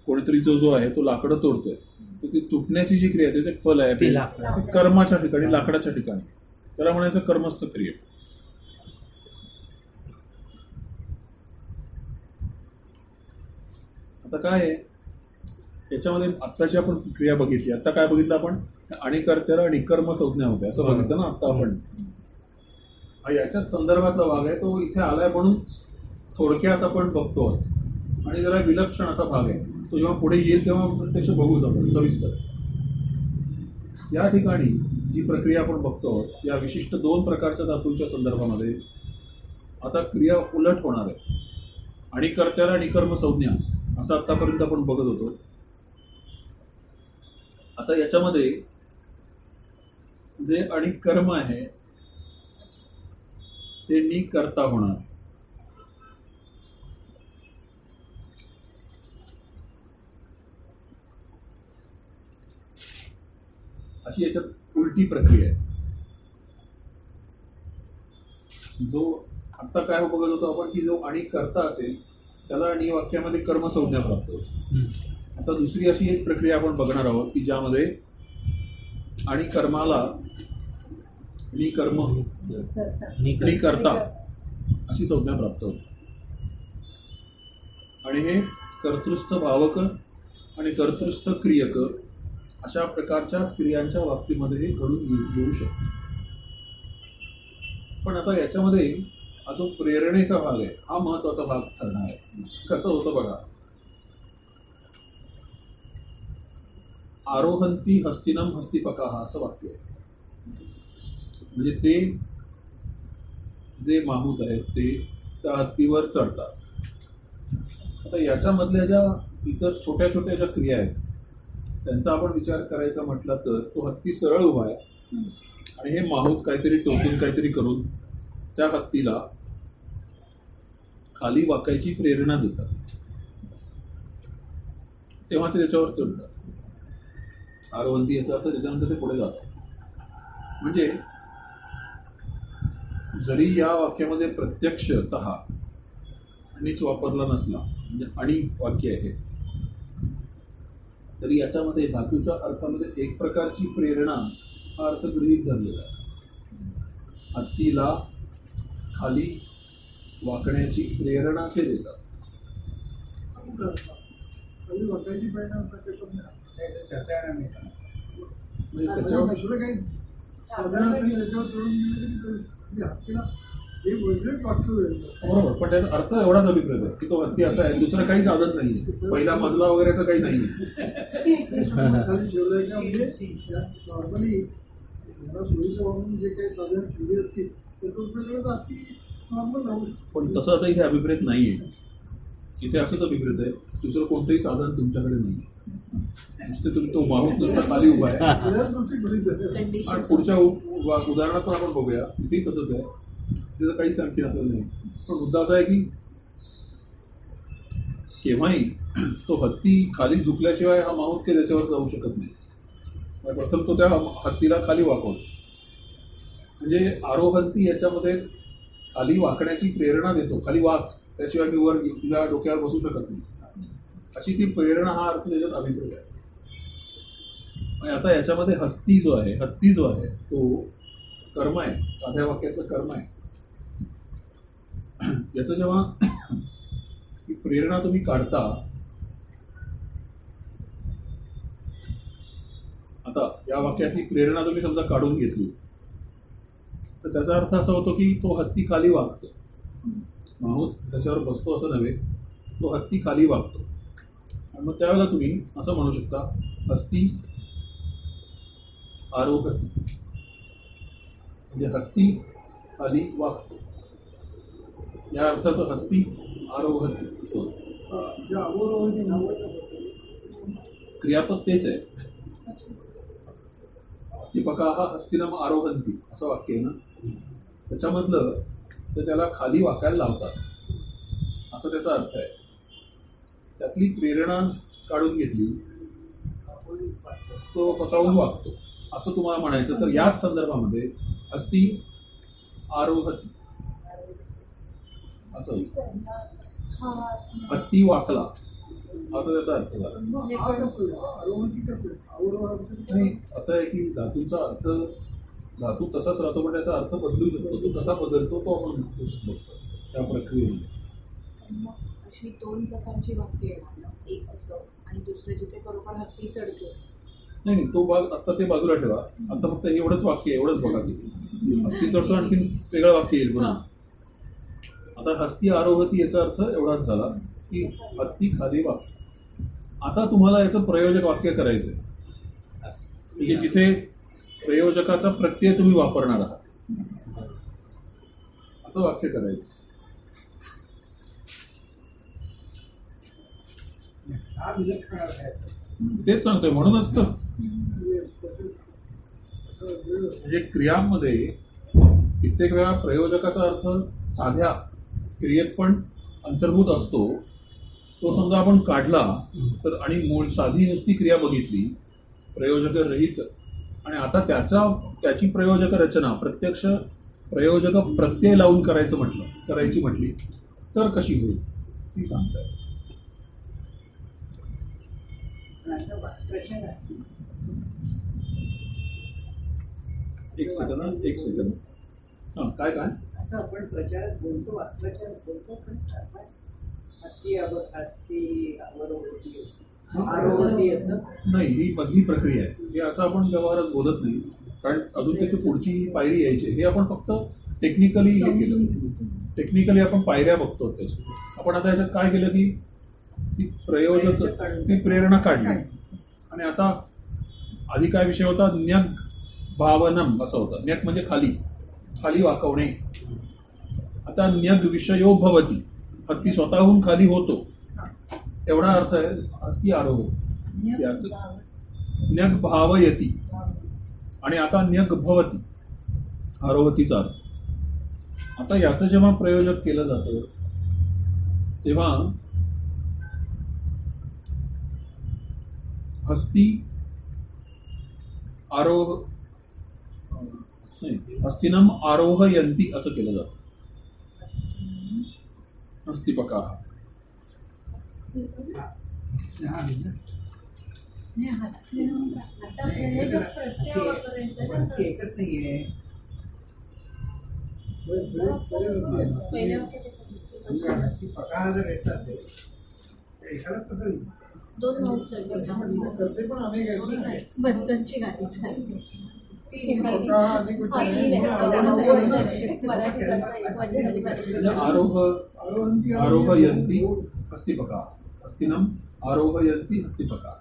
कोणीतरी जो जो आहे तो लाकडं तोडतोय. तर ती तुटण्याची जी क्रिया आहे त्याचं फल आहे. कर्माच्या ठिकाणी लाकडाच्या ठिकाणी. त्याला म्हणायचं कर्मस्थ क्रिया. आता काय आहे? याच्यामध्ये आत्ताची आपण क्रिया बघितली. आता काय बघितलं आपण? आणि कर्त्याला निकर्म संज्ञा होते. असं बघितलं ना आता आपण? हा याच्याच संदर्भातला भाग आहे. तो इथे आलाय म्हणून थोडक्यात आपण बघतो. आहोत आणि जरा विलक्षण असा भाग आहे. तो जेव्हा पुढे येईल तेव्हा प्रत्यक्ष बघूच आपण. सविस्तर. या ठिकाणी जी प्रक्रिया आपण बघतो आहोत या विशिष्ट दोन प्रकारच्या धातूंच्या संदर्भामध्ये आता क्रिया उलट होणार आहे. आणि कर्त्याला निकर्म संज्ञा असं आतापर्यंत आपण बघत होतो. आता याच्यामध्ये जे आणि कर्म आहे ते नी करता होणार. अशी याच्यात उलटी प्रक्रिया आहे. जो आता काय बघत होतो आपण की जो आणि करता असेल त्याला आणि वाक्यामध्ये कर्मसंज्ञा प्राप्त होतो. आता दुसरी अशी एक प्रक्रिया आपण बघणार आहोत की ज्यामध्ये आणि कर्माला आणि कर्म मी करता. अशी संज्ञा प्राप्त होते. आणि हे कर्तृस्थ भावक आणि कर्तृस्थ क्रियक अशा प्रकारच्या क्रियांच्या बाबतीमध्ये हे घडून येऊ शकते. पण आता याच्यामध्ये हा जो प्रेरणेचा भाग आहे हा महत्त्वाचा भाग ठरणार आहे. कसं होतं बघा? आरोहंती हस्तिनम हस्तिपका असं वाक्य आहे. म्हणजे ते जे माहूत आहेत ते त्या हत्तीवर चढतात. आता याच्यामधल्या ज्या इतर छोट्या छोट्या ज्या क्रिया आहेत त्यांचा आपण विचार करायचा म्हटला तर तो हत्ती सरळ उभा आहे. आणि हे माहूत काहीतरी टोकून काहीतरी करून त्या हत्तीला खाली वाकायची प्रेरणा देतात. तेव्हा ते त्याच्यावर चढतात. आरोहंती याचा अर्थ त्याच्यानंतर ते पुढे जातं. म्हणजे जरी या वाक्यामध्ये प्रत्यक्षत आणिच वापरला नसला म्हणजे आणि वाक्य आहे तरी याच्यामध्ये धातूच्या अर्थामध्ये एक प्रकारची प्रेरणा हा अर्थ गृहीत धरलेला आहे. हत्तीला खाली वाकण्याची प्रेरणा ते देतात. चर्चा त्याच्यावर काही साधन असेल त्याच्यावर चढून गेलं. म्हणजे हत्तीला हे वेगळेच वाक्य मिळतं बरोबर पण त्याचा अर्थ एवढाच अभिप्रेत आहे की तो हत्ती असा आहे दुसरं काही साधन नाही पहिला मजला वगैरे असं काही नाही म्हणजे नॉर्मली याला सोयीचं वापरून जे काही साधन ठेवली असतील त्याचा उपयोग केला तर हत्ती नॉर्मल राहू शकतो. पण तसं आता इथे अभिप्रेत नाही आहे इथे असंच अभिप्रेत आहे दुसरं कोणतंही साधन तुमच्याकडे नाही नुसते तुम्ही तो माहूत नुसता खाली उभा आहे. आणि पुढच्या उदाहरणात पण आपण बघूया इथेही तसंच आहे. तिथं काहीच आणखी आपल्याला नाही. पण मुद्दा असा आहे की केव्हाही तो हत्ती खाली झुकल्याशिवाय हा माहूत काही त्याच्यावर जाऊ शकत नाही. मग प्रथम तो त्या हत्तीला खाली वाकवतो. म्हणजे आरोहंती याच्यामध्ये खाली वाकण्याची प्रेरणा देतो. खाली वाक त्याशिवाय मी वर तुझ्या डोक्यावर बसू शकत नाही. अशी ती प्रेरणा हा अर्थ त्याच्यात अभिप्रेत आहे. आणि आता याच्यामध्ये हत्ती जो आहे हत्ती जो आहे तो कर्म आहे साध्या वाक्याचं कर्म आहे. याचं जेव्हा ती प्रेरणा तुम्ही काढता आता या वाक्यातली प्रेरणा तुम्ही समजा काढून घेतली तर त्याचा अर्थ असा होतो की तो हत्ती खाली वागतो. माणूस त्याच्यावर बसतो असं नव्हे तो हत्ती खाली वागतो. मग त्यावेळेला तुम्ही असं म्हणू शकता हस्ती आरोहती. म्हणजे हत्ती खाली वागतो. या अर्थाचं हस्ती आरोहती क्रियापद तेच आहे. दीपका हा हस्तिनम आरोहंती असं वाक्य आहे ना. त्याच्यामधलं तर त्याला खाली वाकायला लावतात. असं त्याचा अर्थ आहे. त्यातली प्रेरणा काढून घेतली तो स्वतःहून वागतो. असं तुम्हाला म्हणायचं तर याच संदर्भामध्ये हस्ती आरोहती. असं. हत्ती वाकला. असं त्याचा अर्थ झाला. आहे? नाही असं आहे की धातूचा अर्थ धातू तसाच राहतो पण त्याचा अर्थ बदलू शकतो. तो कसा बदलतो तो आपण बघतो. त्या प्रक्रियेमध्ये. अशी दोन प्रकारची वाक्य येणार एक असं आणि दुसरं जिथे खरोखर हत्ती चढतो. नाही नाही तो भाग आता ते बाजूला ठेवा. आता फक्त एवढंच वाक्य आहे, एवढंच बघा तिथे हत्ती चढतो आणखीन वेगळं वाक्य येईल पुन्हा. आता हस्ती आरोहती याचा अर्थ एवढाच झाला की हत्ती खाली वाक. आता तुम्हाला याचं प्रयोजक वाक्य करायचं म्हणजे जिथे प्रयोजकाचा प्रत्यय तुम्ही वापरणार आहात. असं वाक्य करायचं हा विलक्षण तेच सांगतोय म्हणूनच तर म्हणजे म्हणजे क्रियांमध्ये कित्येक वेळा प्रयोजकाचा अर्थ साध्या क्रियेत पण अंतर्भूत असतो. तो समजा आपण काढला तर आणि मूळ साधी नुसती क्रिया बघितली प्रयोजक रहित आणि आता त्याचा त्याची प्रयोजक रचना प्रत्यक्ष प्रयोजक प्रत्यय लावून करायचं म्हटलं करायची म्हटली तर कशी होईल? ती सांगताय प्रचार आहे एक सेकंद एक सेकंद हां काय काय? असं आपण प्रचारात बोलतो वाक्प्रचार बोलतो पण असं हत्ती अव हस्ती अवरोहती आरोहती असं. नाही ही मधली प्रक्रिया आहे. हे असं आपण व्यवहारात बोलत नाही. कारण अजून त्याची पुढची पायरी यायची. हे आपण फक्त टेक्निकली हे केलं. टेक्निकली आपण पायऱ्या बघतो त्याची आपण आता याच्यात काय केलं की ती प्रयोजक ती प्रेरणा काढली. आणि आता आधी काय विषय होता? न्यग भावनम असं होतं. न्यग म्हणजे खाली. खाली वाकवणे. आता न्यग विषयो भवती. हत्ती स्वतःहून खाली होतो. एवढा अर्थ आहे. हस्ती आरोह. याचं- न्यग भावयती. आणि आता न्यग भवती. आरोहतीचा अर्थ. आता याचं जेव्हा प्रयोजक केलं जातं तेव्हा हस्ती आरोह नाही, आरोह आरोहयंती असं केलं जातं. अस्थिपका नाही, एकच नाहीये पका जर येत असेल एखादाच कसं दोन भाऊ चालले करते पण अनेक गाडी चालली पका अनेक मराठी आरोहयंती हस्तिपका. हस्तिनम आरोहयंती हस्तिपका.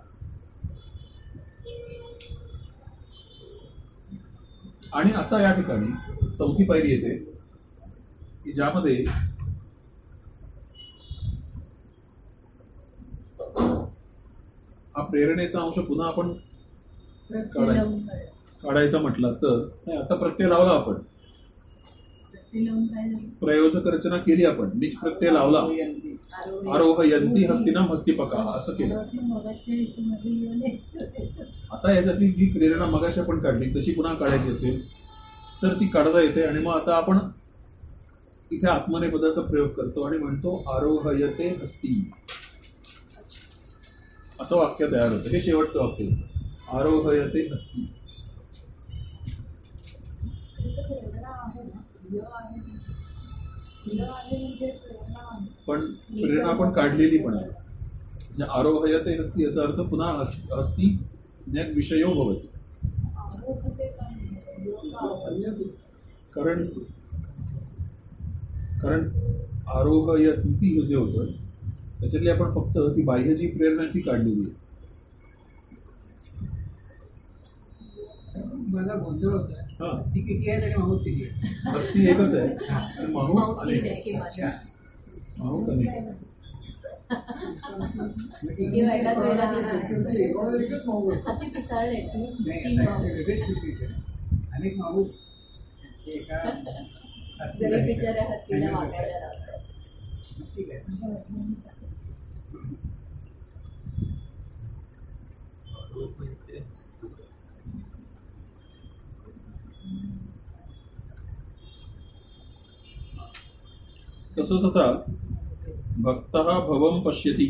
आणि आता या ठिकाणी चौथी पायरी येते की ज्यामध्ये हा प्रेरणेचा अंश पुन्हा आपण. काढायचा. म्हटला तर नाही आता प्रत्यय लावला आपण. प्रयोजक रचना केली आपण. निज प्रत्यय लावला. आरोह यंती. हस्तिनाम हस्तिपका असं केलं. आता याच्यातली जी प्रेरणा मगाशी आपण काढली तशी पुन्हा काढायची असेल तर ती काढता येते आणि मग आता आपण इथे आत्मनेपदाचा प्रयोग करतो आणि म्हणतो आरोहयते हस्ती. असं वाक्य तयार होतं. हे शेवटचं वाक्य होतं. आरोहयते हस्ती. प्रेरणा पण प्रेरणा आपण काढलेली पण आहे. म्हणजे आरोहयते हस्ती याचा अर्थ पुन्हा अस्ति हस्ती ज्ञान विषयो भवती. कारण कारण कारण आरोहयती जे होतं त्याच्यातली आपण फक्त ती बाह्य जी प्रेरणा आहे ती काढलेली आहे. मला गोंधळ होत हा. ती किती आहे आणि माहूत किती आहे? एकच अनेक. हे एकोणाला एकच माऊ आहे. हाती पिसाळायचे नाही तीन आता भाऊ ते वेगळेच चुकीचे आहे. अनेक माहूत हे एका गरीब बिचाऱ्या हत्तीला वागायला लावतात ठीक आहे तसंच आता भक्त भवम पश्यती.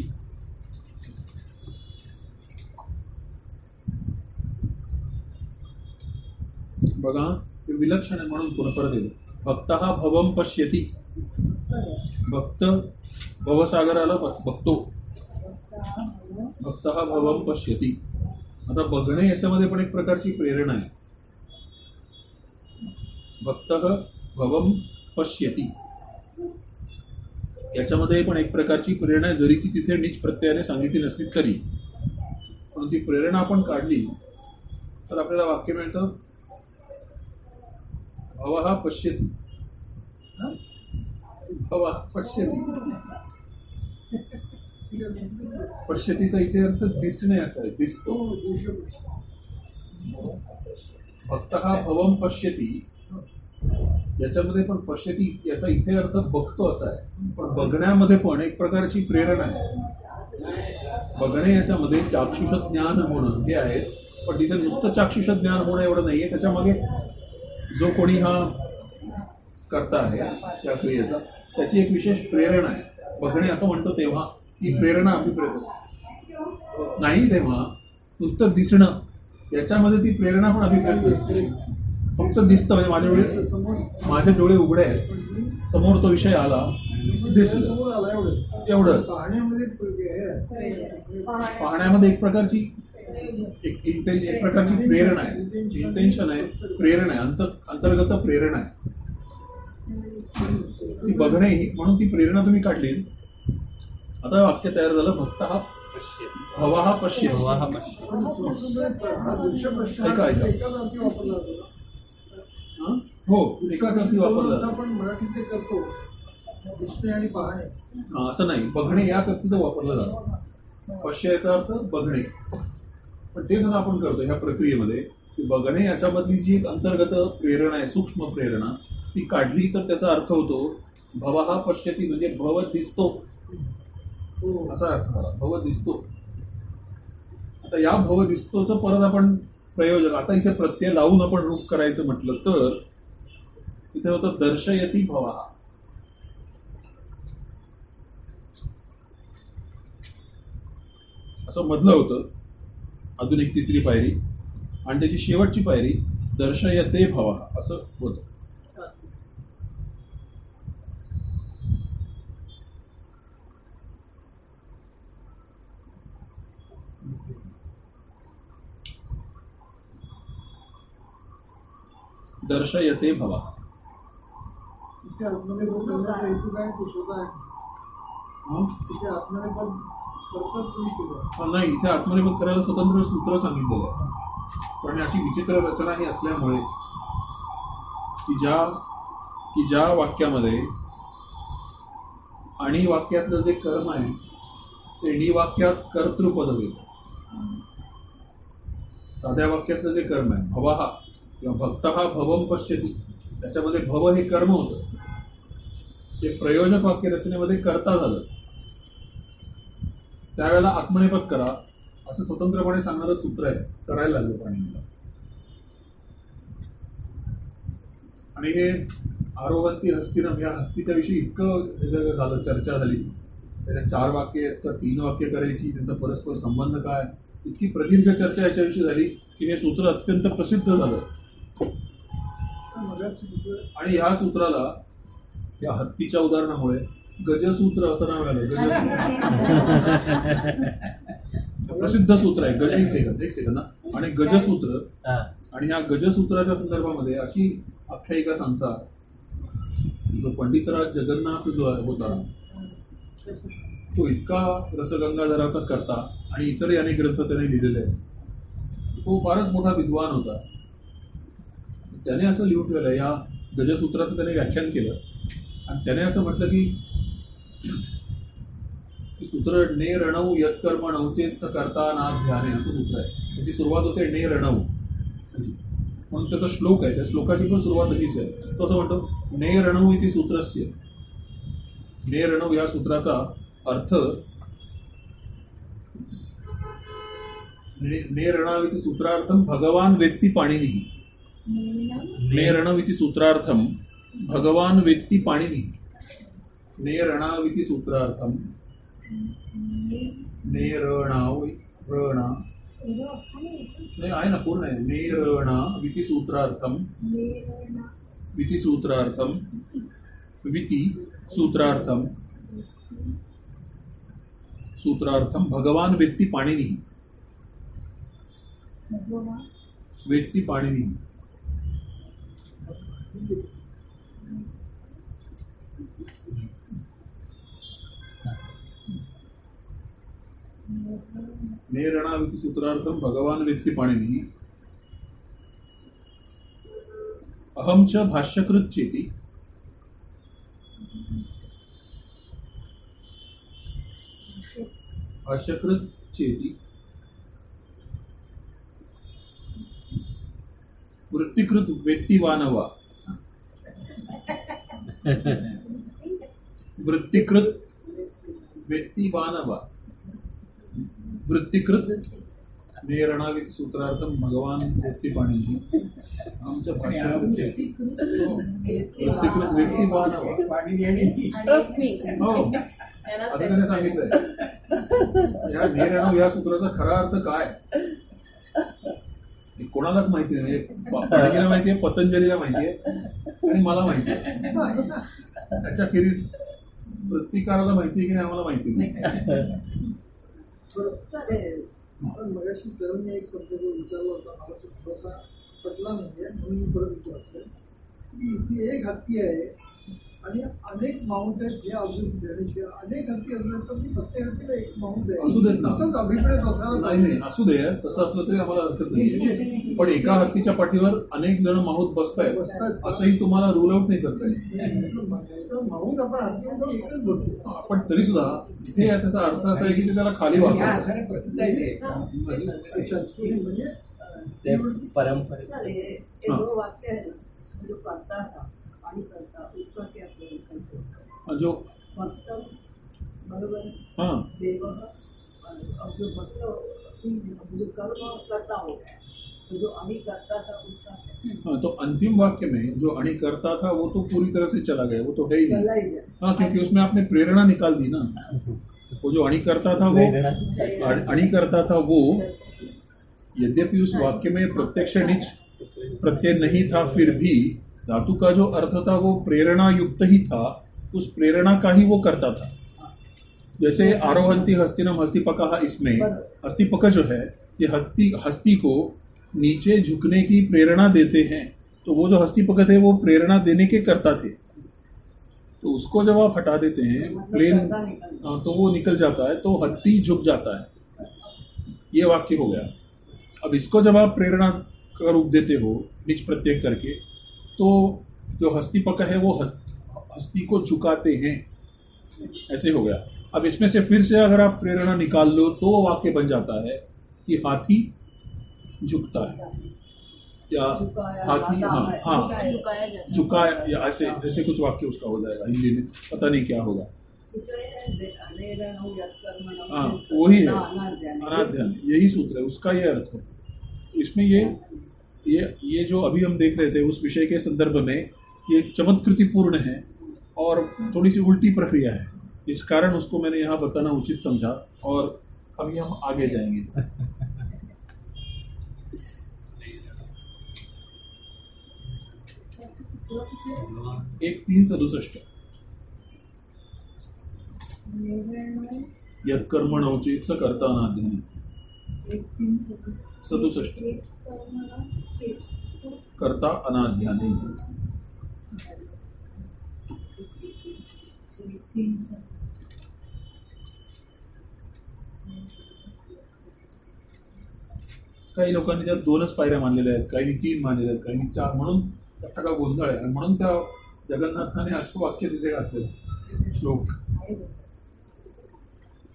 बघा विलक्षण आहे म्हणून पुन्हा परत येतो भक्त हा भवम पश्यती. भक्त भवसागराला बघतो. भक्त हा भवम पश्यती. आता बघणे याच्यामध्ये पण एक प्रकारची प्रेरणा आहे. भक्त भवम पश्यती. याच्यामध्ये पण एक प्रकारची प्रेरणा आहे जरी ती तिथे नीच प्रत्ययाने सांगितली नसली तरी. पण ती प्रेरणा आपण काढली तर आपल्याला वाक्य मिळतं भव हा? पश्यती भव हा पश्यती. पश्यतीचा इथे अर्थ दिसणे असा आहे. दिसतो भक्त हा भवम पश्यती. याच्यामध्ये पण पश्यती याचा इथे अर्थ बघतो असा आहे. पण बघण्यामध्ये पण एक प्रकारची प्रेरणा आहे. बघणे याच्यामध्ये चाक्षुष ज्ञान होणं हे आहेच. पण तिथे नुसतं चाक्षुष ज्ञान होणं एवढं नाहीये. त्याच्यामागे जो कोणी हा करता आहे त्या क्रियेचा त्याची एक विशेष प्रेरणा आहे. बघणे असं म्हणतो तेव्हा ही प्रेरणा अभिप्रेत असते. नाही तेव्हा नुसतं दिसणं याच्यामध्ये ती प्रेरणा पण अभिप्रेत असते. फक्त दिसतं म्हणजे माझ्या डोळे माझे डोळे उघडे आहेत. समोर तो विषय आला. एवढं पाहण्यामध्ये एक प्रकारची एक एक प्रकारची प्रेरणा आहे. इंटेन्शन आहे प्रेरणा आहे. अंत अंतर्गत प्रेरणा आहे. ती बघणे म्हणून ती प्रेरणा तुम्ही काढली आता वाक्य तयार झालं. भक्त हा पश्यती भवा हा पश्चिम. भवा हा पश्चिम. प्रश्न ऐका, ऐका. हं? हो एकाच अर्थी वापरला अर्थ जातो. आपण मराठीत ते करतो. दिसणे आणि पाहणे. हा, असं नाही. बघणे याच अर्थी तो वापरला जातो. पश्य याचा अर्थ बघणे. पण तेच आता आपण करतो ह्या प्रक्रियेमध्ये की बघणे याच्यामधली जी एक अंतर्गत प्रेरणा आहे सूक्ष्म प्रेरणा ती काढली तर त्याचा अर्थ होतो भव हा पश्यती म्हणजे भव दिसतो. हो. असा अर्थ झाला. भव दिसतो. आता या भव दिसतोचं परत आपण प्रयोजक आता इथे प्रत्यय लावून आपण रूप करायचं म्हटलं तर इथे होतं दर्शयती भवा. असं मधलं होतं अजून एक तिसरी पायरी आणि त्याची शेवटची पायरी दर्शयते भवा असं होतं दर्शयते भवा तिथे आतमध्ये पण करण्याचा हेतू काय तो स्वतः आहे हं? तिथे आतमध्ये पण पर्पज तुम्ही केलं. हा, नाही इथे आत्मनिर्भर करायला स्वतंत्र सूत्र सांगितलेलं आहे. पण अशी विचित्र रचना ही असल्यामुळे की ज्या की ज्या वाक्यामध्ये आणि वाक्यातलं जे कर्म आहे ते नी वाक्यात कर्तृपद होईल साध्या वाक्यातलं जे कर्म आहे भवहा किंवा भक्त हा भवम पश्यती. त्याच्यामध्ये भव हे कर्म होतं. ते प्रयोजक वाक्य रचनेमध्ये करता झालं. त्यावेळेला आत्मनिपद करा. असं स्वतंत्रपणे सांगणारं सूत्र आहे. करायला लागलं पाणीला आणि हे आरोहंती हस्तिनम या हस्तीच्या विषयी इतकं हे झालं चर्चा झाली. त्याच्या चार वाक्य आहेत का तीन वाक्य करायची त्यांचा परस्पर संबंध काय? इतकी प्रदीर्घ चर्चा याच्याविषयी झाली की हे सूत्र अत्यंत प्रसिद्ध झालं. आणि ह्या सूत्राला या हत्तीच्या उदाहरणामुळे गजसूत्र असं नाव आलं गजसूत्र. प्रसिद्ध सूत्र आहे गज एक सेकंद एक सेकंद ना आणि गजसूत्र. आणि ह्या गजसूत्राच्या संदर्भामध्ये अशी आख्यायिका सांगतात तो पंडितराज जगन्नाथ जो होता तो इतका रसगंगाधराचा करता आणि इतरही अनेक ग्रंथ त्याने लिहिलेले आहेत. तो फारच मोठा विद्वान होता. त्याने असं लिहून ठेवलं या गजसूत्राचं त्याने व्याख्यान केलं. आणि त्याने असं म्हटलं की सूत्र ने रणव यत्कर्म नवचेच करता ना ध्याने असं सूत्र आहे. त्याची सुरुवात होते ने रणव म्हणून त्याचा श्लोक आहे. त्या श्लोकाची पण सुरुवात अशीच आहे. तो असं म्हणतो ने रणव इथे सूत्रस्य. ने रणव या सूत्राचा अर्थ ने ने रणव इति सूत्रार्थम भगवान व्यक्ती पाणिनी. नेरणविति सूत्रार्थम भगवान वेत्ति पाणिनी। नेरणाविति सूत्रार्थम नेरणाव रणा नाही आहे ना पूर्ण आहे. नेरणा वितिसूत्रार्थम वितिसूत्रार्थम विति सूत्रार्थम सूत्रार्थम भगवान वेत्ति पाणिनी वेत्ति पाणिनी। ने ऋणाविती सूत्रार्थम भगवान व्यक्ती पाणिनी अहम च भाष्यकृत चेती भाष्यकृत चेती वृत्तीकृत वृत्तीकृत व्यक्तिवानवा वृत्तीकृत नेरणावित सूत्रार्थम भगवान व्यक्तिपाणी आमच्या भाषेत वृत्तीकृत पाणी आणि हो सांगितलंय या नेरणव या सूत्राचा खरा अर्थ काय कोणालाच माहिती नाही. पाणिनीला माहिती आहे पतंजलीला माहिती आहे आणि मला माहिती आहे. त्याच्या खेरीज प्रत्येकाला माहिती आहे की नाही आम्हाला माहिती नाही. पण मगाशी सरांनी एक शब्द जो विचारला होता मला तो थोडासा पटला नाहीये म्हणून मी परत विचारतोय. की इथे एक हत्ती आहे आणि अनेक माउंट आहेत हे अजून देण्याचे अनेक हत्ती असणार तर ती प्रत्येक हत्तीला एक माउंट असू देत ना. आहे असंच अभिप्रेत असायला नाही नाही असू दे तसं असलं तरी आम्हाला हरकत नाही. पण एका हत्तीच्या पाठीवर अनेक जण माहूत बसतायत. बसतायत. असंही तुम्हाला रूल आउट नाही करता येत. माउंट आपण हत्ती एकच बघतो पण तरी सुद्धा इथे त्याचा अर्थ असा आहे की ते त्याला खाली अर्थाने प्रसिद्ध आहे म्हणजे गोष्ट- परंपरे हाँ। दो वाक्य है ना जो करता करता उसका क्या प्रयोग कैसे होता है? जो भक्त बरोबर है? हा। देव और जो भक्त जो कर्म करता हो गया तो जो अभी करता था उसका हाँ, तो अंतिम वाक्य में जो अणी करता था वो तो पूरी तरह से चला गया वो तो है ही नहीं। चला ही हाँ क्योंकि उसमें आपने प्रेरणा निकाल दी ना। वो जो अणी करता था वो अणी करता था वो यद्यपि उस वाक्य में प्रत्यक्ष निच प्रत्यय नहीं था फिर भी धातु का जो अर्थ था वो प्रेरणा युक्त ही था उस प्रेरणा का ही वो करता था। जैसे आरोहंती हस्तिनम हस्तिपका इसमें हस्तिपक जो है ये हस्ती हस्ती को नीचे झुकने की प्रेरणा देते हैं। तो वो जो हस्ती हस्तिपक थे वो प्रेरणा देने के करता थे। तो उसको जब आप हटा देते हैं मतलब प्लेन हाँ, तो वो निकल जाता है तो हत्ती झुक जाता है। ये वाक्य हो गया। अब इसको जब आप प्रेरणा का रूप देते हो निच प्रत्येक करके तो जो हस्ती पकड़ है वो हस्ती को झुकाते हैं। ऐसे हो गया। अब इसमें से फिर से अगर आप प्रेरणा निकाल लो तो वाक्य बन जाता है कि हाथी झुकता है। या हाथी हाँ है। हाँ। झुकाया है। या ऐसे ऐसे कुछ वाक्य उसका हो जाएगा हिंदी में। पता नहीं क्या होगा। है हाँ वही है। अनाध्यान यही सूत्र है उसका ये अर्थ है। तो इसमें ये ये ये जो अभी हम देख रहे थे उस विषय के संदर्भ में, ये चमत्कृतिपूर्ण है और थोड़ी सी उल्टी प्रक्रिया है। इस कारण उसको मैंने यहाँ बताना उचित समझा और अभी हम आगे जाएँगे। एक तीन सदुसष्ट निर्णय यत्कर्मण स अनाध्यान एक तीन सदुसष्ट. करता अनाध्याने काही लोकांनी त्या दोनच पायऱ्या मानलेल्या आहेत. काही तीन मानलेल्या आहेत. काही चार. म्हणून त्या सगळा गोंधळ आहे. आणि म्हणून त्या जगन्नाथाने असं वाक्य तिथे घातलेलं श्लोक.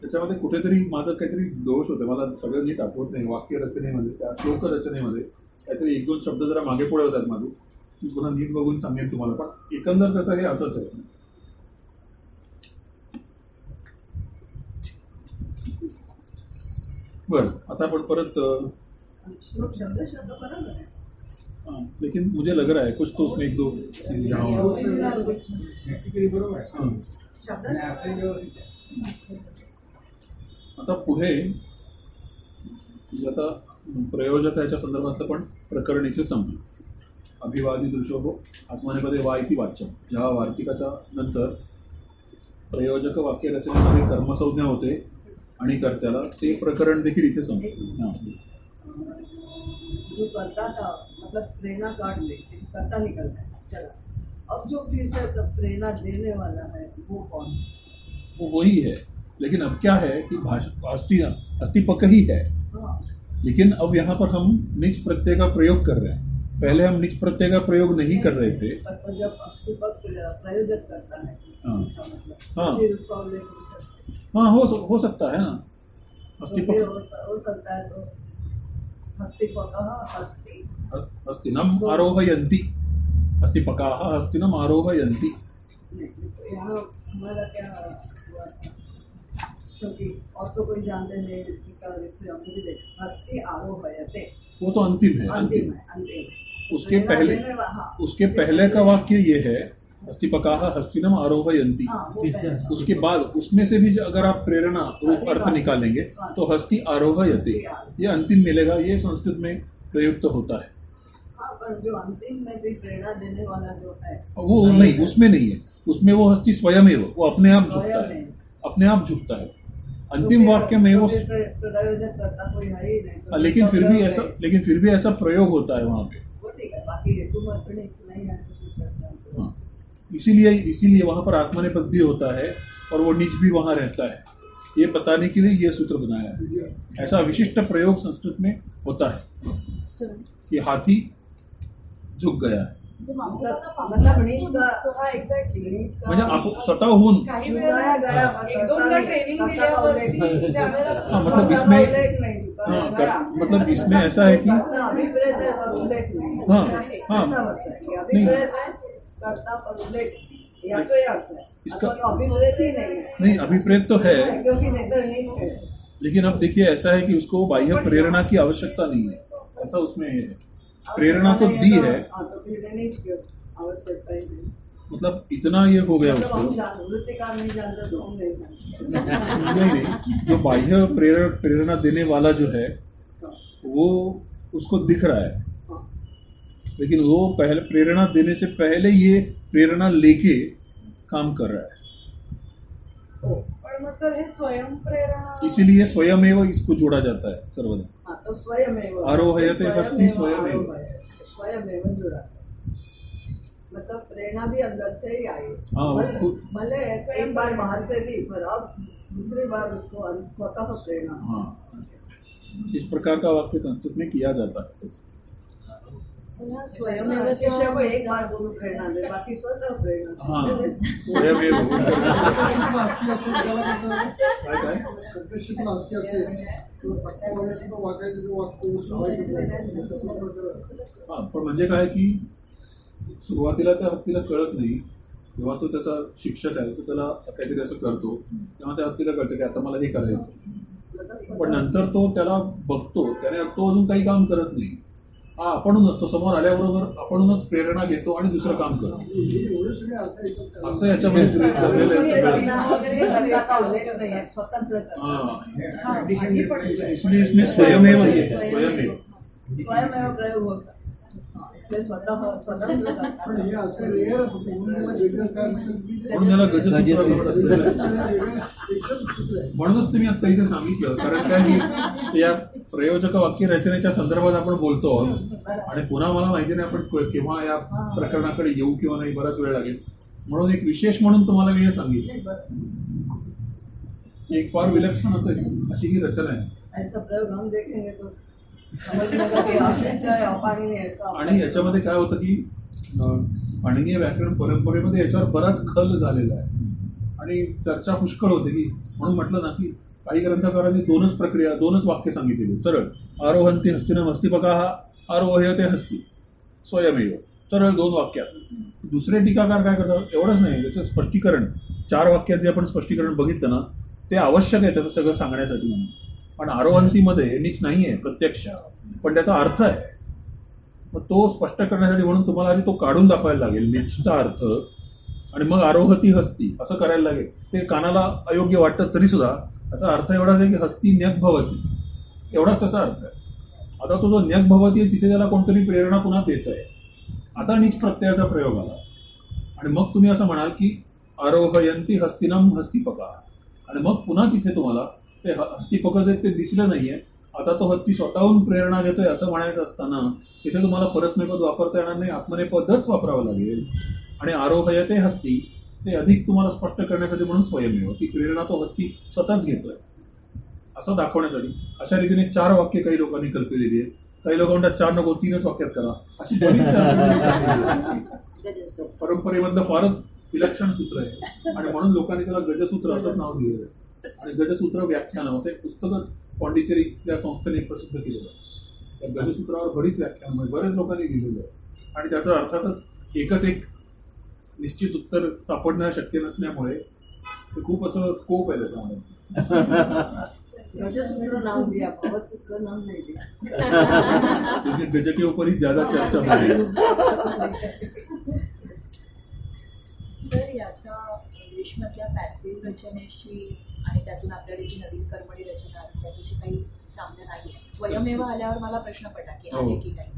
त्याच्यामध्ये कुठेतरी माझं काहीतरी दोष होते. मला सगळं नीट आठवत नाही. वाक्य रचनेमध्ये त्या श्लोक रचनेमध्ये काहीतरी एक दोन शब्द जरा मागे पुढे होतात माझे. मी पुन्हा नीट बघून सांगेन तुम्हाला. पण एकंदर त्याचं हे असंच आहे. बरं आता आपण परत लेकिन मुझे लग रहा है कुछ तो उसमें एक दो चीजें आता पुढे आता प्रयोजकाच्या संदर्भातलं पण प्रकरण इथे संपलं अभिवादी दृश्योभो आत्मनेपदे वा इति वाच्यम. ह्या वार्तिकाच्या नंतर प्रयोजक वाक्य रचनेमध्ये कर्मसंज्ञा होते आणि कर्त्याला ते प्रकरण देखील इथे संपलं हां. जो करता था मतलब प्रेरणा काट ले करता निकलता है चला। अब जो फिर से प्रेरणा देने वाला है वो कौन? है वो वही है। लेकिन अब क्या है कि भाषा अस्थि अस्थिपक ही है हाँ। लेकिन अब यहाँ पर हम निच प्रत्यय का प्रयोग कर रहे हैं। पहले हम निच प्रत्यय का प्रयोग नहीं कर रहे थे। है हाँ। मतलब हाँ। हो। सकता है। हाँ हो हो सकता है ना। तो अस्थिपक हो, हो सकता है तो हस्ति हस्तिनम आरोहयंती। अस्थिपकाः हस्तिनम आरोहयंती। तो यहाँ हमारा क्या हुआ था? क्योंकि और तो कोई जानते नहीं इसलिए हमने भी देखा हस्ति आरोहयते वो तो अंतिम है अंतिम है अंतिम उसके पहले हाँ, उसके पहले का वाक्य ये है अस्थिपकाः हस्तिनम आरोहयंती हाँ, वो फिर से उसके बाद उसमें से भी जो अगर आप प्रेरणा रूप अर्थ निकालेंगे तो हस्ति आरोहयते। ये अंतिम मिलेगा ये संस्कृत में प्रयुक्त होता है। हाँ पर जो अंतिम में भी प्रेरणा देने वाला जो है वो नहीं उसमें नहीं है। उसमें वो हस्ती स्वयं ही वो अपने आप झुकता है। है। अपने आप झुकता है। तो अंतिम वाक्य में तो वो कोई है तो लेकिन फिर भी ऐसा लेकिन फिर भी ऐसा प्रयोग होता है वहाँ पे। है तो इसीलिए इसीलिए वहाँ पर आत्मनेपद भी होता है और वो नीच भी वहाँ रहता है। ये बताने के लिए ये सूत्र बनाया है। ऐसा विशिष्ट प्रयोग संस्कृत में होता है कि हाथी झुक गया है। म्हणजे स्वतःहून मतलब इसमें मतलब इसमें ऐसा है की नहीं. नहीं. अभिप्रेत तो है. लेकिन अब देखिए ऐसा है कि उसको बाह्य प्रेरणा की आवश्यकता नहीं है। ऐसा उसमें है। प्रेरणा तो दी है। हाँ तो आवश्यकता ही नहीं। मतलब इतना ये हो गया मतलब उसको। नहीं तो नहीं जानते। नहीं नहीं जो बाह्य प्रेरणा प्रेरणा देने वाला जो है वो उसको दिख रहा है। हाँ। लेकिन वो पहले प्रेरणा देने से पहले ये प्रेरणा लेके काम कर रहा है। सर हे स्वयंप्रेरणा इसीलिए स्वयमेव इसको जोड़ा जाता है सर्वदा। हाँ तो स्वयं हस्ति स्वयमेव। आरोहयते, स्वयमेव जुड़ा मतलब प्रेरणा भी अंदर से ही आई। हाँ, भले- एक बार बाहर से दी पर अब दूसरी बार उसको स्वतः प्रेरणा। हाँ। इस प्रकार का वाक्य संस्कृत में किया जाता हाँ, स्वयमेव एक बार गुरु प्रेरणा दे बाकी स्वतः प्रेरणा हाँ. असेल. हा पण म्हणजे काय की सुरुवातीला त्या हत्तीला कळत नाही. जेव्हा तो त्याचा शिक्षक आहे तो त्याला काहीतरी असं करतो. तेव्हा त्या हत्तीला कळतं की आता मला हे करायचं पण नंतर तो त्याला बघतो. त्याने तो अजून काही काम करत नाही. हा आपणच असतो समोर आल्याबरोबर आपणच प्रेरणा घेतो आणि दुसरं काम करतो हे असं याच्यामध्ये है स्वतंत्र हाँ ही स्वयमेव है स्वयमेव स्वयमेव प्रयोग हो हाँ, स्वतः पण हे असं रेअर गजसूत्र आहे. म्हणूनच तुम्ही आता इथे सांगितलं कारण काय की या प्रयोजक वाक्य रचनेच्या संदर्भात आपण बोलतो आहोत. आणि पुन्हा मला माहिती नाही आपण के- केव्हा या प्रकरणाकडे येऊ किंवा नाही बराच वेळ लागेल. म्हणून एक विशेष म्हणून तुम्हाला मी हे सांगितलं. की एक फार विलक्षण असेल अशी ही रचना आहे. ऐसा प्रयोग हम देखेंगे तो आणि याच्यामध्ये काय होतं की अं, पाणिनीय व्याकरण परंपरेमध्ये याच्यावर बराच खल झालेला आहे. आणि चर्चा पुष्कळ होते की म्हणून म्हटलं ना की काही ग्रंथकारांनी दोनच प्रक्रिया दोनच वाक्य सांगितलेली. सरळ आरोहंती हस्तिनं हस्ती बघा हा आरोहयते हस्ती स्वयमेव. सरळ दोन वाक्यात. दुसरे टीकाकार काय करतात? एवढंच नाही त्याचं स्पष्टीकरण चार वाक्यात जे आपण स्पष्टीकरण बघितलं ना ते आवश्यक आहे त्याचं सगळं सांगण्यासाठी म्हणून. पण आरोहंतीमध्ये नीच नाही आहे प्रत्यक्ष. पण त्याचा अर्थ आहे. मग तो स्पष्ट करण्यासाठी म्हणून तुम्हाला आधी तो काढून दाखवायला लागेल नीचचा अर्थ. आणि मग आरोहती हस्ती असं करायला लागेल. ते कानाला अयोग्य वाटतं तरी सुद्धा त्याचा अर्थ एवढाच आहे की हस्ती न्यक भवती एवढाच त्याचा अर्थ आहे. आता तो जो न्यक भवती आहे तिथे त्याला कोणतरी प्रेरणा पुन्हा देत आहे आता नीच प्रत्ययाचा प्रयोग आला. आणि मग तुम्ही असं म्हणाल की आरोहयंती हस्तिनम हस्तिपका. आणि मग पुन्हा तिथे तुम्हाला ते हत्ती हस्तिपक आहेत ते दिसलं नाहीये. आता तो हत्ती स्वतःहून प्रेरणा घेतोय असं म्हणायचं असताना तिथे तुम्हाला परस्नेपद वापरता येणार नाही आत्मनेपदच वापरावं लागेल. आणि आरोहयते हस्ती ते अधिक तुम्हाला स्पष्ट करण्यासाठी म्हणून स्वयंमेव. ती प्रेरणा तो हत्ती स्वतःच घेतोय. असं दाखवण्यासाठी अशा रीतीने चार वाक्य काही लोकांनी कल्पलेली आहेत. काही लोक म्हणतात चार नको तीनच वाक्यात करा. अशी परंपरेमधलं फारच विलक्षण सूत्र आहे. आणि म्हणून लोकांनी त्याला गजसूत्र असंच नाव दिलेलं आहे. आणि गजसूत्र व्याख्यान असं एक पुस्तकच पॉंडिचेरीच्या संस्थेने प्रसिद्ध केलेलं आहे. त्या गजसूत्रावर बरीच व्याख्यान म्हणजे बरेच लोकांनी लिहिलेलं आहे आणि त्याचं अर्थातच एकच एक निश्चित उत्तर सापडणं शक्य नसल्यामुळे ते खूप असं स्कोप आहे त्याच्यामध्ये. गज के ऊपर ही ज्यादा चर्चा सर याचा इंग्लिशमधल्या पॅसिव्ह रचनेशी आणि त्यातून आपल्याकडे जी नवीन कर्मणी रचना आहे त्याच्याशी काही साम्य नाही आहे. स्वयमेव आल्यावर मला प्रश्न पडला की आहे हो. की नाही?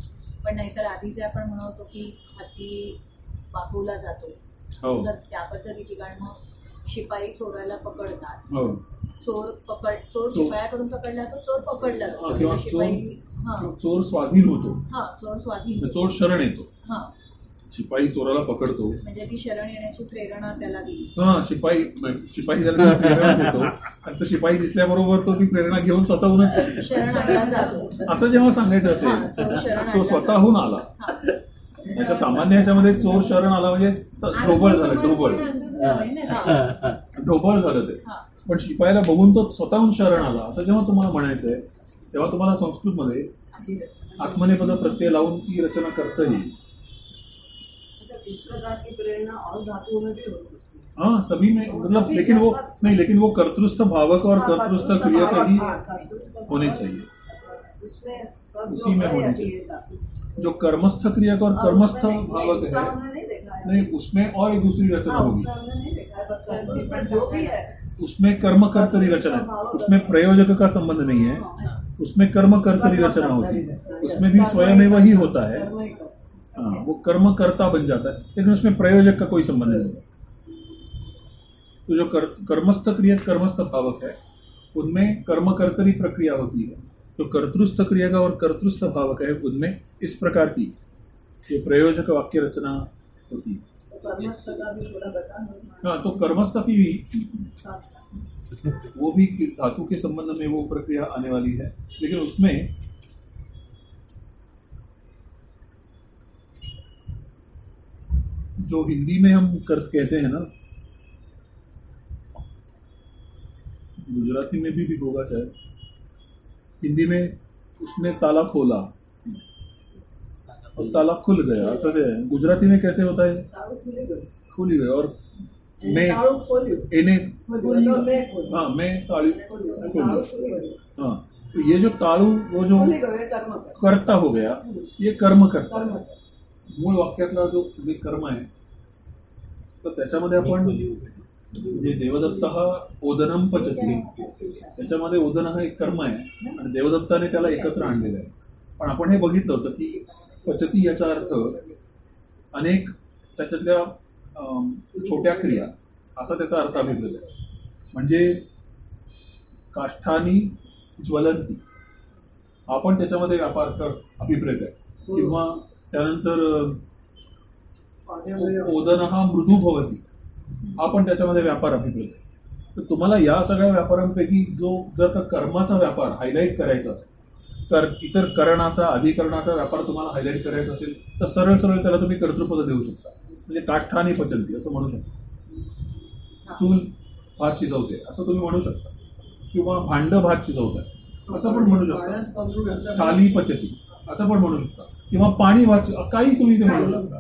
पण नाहीतर आधी जे आपण म्हणतो की हत्ती वाकवला जातो हो. तर त्या पद्धतीची कारण मग शिपाई चोराला पकडतात. हो. चोर पकड चोर शिपायाकडून पकडला तो चोर पकडला. जातो शिपाई हा. चोर स्वाधीन होतो. हा चोर स्वाधीन चोर शरण येतो. हा. शिपाई चोराला पकडतो. म्हणजे ती शरण येण्याची प्रेरणा त्याला दिली हा शिपाई शिपाई त्याला प्रेरणा देतो. आणि तो शिपाई दिसल्याबरोबर तो ती प्रेरणा घेऊन स्वतःहूनच असं जेव्हा सांगायचं असेल तो स्वतःहून आला. तर सामान्य ह्याच्यामध्ये चोर शरण आला म्हणजे ढोबळ झालं ढोबळ. ढोबळ झालं ते. पण शिपायाला बघून तो स्वतःहून शरण आला. असं जेव्हा तुम्हाला म्हणायचंय तेव्हा तुम्हाला संस्कृतमध्ये आत्मनेपद प्रत्यय लावून ती रचना करता येईल. इस प्रकार की प्रेरणा और धातुओं में भी हो सकती है। हाँ सभी में मतलब लेकिन वो नहीं लेकिन वो कर्तृस्थ भावक और हाँ, कर्तृस्थ क्रिया का ही हाँ, होने चाहिए। उसी जो में होनी चाहिए। जो कर्मस्थ क्रिया का और हाँ, कर्मस्थ भावक है नहीं देखा है। नहीं उसमें और एक दूसरी रचना हाँ, होगी। है उसमें कर्मकर्तरी रचना है। उसमें प्रयोजक का संबंध नहीं है। उसमें कर्मकर्तरी रचना होती है। उसमें भी स्वयं ही होता है। कर्म ही वो कर्म करता बन जाता है लेकिन उसमें प्रयोजक का कोई संबंध नहीं है तो जो कर, कर्मस्थ क्रिया कर्मस्थ भावक है उनमें कर्मकर्तरी प्रक्रिया होती है जो कर्तृस्थ क्रिया का और कर्तृस्थ भावक है उनमें इस प्रकार की ये प्रयोजक वाक्य रचना होती है है। कर्मस्थ का भी थोड़ा बता दो। हाँ तो कर्मस्थ की भी। वो भी धातु के संबंध में वो प्रक्रिया आने वाली है लेकिन उसमें जो हिंदी में हम कर कहते हैं ना गुजराती में भी भिगोगा शायद। हिंदी में उसने ताला खोला। और ताला खुल गया सच है? गुजराती में कैसे होता है? खुल ही गया और मैं इन्हें हाँ मैं तालू खोल हाँ तो ये जो तालु वो जो कर्ता हो गया ये कर्म करता मूळ वाक्यातला जो कर्म है तर त्याच्यामध्ये आपण म्हणजे देवदत्त हा ओदनम पचती. त्याच्यामध्ये ओदन हा एक कर्म आहे आणि देवदत्ताने त्याला एकत्र आणलेलं आहे पण आपण हे बघितलं होतं की पचती याचा अर्थ अनेक त्याच्यातल्या छोट्या क्रिया असा त्याचा अर्थ अभिप्रेत आहे. म्हणजे काष्ठानी ज्वलंती आपण त्याच्यामध्ये व्यापार कर अभिप्रेत आहे. किंवा त्यानंतर ओदन हा मृदू भवती. हा पण त्याच्यामध्ये व्यापार अभिप्रेत आहे. तर तुम्हाला या सगळ्या व्यापारांपैकी जो जर का कर्माचा व्यापार हायलाईट करायचा असेल तर इतर करणाचा अधिकरणाचा व्यापार तुम्हाला हायलाईट करायचा असेल तर सरळ सरळ त्याला तुम्ही कर्तृपद देऊ शकता. म्हणजे काष्ठाने पचलती असं म्हणू शकता. चूल भात शिजवते असं तुम्ही म्हणू शकता. किंवा भांड भात शिजवत. आहे असं पण म्हणू शकता. थाली पचती. असं पण म्हणू शकता. किंवा पाणी वाच काही तुम्ही ते म्हणू शकता.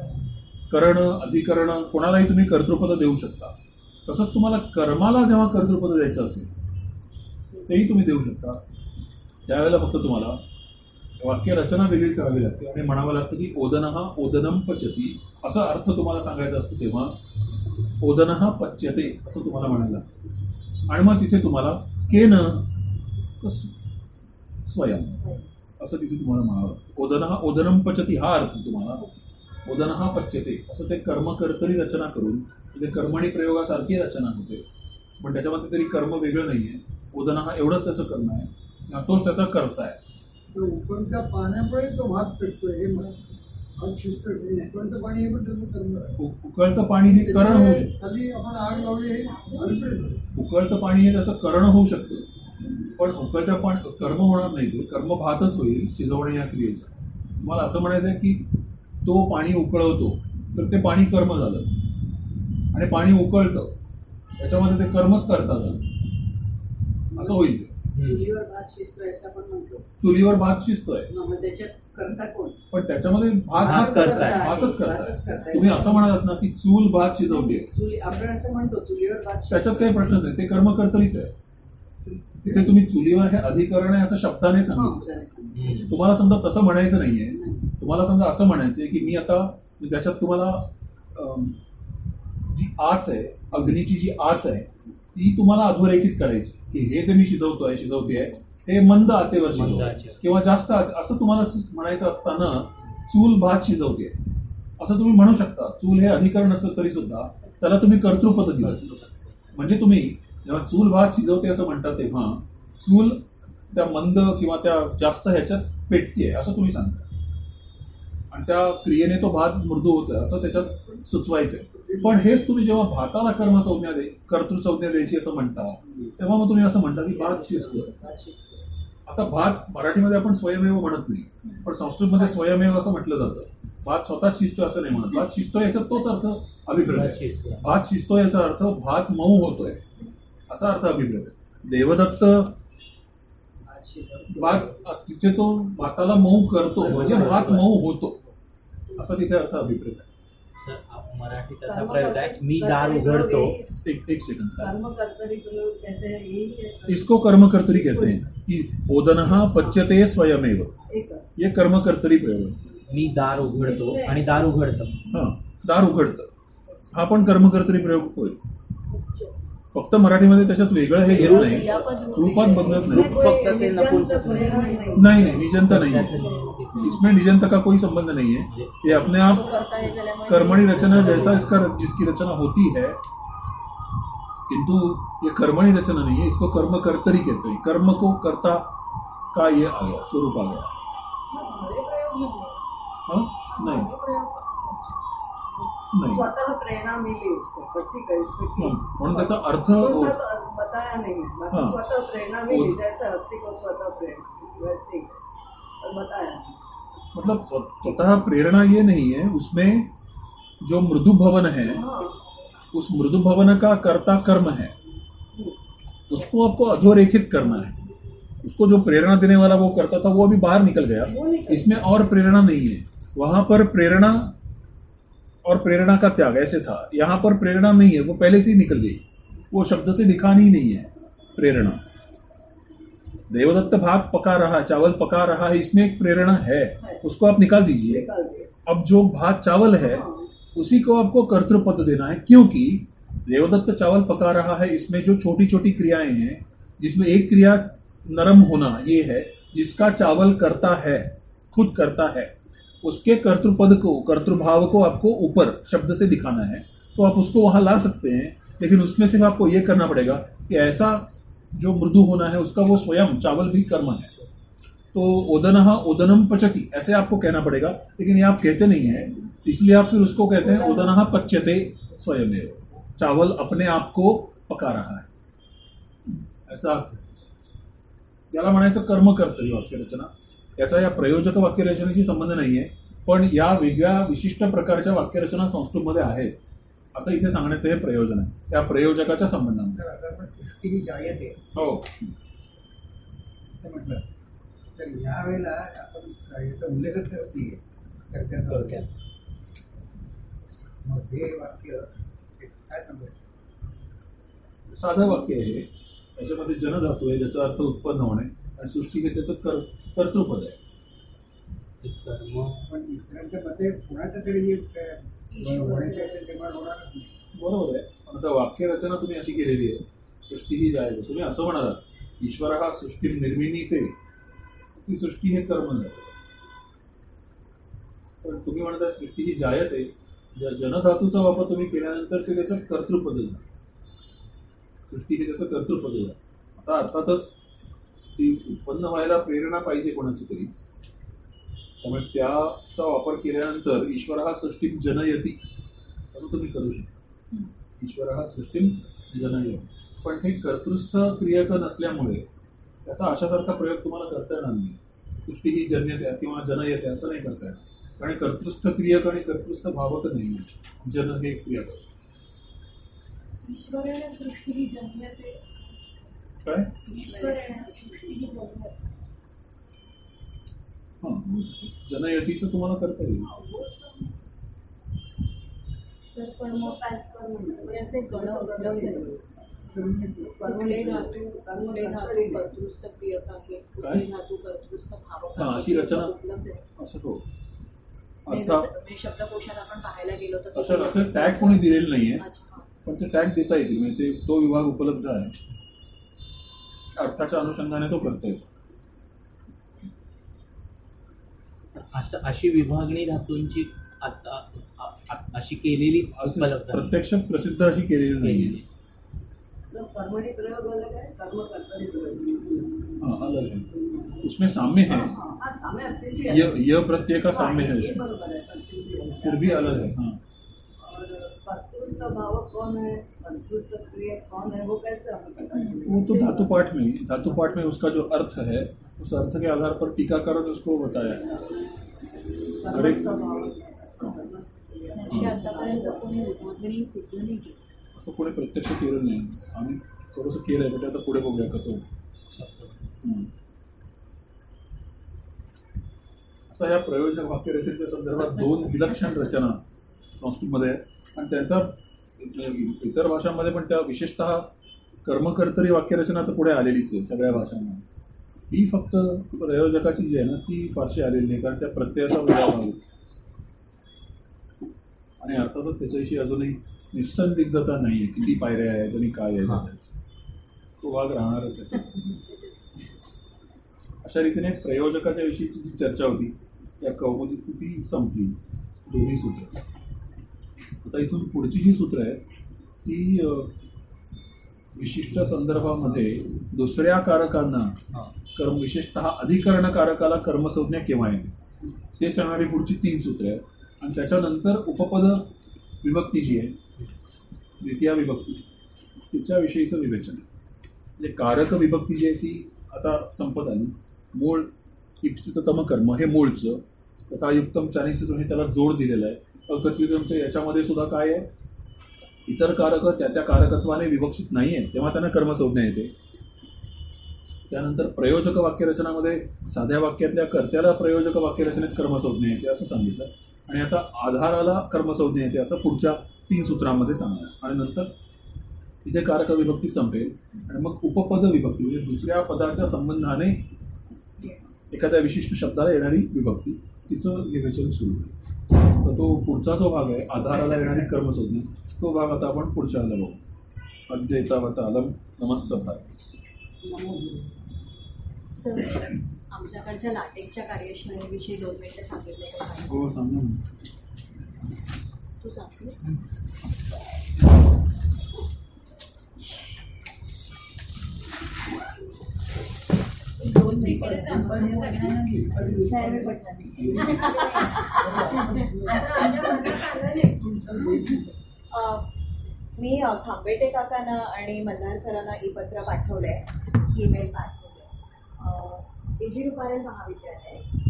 करण अधिकरण कोणालाही तुम्ही कर्तृपद देऊ शकता. तसंच तुम्हाला कर्माला जेव्हा कर्तृपद द्यायचं असेल तेही तुम्ही देऊ शकता. त्यावेळेला फक्त तुम्हाला वाक्यरचना वेगळी करावी लागते आणि म्हणावं लागतं की ओदन हा ओदनम पचती. असा अर्थ तुम्हाला सांगायचा असतो तेव्हा ओदन हा पच्यते असं तुम्हाला म्हणायला लागतं. आणि मग तिथे तुम्हाला स्केन स्वयं असं तिथे तुम्हाला म्हणावं लागतं. ओदन हा ओदनम पचती हा अर्थ तुम्हाला ओदन हा पच्यते. असं ते कर्मकर्तरी रचना करून म्हणजे कर्मणी प्रयोगासारखी रचना होते. पण त्याच्यामध्ये तरी कर्म वेगळं नाही आहे ओदन हा एवढंच त्याचं कर्म आहे. आणि तोच त्याचा करता आहे. पाण्यामुळे तो हे उकळतं पाणी हे पण त्याचं कर्म आहे. उ- उकळतं पाणी हे करण होऊ शकतं. खाली आपण आग लावली हे अभिप्रेत आहे. उकळतं पाणी हे त्याचं करण होऊ शकतं. पण उकळत्या पाणी कर्म होणार नाही. ते कर्म भातच होईल शिजवणे या क्रियेचं. मला असं म्हणायचं आहे की तो पाणी उकळवतो तर ते पाणी कर्म झालं. आणि पाणी उकळतं त्याच्यामध्ये ते कर्मच करता झालं. असं होईल ते. चुलीवर भात शिजतो असं आपण म्हणतो. चुलीवर भात शिजतोय. करता कोण? पण त्याच्यामध्ये भात हाच करताय. भातच करताय. तुम्ही असं म्हणालात ना की चूल भात शिजवते चुली आपण असं म्हणतो चुलीवर भात. त्याच्यात काही प्रश्न नाही. ते कर्मकर्तरीच आहे. तिथे तुम्ही चुलीवर हे अधिकरण आहे असं शब्दाने हा, सांगितलं. तुम्हाला समजा तसं म्हणायचं नाहीये. तुम्हाला समजा असं म्हणायचंय की मी आता त्याच्यात तुम्हाला जी आच आहे अग्नीची जी आच आहे ती तुम्हाला अधोरेखित करायची. की हे जे मी शिजवतोय शिजवते हे मंद आचेवर मंद शिजव आचेवर. किंवा जास्त आच असं तुम्हाला म्हणायचं असताना चूल भात शिजवते असं तुम्ही म्हणू शकता. चूल हे अधिकरण असलं तरी सुद्धा त्याला तुम्ही कर्तृपद दिलं. म्हणजे तुम्ही जेव्हा चूल भात शिजवते असं म्हणता तेव्हा चूल त्या मंद किंवा त्या जास्त ह्याच्यात पेटते असं तुम्ही सांगता. आणि त्या क्रियेने तो भात मृदू होतोय असं त्याच्यात सुचवायचंय. पण हेच तुम्ही जेव्हा भाताला कर्म संज्ञा दे कर्तृ संज्ञा द्यायची असं म्हणता तेव्हा मग तुम्ही असं म्हणता की भात शिजतो आता भात मराठीमध्ये आपण स्वयमेव म्हणत नाही पण संस्कृतमध्ये स्वयमेव असं म्हटलं जातं. भात स्वतःच शिजतोय असं नाही म्हणत. भात शिजतोय याचा तोच अर्थ अभिप्रेत भात आहे. शिजतोय याचा अर्थ भात मऊ होतोय. असा अर्थ अभिप्रेत आहे. देवदत्त भात तिथे तो भाताला मऊ करतो म्हणजे भात मऊ होतो. असा तिथे अर्थ अभिप्रेत आहे. सर आप- मराठीत असा प्रयोग आहे मी दार उघडतो. एक एक सेकंड कर्म कर्तरी प्रयोग कैसे है यही इसको कर्म कर्तरी कहते हैं कि ओदनहा पच्यते स्वयमेव। ये कर्म कर्तरी प्रयोग आहे. मी दार उघडतो आणि दार उघडतं. हा दार उघडतं. हा पण कर्मकर्तरी प्रयोग होईल फक्त मराठीमध्ये त्याच्यात वेगळं हे घेत नाही रूपात बदलत नाही. फक्त ते नपुंसक नाही. नहीं नहीं निजंता नहीं. है इसमें निजंता का कोई संबंध नहीं है ये अपने आप कर्मणी रचना जैसा इसका जिसकी रचना होती है किंतु ये कर्मणी रचना नहीं है इसको कर्म कर्तरी कहते हैं। कर्म को कर्ता का ये आ गया। स्वरूप आ गया हाँ? नहीं। स्वतः प्रेरणा मिली उसको पर ठीक है म्हणून त्याचा अर्थ बताया नहीं हाँ। स्वतः प्रेरणा मिली जैसे हस्ती को स्वतः प्रेरणा वैसे ही बताया मतलब स्वतः प्रेरणा ये नहीं है उसमें जो मृदु भवन है हाँ। उस मृदु भवन का कर्ता कर्म है। उसको आपको अधोरेखित करना है। उसको जो प्रेरणा देने वाला वो करता था वो अभी बाहर निकल गया। इसमें और प्रेरणा नहीं है। वहाँ पर प्रेरणा और प्रेरणा का त्याग ऐसे था। यहाँ पर प्रेरणा नहीं है, वो पहले से ही निकल गई। वो शब्द से दिखानी ही नहीं है, प्रेरणा। देवदत्त भात पका रहा है चावल पका रहा है इसमें एक प्रेरणा है, उसको आप निकाल दीजिए। अब जो भात चावल है, उसी को आपको कर्तृपद देना है, क्योंकि देवदत्त चावल पका रहा है, इसमें जो छोटी छोटी क्रियाएँ हैं, जिसमें एक क्रिया नरम होना ये है, जिसका चावल करता है, खुद करता है। उसके कर्तृपद को कर्तृभाव को आपको ऊपर शब्द से दिखाना है तो आप उसको वहाँ ला सकते हैं लेकिन उसमें सिर्फ़ आपको ये करना पड़ेगा कि ऐसा जो मृदु होना है उसका वो स्वयं चावल भी कर्म है। तो ओदनहा ओदनम पचती ऐसे आपको कहना पड़ेगा लेकिन ये आप कहते नहीं है इसलिए आप फिर उसको कहते हैं ओदनहा पच्यते स्वयं चावल अपने आप को पका रहा है। ऐसा याला म्हणायचं कर्म कर्तरी वाक्यरचना याचा या प्रयोजक वाक्यरचनेशी संबंध नाही आहे पण या वेगळ्या विशिष्ट प्रकारच्या वाक्यरचना संस्कृतमध्ये आहेत असं इथे सांगण्याचं हे प्रयोजन आहे. त्या प्रयोजकाच्या संबंधामध्ये. ही जायते हो. असं म्हटलं. तर यावेळेला आपण याचा उल्लेखच करत नाही कर्त्याचा थोडक्यात. मग हे वाक्य काय सांगायचं? साधं वाक्य आहे. त्याच्यामध्ये जनधातू आहे ज्याचा अर्थ उत्पन्न होणे. आणि सृष्टी हे त्याचं कर कर्तृपद आहे. ते कर्म पण इतरांच्या मते कोणाचं तरी हे होणारच नाही. बरोबर आहे. पण आता वाक्यरचना तुम्ही अशी केलेली आहे. सृष्टी ही जायचं. तुम्ही असं म्हणालात ईश्वर हा सृष्टी निर्मिणीचे ती. सृष्टी हे कर्म झालं पण तुम्ही म्हणता सृष्टी ही जायते ज- जनधातूचा वापर तुम्ही केल्यानंतर ते त्याचं कर्तृपद झालं सृष्टी हे त्याचं कर्तृपद झालं आता अर्थातच ती उत्पन्न व्हायला प्रेरणा पाहिजे कोणाची तरी. त्यामुळे त्याचा वापर केल्यानंतर ईश्वर हा सृष्टी जनयती. असं तुम्ही करू शकता. ईश्वर हा सृष्टी जनयती. पण हे कर्तृस्थ क्रियक नसल्यामुळे त्याचा अशासारखा प्रयोग तुम्हाला करता येणार नाही. सृष्टी ही जन्यते किंवा जनयते असं नाही करता येणार. कारण कर्तृस्थ क्रियक आणि कर्तृस्थ भावक नाही. जन हे क्रियक ईश्वरेण सृष्टी ही जन्यते ही जन्यते हाँ। जनयतीचं तुम्हाला करता येईल सर पण मग मग काय म्हणजे असे गण उपलब्ध कुठले धातू कुठले धातू कर्तृस्थ क्रियक आहे कुठले धातू कर्तृस्थ भावक अशी रचना. उपलब्ध आहे असं हो ते अर्थात जसं म्हणजे शब्दकोशात आपण पाहायला गेलो तर असं असं टॅग कोणी दिलेलं नाहीये अच्छा, पण ते टॅग देता येतील. म्हणजे तो विभाग उपलब्ध आहे. अर्थाच्या अनुषंगाने तो करता येतो असं अशी विभागणी धातूंची आता अशी केलेली. प्रत्यक्ष प्रसिद्ध अशी केलेली नाही तो कर्मणी प्रयोग अलग है कर्म कर्तरी प्रयोग हाँ अलग है उसमें साम्य है हाँ, हाँ साम्य फिर भी य अलग है। य प्रत्यय का साम्य है ये इसमें। बरोबर पर फिर भी अलग है। फिर भी अलग है कर्तृस्थ भाव कौन है? कर्तृस्थ क्रिया कौन है? वो कैसे हमें पता चलेगा? वो तो धातु पाठ में धातु पाठ में उसका जो अर्थ है उस अर्थ के आधार पर टीकाकारों ने उसको बताया। है? असं कोणी प्रत्यक्ष केलं नाही. आम्ही थोडंसं केलं आहे पण ते आता पुढे बघूया कसं. असं या प्रयोजक वाक्यरचनेच्या संदर्भात दोन विलक्षण रचना संस्कृतमध्ये आणि त्यांचा इतर भाषांमध्ये पण त्या विशेषतः कर्मकर्तरी वाक्यरचना तर पुढे आलेलीच आहे सगळ्या भाषांमध्ये ही फक्त प्रयोजकाची जी आहे ना ती फारशी आलेली नाही कारण त्या प्रत्ययाचा आहे. आणि अर्थातच त्याच्याविषयी अजूनही निसंदिग्धता नाही आहे किती पायऱ्या आहेत आणि काय आहे. तो भाग राहणारच आहे. अशा रीतीने प्रयोजकाच्या विषयीची जी चर्चा होती त्या कौमुदीत ती संपली दोन्ही सूत्र आता इथून पुढची जी सूत्र आहेत ती विशिष्ट संदर्भामध्ये दुसऱ्या कारकांना कर्म विशेषतः अधिकरण कारकाला कर्मसंज्ञा केव्हा येते? ते सांगणारी पुढची तीन सूत्र आहेत. आणि त्याच्यानंतर उपपद विभक्ती जी आहे द्वितीय विभक्ती तिच्याविषयीचं विवेचन. म्हणजे कारक विभक्ती जी आहे ती आता संपत आली. मूळ इप्सिततम कर्म हे मूळचं. तथायुक्तम चानिसितून हे त्याला जोड दिलेला आहे. अकथितमच्या याच्यामध्ये सुद्धा काय आहे? इतर कारक त्या त्या कारकत्वाने विभक्षित नाही आहे तेव्हा त्यांना कर्मसंज्ञा येते. त्यानंतर प्रयोजक वाक्यरचनामध्ये साध्या वाक्यातल्या कर्त्याला प्रयोजक वाक्यरचनेत कर्मसंज्ञा येते असं सांगितलं. आणि आता आधाराला कर्मसंज्ञा येते असं पुढच्या तीन सूत्रांमध्ये सांगणार. आणि नंतर इथे कारक विभक्ती संपेल. आणि मग उपपद विभक्ती म्हणजे दुसऱ्या पदाच्या संबंधाने एखाद्या विशिष्ट शब्दाला येणारी विभक्ती. तिचं विवेचन सुरू होईल तर तो पुढचा जो भाग आहे आधाराला येणारी कर्मसंज्ञा तो भाग आता आपण पुढच्या आला बघू अद्वैतावता अलम नमस्कार. सर आमच्याकडच्या लाटेकच्या कार्यशाळेविषयी दोन मिनिटं सांगितले? हो सांगा. तू सांगतेस मी थांबेटे खांबेटे काकांना आणि मल्हार सरांना ई पत्र पाठवलंय. ईमेल पाठवलंय. डी जी महाविद्यालय.